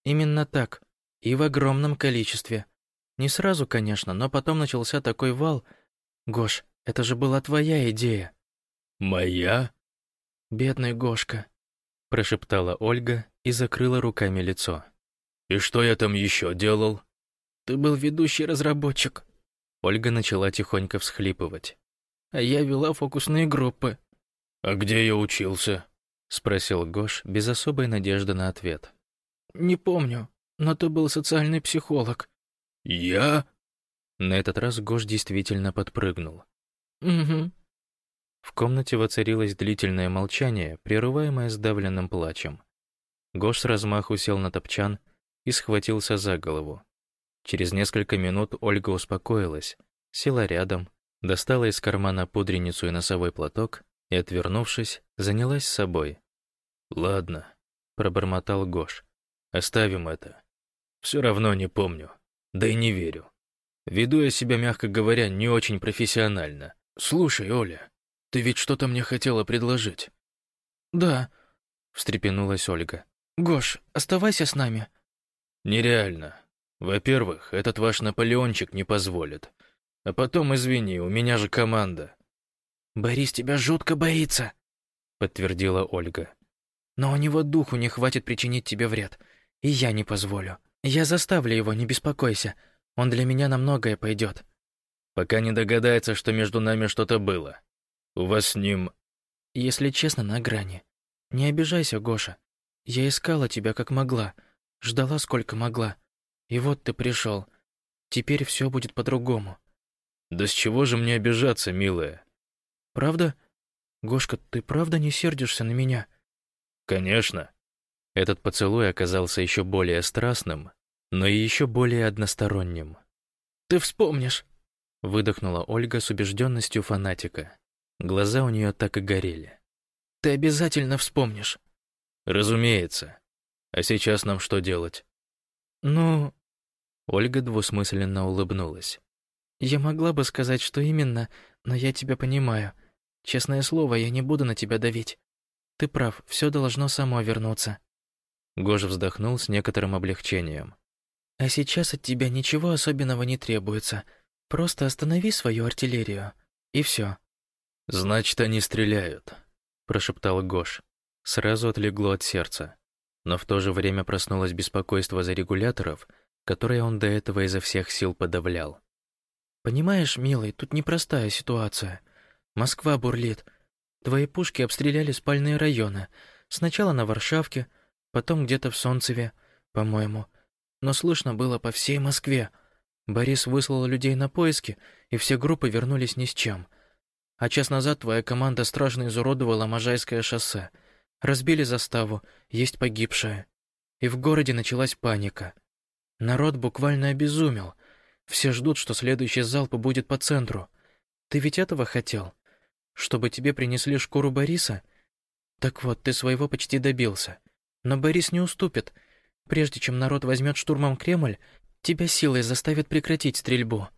«Именно так. И в огромном количестве. Не сразу, конечно, но потом начался такой вал. Гош, это же была твоя идея. Моя? Бедный Гошка, прошептала Ольга и закрыла руками лицо. И что я там еще делал? Ты был ведущий разработчик. Ольга начала тихонько всхлипывать. А я вела фокусные группы. А где я учился? спросил Гош без особой надежды на ответ. Не помню, но ты был социальный психолог. «Я?» На этот раз Гош действительно подпрыгнул. «Угу». В комнате воцарилось длительное молчание, прерываемое сдавленным плачем. Гош с размаху сел на топчан и схватился за голову. Через несколько минут Ольга успокоилась, Села рядом, достала из кармана пудреницу и носовой платок и, отвернувшись, занялась собой. «Ладно», — пробормотал Гош, — «оставим это. Все равно не помню, да и не верю. Веду я себя, мягко говоря, не очень профессионально. Слушай, Оля, ты ведь что-то мне хотела предложить?» «Да», — встрепенулась Ольга. «Гош, оставайся с нами». «Нереально. Во-первых, этот ваш Наполеончик не позволит. А потом, извини, у меня же команда». «Борис тебя жутко боится», — подтвердила Ольга. «Но у него духу не хватит причинить тебе вред. И я не позволю. Я заставлю его, не беспокойся. Он для меня на многое пойдет». «Пока не догадается, что между нами что-то было. У вас с ним...» «Если честно, на грани. Не обижайся, Гоша. Я искала тебя как могла, ждала сколько могла. И вот ты пришел. Теперь все будет по-другому. Да с чего же мне обижаться, милая? Правда? Гошка, ты правда не сердишься на меня? Конечно. Этот поцелуй оказался еще более страстным, но и еще более односторонним. Ты вспомнишь, выдохнула Ольга с убежденностью фанатика. Глаза у нее так и горели. Ты обязательно вспомнишь. Разумеется. А сейчас нам что делать? Ну, Ольга двусмысленно улыбнулась. Я могла бы сказать, что именно, но я тебя понимаю. Честное слово, я не буду на тебя давить. Ты прав, все должно само вернуться. Гоша вздохнул с некоторым облегчением. А сейчас от тебя ничего особенного не требуется. Просто останови свою артиллерию, и все. Значит, они стреляют, прошептал Гош. Сразу отлегло от сердца. Но в то же время проснулось беспокойство за регуляторов, которые он до этого изо всех сил подавлял. Понимаешь, милый, тут непростая ситуация. Москва бурлит. Твои пушки обстреляли спальные районы. Сначала на Варшавке, потом где-то в Солнцеве, по-моему. Но слышно было по всей Москве. Борис выслал людей на поиски, и все группы вернулись ни с чем. А час назад твоя команда страшно изуродовала Можайское шоссе. Разбили заставу, есть погибшие. И в городе началась паника. Народ буквально обезумел. Все ждут, что следующий залп будет по центру. Ты ведь этого хотел? Чтобы тебе принесли шкуру Бориса? Так вот, ты своего почти добился. Но Борис не уступит. Прежде чем народ возьмет штурмом Кремль, тебя силой заставят прекратить стрельбу.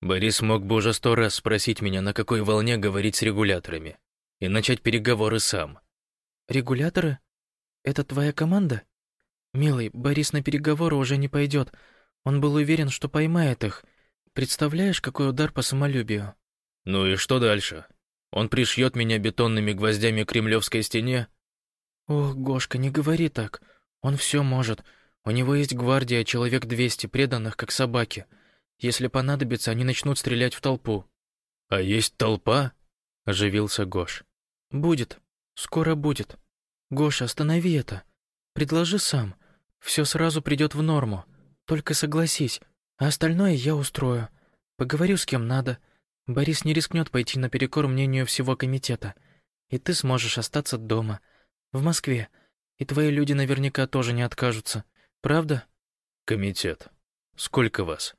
Борис мог бы уже сто раз спросить меня, на какой волне говорить с регуляторами, и начать переговоры сам. Регуляторы? Это твоя команда? Милый, Борис на переговоры уже не пойдет. Он был уверен, что поймает их. Представляешь, какой удар по самолюбию? Ну и что дальше? Он пришьет меня бетонными гвоздями к кремлевской стене? Ох, Гошка, не говори так. Он все может. У него есть гвардия, человек двести, преданных, как собаки. Если понадобится, они начнут стрелять в толпу. А есть толпа? Оживился Гош. Будет. Скоро будет. Гоша, останови это. Предложи сам. Все сразу придет в норму. Только согласись, а остальное я устрою. Поговорю с кем надо. Борис не рискнет пойти наперекор мнению всего комитета. И ты сможешь остаться дома, в Москве. И твои люди наверняка тоже не откажутся. Правда? Комитет. Сколько вас?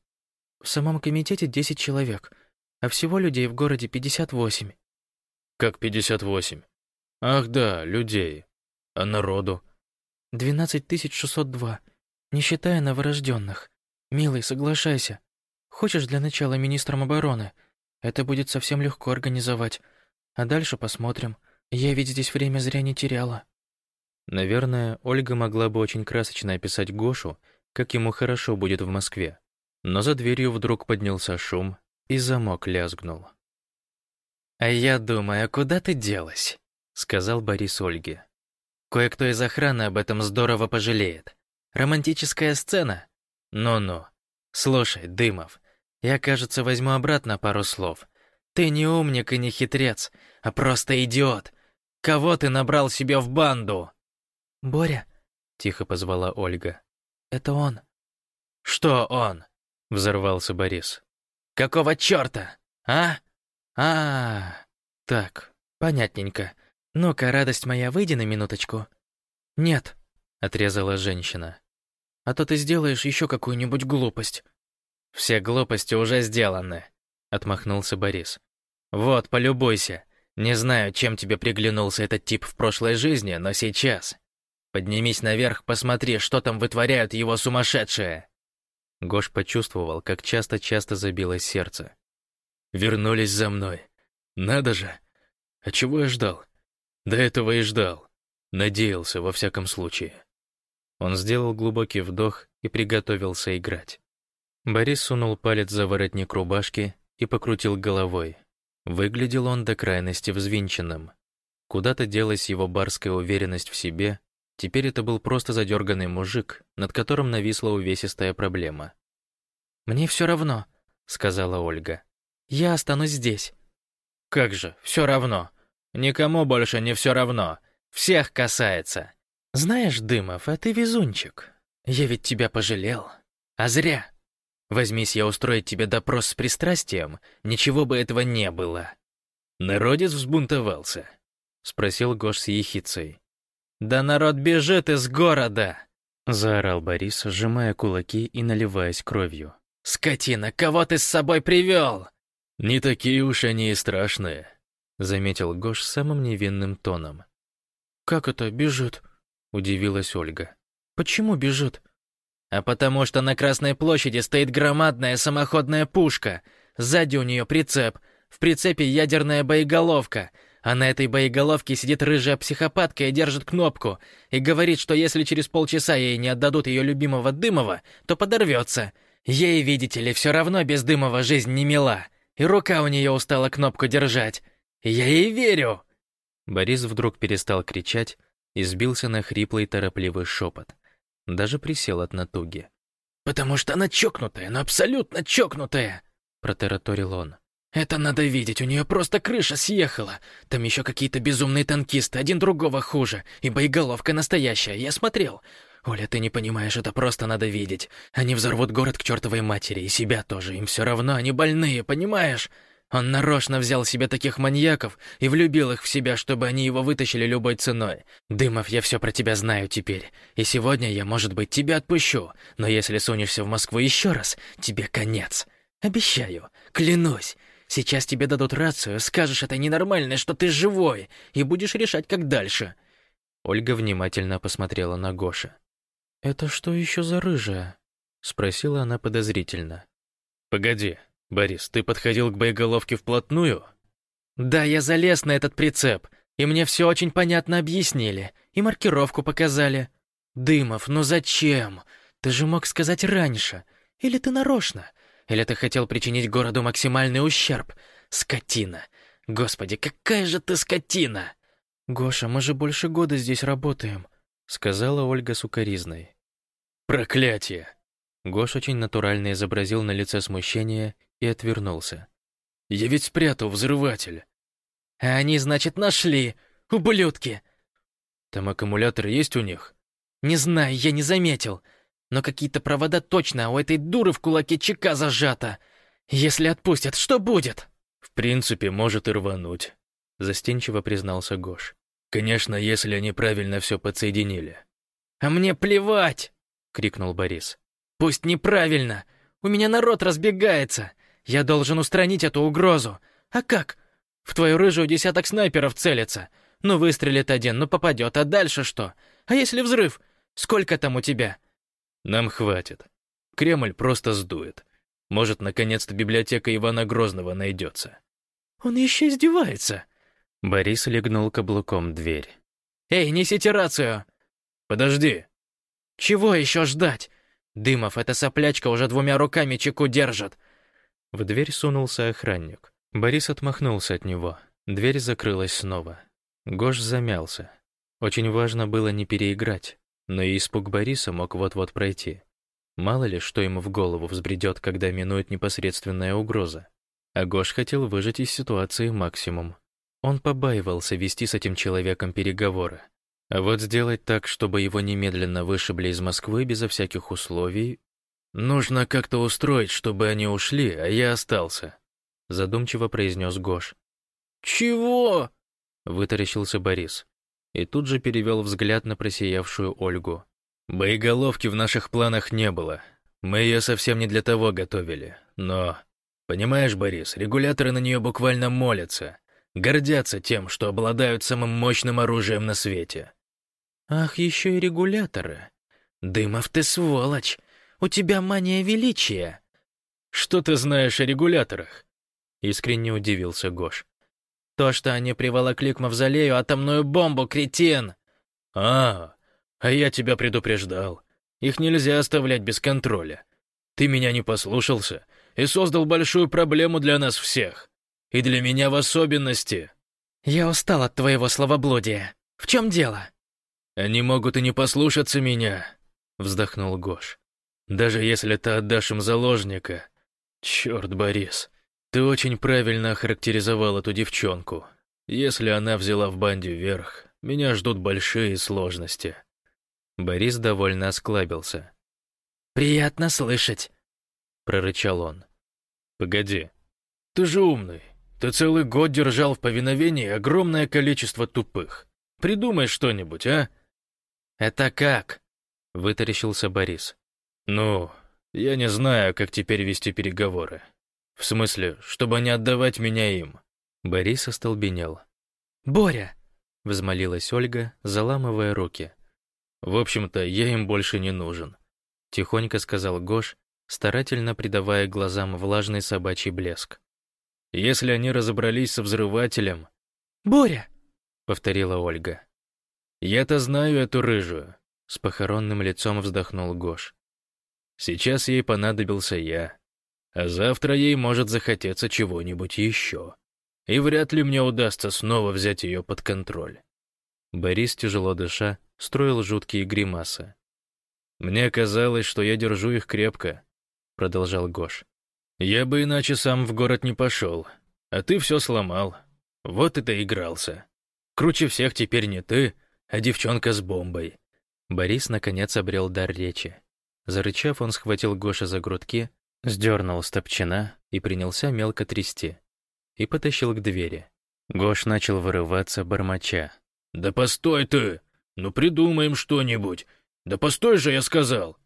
В самом комитете 10 человек, а всего людей в городе 58. Как 58? Ах да, людей. А народу? 12602 не считая новорожденных. Милый, соглашайся. Хочешь для начала министром обороны? Это будет совсем легко организовать. А дальше посмотрим. Я ведь здесь время зря не теряла. Наверное, Ольга могла бы очень красочно описать Гошу, как ему хорошо будет в Москве. Но за дверью вдруг поднялся шум, и замок лязгнул. «А я думаю, куда ты делась?» — сказал Борис Ольге. «Кое-кто из охраны об этом здорово пожалеет. Романтическая сцена? Ну-ну. Слушай, Дымов, я, кажется, возьму обратно пару слов. Ты не умник и не хитрец, а просто идиот. Кого ты набрал себе в банду? Боря, тихо позвала Ольга. Это он. Что он? Взорвался Борис. Какого чёрта? А? А, -а, -а. так, понятненько. Ну-ка, радость моя, выйди на минуточку. Нет, отрезала женщина. А то ты сделаешь еще какую-нибудь глупость. Все глупости уже сделаны. отмахнулся Борис. «Вот, полюбуйся. Не знаю, чем тебе приглянулся этот тип в прошлой жизни, но сейчас. Поднимись наверх, посмотри, что там вытворяют его сумасшедшие!» Гош почувствовал, как часто-часто забилось сердце. «Вернулись за мной. Надо же! А чего я ждал? До этого и ждал. Надеялся, во всяком случае». Он сделал глубокий вдох и приготовился играть. Борис сунул палец за воротник рубашки и покрутил головой. Выглядел он до крайности взвинченным. Куда-то делась его барская уверенность в себе, теперь это был просто задерганный мужик, над которым нависла увесистая проблема. «Мне все равно», — сказала Ольга. «Я останусь здесь». «Как же, все равно. Никому больше не все равно. Всех касается». «Знаешь, Дымов, а ты везунчик. Я ведь тебя пожалел. А зря. Возьмись я устроить тебе допрос с пристрастием, ничего бы этого не было». «Народец взбунтовался?» — спросил Гош с ехицей. «Да народ бежит из города!» — заорал Борис, сжимая кулаки и наливаясь кровью. «Скотина, кого ты с собой привел?» «Не такие уж они и страшные», — заметил Гош самым невинным тоном. «Как это бежит?» — удивилась Ольга. «Почему бежит?» «А потому что на Красной площади стоит громадная самоходная пушка. Сзади у нее прицеп. В прицепе ядерная боеголовка. А на этой боеголовке сидит рыжая психопатка и держит кнопку. И говорит, что если через полчаса ей не отдадут ее любимого Дымова, то подорвется. Ей, видите ли, все равно без Дымова жизнь не мила. И рука у нее устала кнопку держать. Я ей верю!» Борис вдруг перестал кричать и сбился на хриплый торопливый шепот. Даже присел от натуги. «Потому что она чокнутая, но абсолютно чокнутая!» Протараторил он. «Это надо видеть, у нее просто крыша съехала. Там еще какие-то безумные танкисты, один другого хуже. И боеголовка настоящая, я смотрел. Оля, ты не понимаешь, это просто надо видеть. Они взорвут город к чертовой матери, и себя тоже. Им все равно, они больные, понимаешь? Он нарочно взял себе таких маньяков и влюбил их в себя, чтобы они его вытащили любой ценой. Дымов, я все про тебя знаю теперь. И сегодня я, может быть, тебя отпущу. Но если сунешься в Москву еще раз, тебе конец. Обещаю, клянусь. Сейчас тебе дадут рацию, скажешь это ненормально, что ты живой, и будешь решать, как дальше». Ольга внимательно посмотрела на Гоша. «Это что еще за рыжая?» — спросила она подозрительно. «Погоди, Борис, ты подходил к боеголовке вплотную?» «Да, я залез на этот прицеп, и мне все очень понятно объяснили, и маркировку показали. Дымов, ну зачем? Ты же мог сказать раньше. Или ты нарочно? Или ты хотел причинить городу максимальный ущерб? Скотина! Господи, какая же ты скотина!» «Гоша, мы же больше года здесь работаем», — сказала Ольга сукоризной. «Проклятие!» Гош очень натурально изобразил на лице смущение и отвернулся. «Я ведь спрятал взрыватель». «А они, значит, нашли, ублюдки!» «Там аккумулятор есть у них?» «Не знаю, я не заметил. Но какие-то провода точно у этой дуры в кулаке ЧК зажата. Если отпустят, что будет?» «В принципе, может и рвануть», — застенчиво признался Гош. «Конечно, если они правильно все подсоединили». «А мне плевать!» — крикнул Борис. «Пусть неправильно! У меня народ разбегается! Я должен устранить эту угрозу! А как? В твою рыжую десяток снайперов целится. Ну, выстрелит один, ну попадет, а дальше что? А если взрыв? Сколько там у тебя?» Нам хватит. Кремль просто сдует. Может, наконец-то библиотека Ивана Грозного найдется. Он еще издевается. Борис легнул каблуком дверь. «Эй, несите рацию!» «Подожди!» «Чего еще ждать? Дымов, эта соплячка уже двумя руками чеку держит!» В дверь сунулся охранник. Борис отмахнулся от него. Дверь закрылась снова. Гош замялся. Очень важно было не переиграть. Но и испуг Бориса мог вот-вот пройти. Мало ли, что ему в голову взбредет, когда минует непосредственная угроза. А Гош хотел выжать из ситуации максимум. Он побаивался вести с этим человеком переговоры. А вот сделать так, чтобы его немедленно вышибли из Москвы безо всяких условий... «Нужно как-то устроить, чтобы они ушли, а я остался», — задумчиво произнес Гош. «Чего?» — вытаращился Борис и тут же перевел взгляд на просиявшую Ольгу. «Боеголовки в наших планах не было. Мы ее совсем не для того готовили. Но Понимаешь, Борис, регуляторы на нее буквально молятся, гордятся тем, что обладают самым мощным оружием на свете. Ах, еще и регуляторы. Дымов ты сволочь, у тебя мания величия. Что ты знаешь о регуляторах? Искренне удивился Гош. То, что они приволокли к мавзолею атомную бомбу, кретин. А, а я тебя предупреждал. Их нельзя оставлять без контроля. Ты меня не послушался и создал большую проблему для нас всех. И для меня в особенности. Я устал от твоего словоблудия. В чем дело? Они могут и не послушаться меня, вздохнул Гош. Даже если ты отдашь им заложника. Черт, Борис, ты очень правильно охарактеризовал эту девчонку. Если она взяла в банде верх, меня ждут большие сложности. Борис довольно осклабился. «Приятно слышать», — прорычал он. «Погоди, ты же умный. Ты целый год держал в повиновении огромное количество тупых. Придумай что-нибудь, а?» «Это как?» — вытаращился Борис. «Ну, я не знаю, как теперь вести переговоры. В смысле, чтобы не отдавать меня им». Борис остолбенел. «Боря!» — взмолилась Ольга, заламывая руки. «В общем-то, я им больше не нужен», — тихонько сказал Гош, старательно придавая глазам влажный собачий блеск. Если они разобрались со взрывателем... «Боря!» — повторила Ольга. «Я-то знаю эту рыжую», — с похоронным лицом вздохнул Гош. «Сейчас ей понадобился я, а завтра ей может захотеться чего-нибудь еще. И вряд ли мне удастся снова взять ее под контроль». Борис, тяжело дыша, строил жуткие гримасы. «Мне казалось, что я держу их крепко», — продолжал Гош. Я бы иначе сам в город не пошел. А ты все сломал. Вот и доигрался. Круче всех теперь не ты, а девчонка с бомбой. Борис наконец обрел дар речи. Зарычав, он схватил Гоша за грудки, сдернул с топчина и принялся мелко трясти. И потащил к двери. Гош начал вырываться, бормоча. «Да постой ты! Ну придумаем что-нибудь! Да постой же, я сказал!»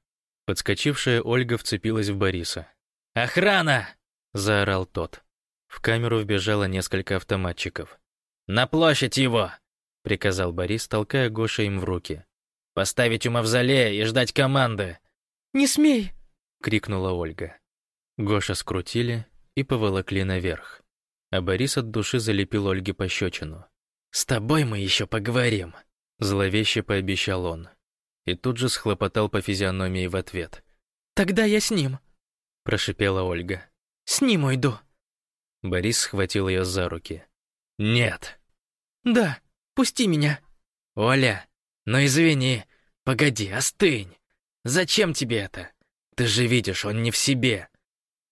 Подскочившая Ольга вцепилась в Бориса. «Охрана!» — заорал тот. В камеру вбежало несколько автоматчиков. «На площадь его!» — приказал Борис, толкая Гоша им в руки. «Поставить у мавзолея и ждать команды!» «Не смей!» — крикнула Ольга. Гоша скрутили и поволокли наверх. А Борис от души залепил Ольге пощечину. «С тобой мы еще поговорим!» — зловеще пообещал он. И тут же схлопотал по физиономии в ответ. «Тогда я с ним!» прошипела Ольга. «С ним уйду». Борис схватил ее за руки. «Нет». «Да, пусти меня». «Оля, ну извини. Погоди, остынь. Зачем тебе это? Ты же видишь, он не в себе».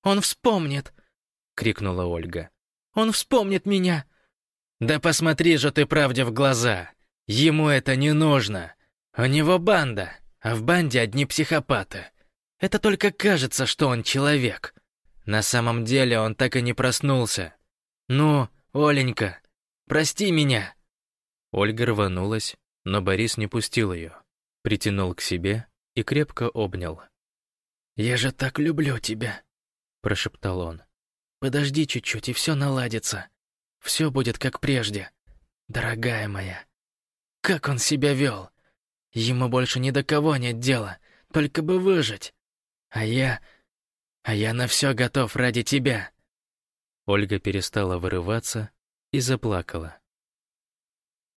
«Он вспомнит», — крикнула Ольга. «Он вспомнит меня». «Да посмотри же ты правде в глаза. Ему это не нужно. У него банда, а в банде одни психопаты. Это только кажется, что он человек. На самом деле он так и не проснулся. Ну, Оленька, прости меня. Ольга рванулась, но Борис не пустил ее. Притянул к себе и крепко обнял. «Я же так люблю тебя», — прошептал он. «Подожди чуть-чуть, и все наладится. Все будет как прежде. Дорогая моя». Как он себя вел? Ему больше ни до кого нет дела, только бы выжить. А я... А я на все готов ради тебя». Ольга перестала вырываться и заплакала.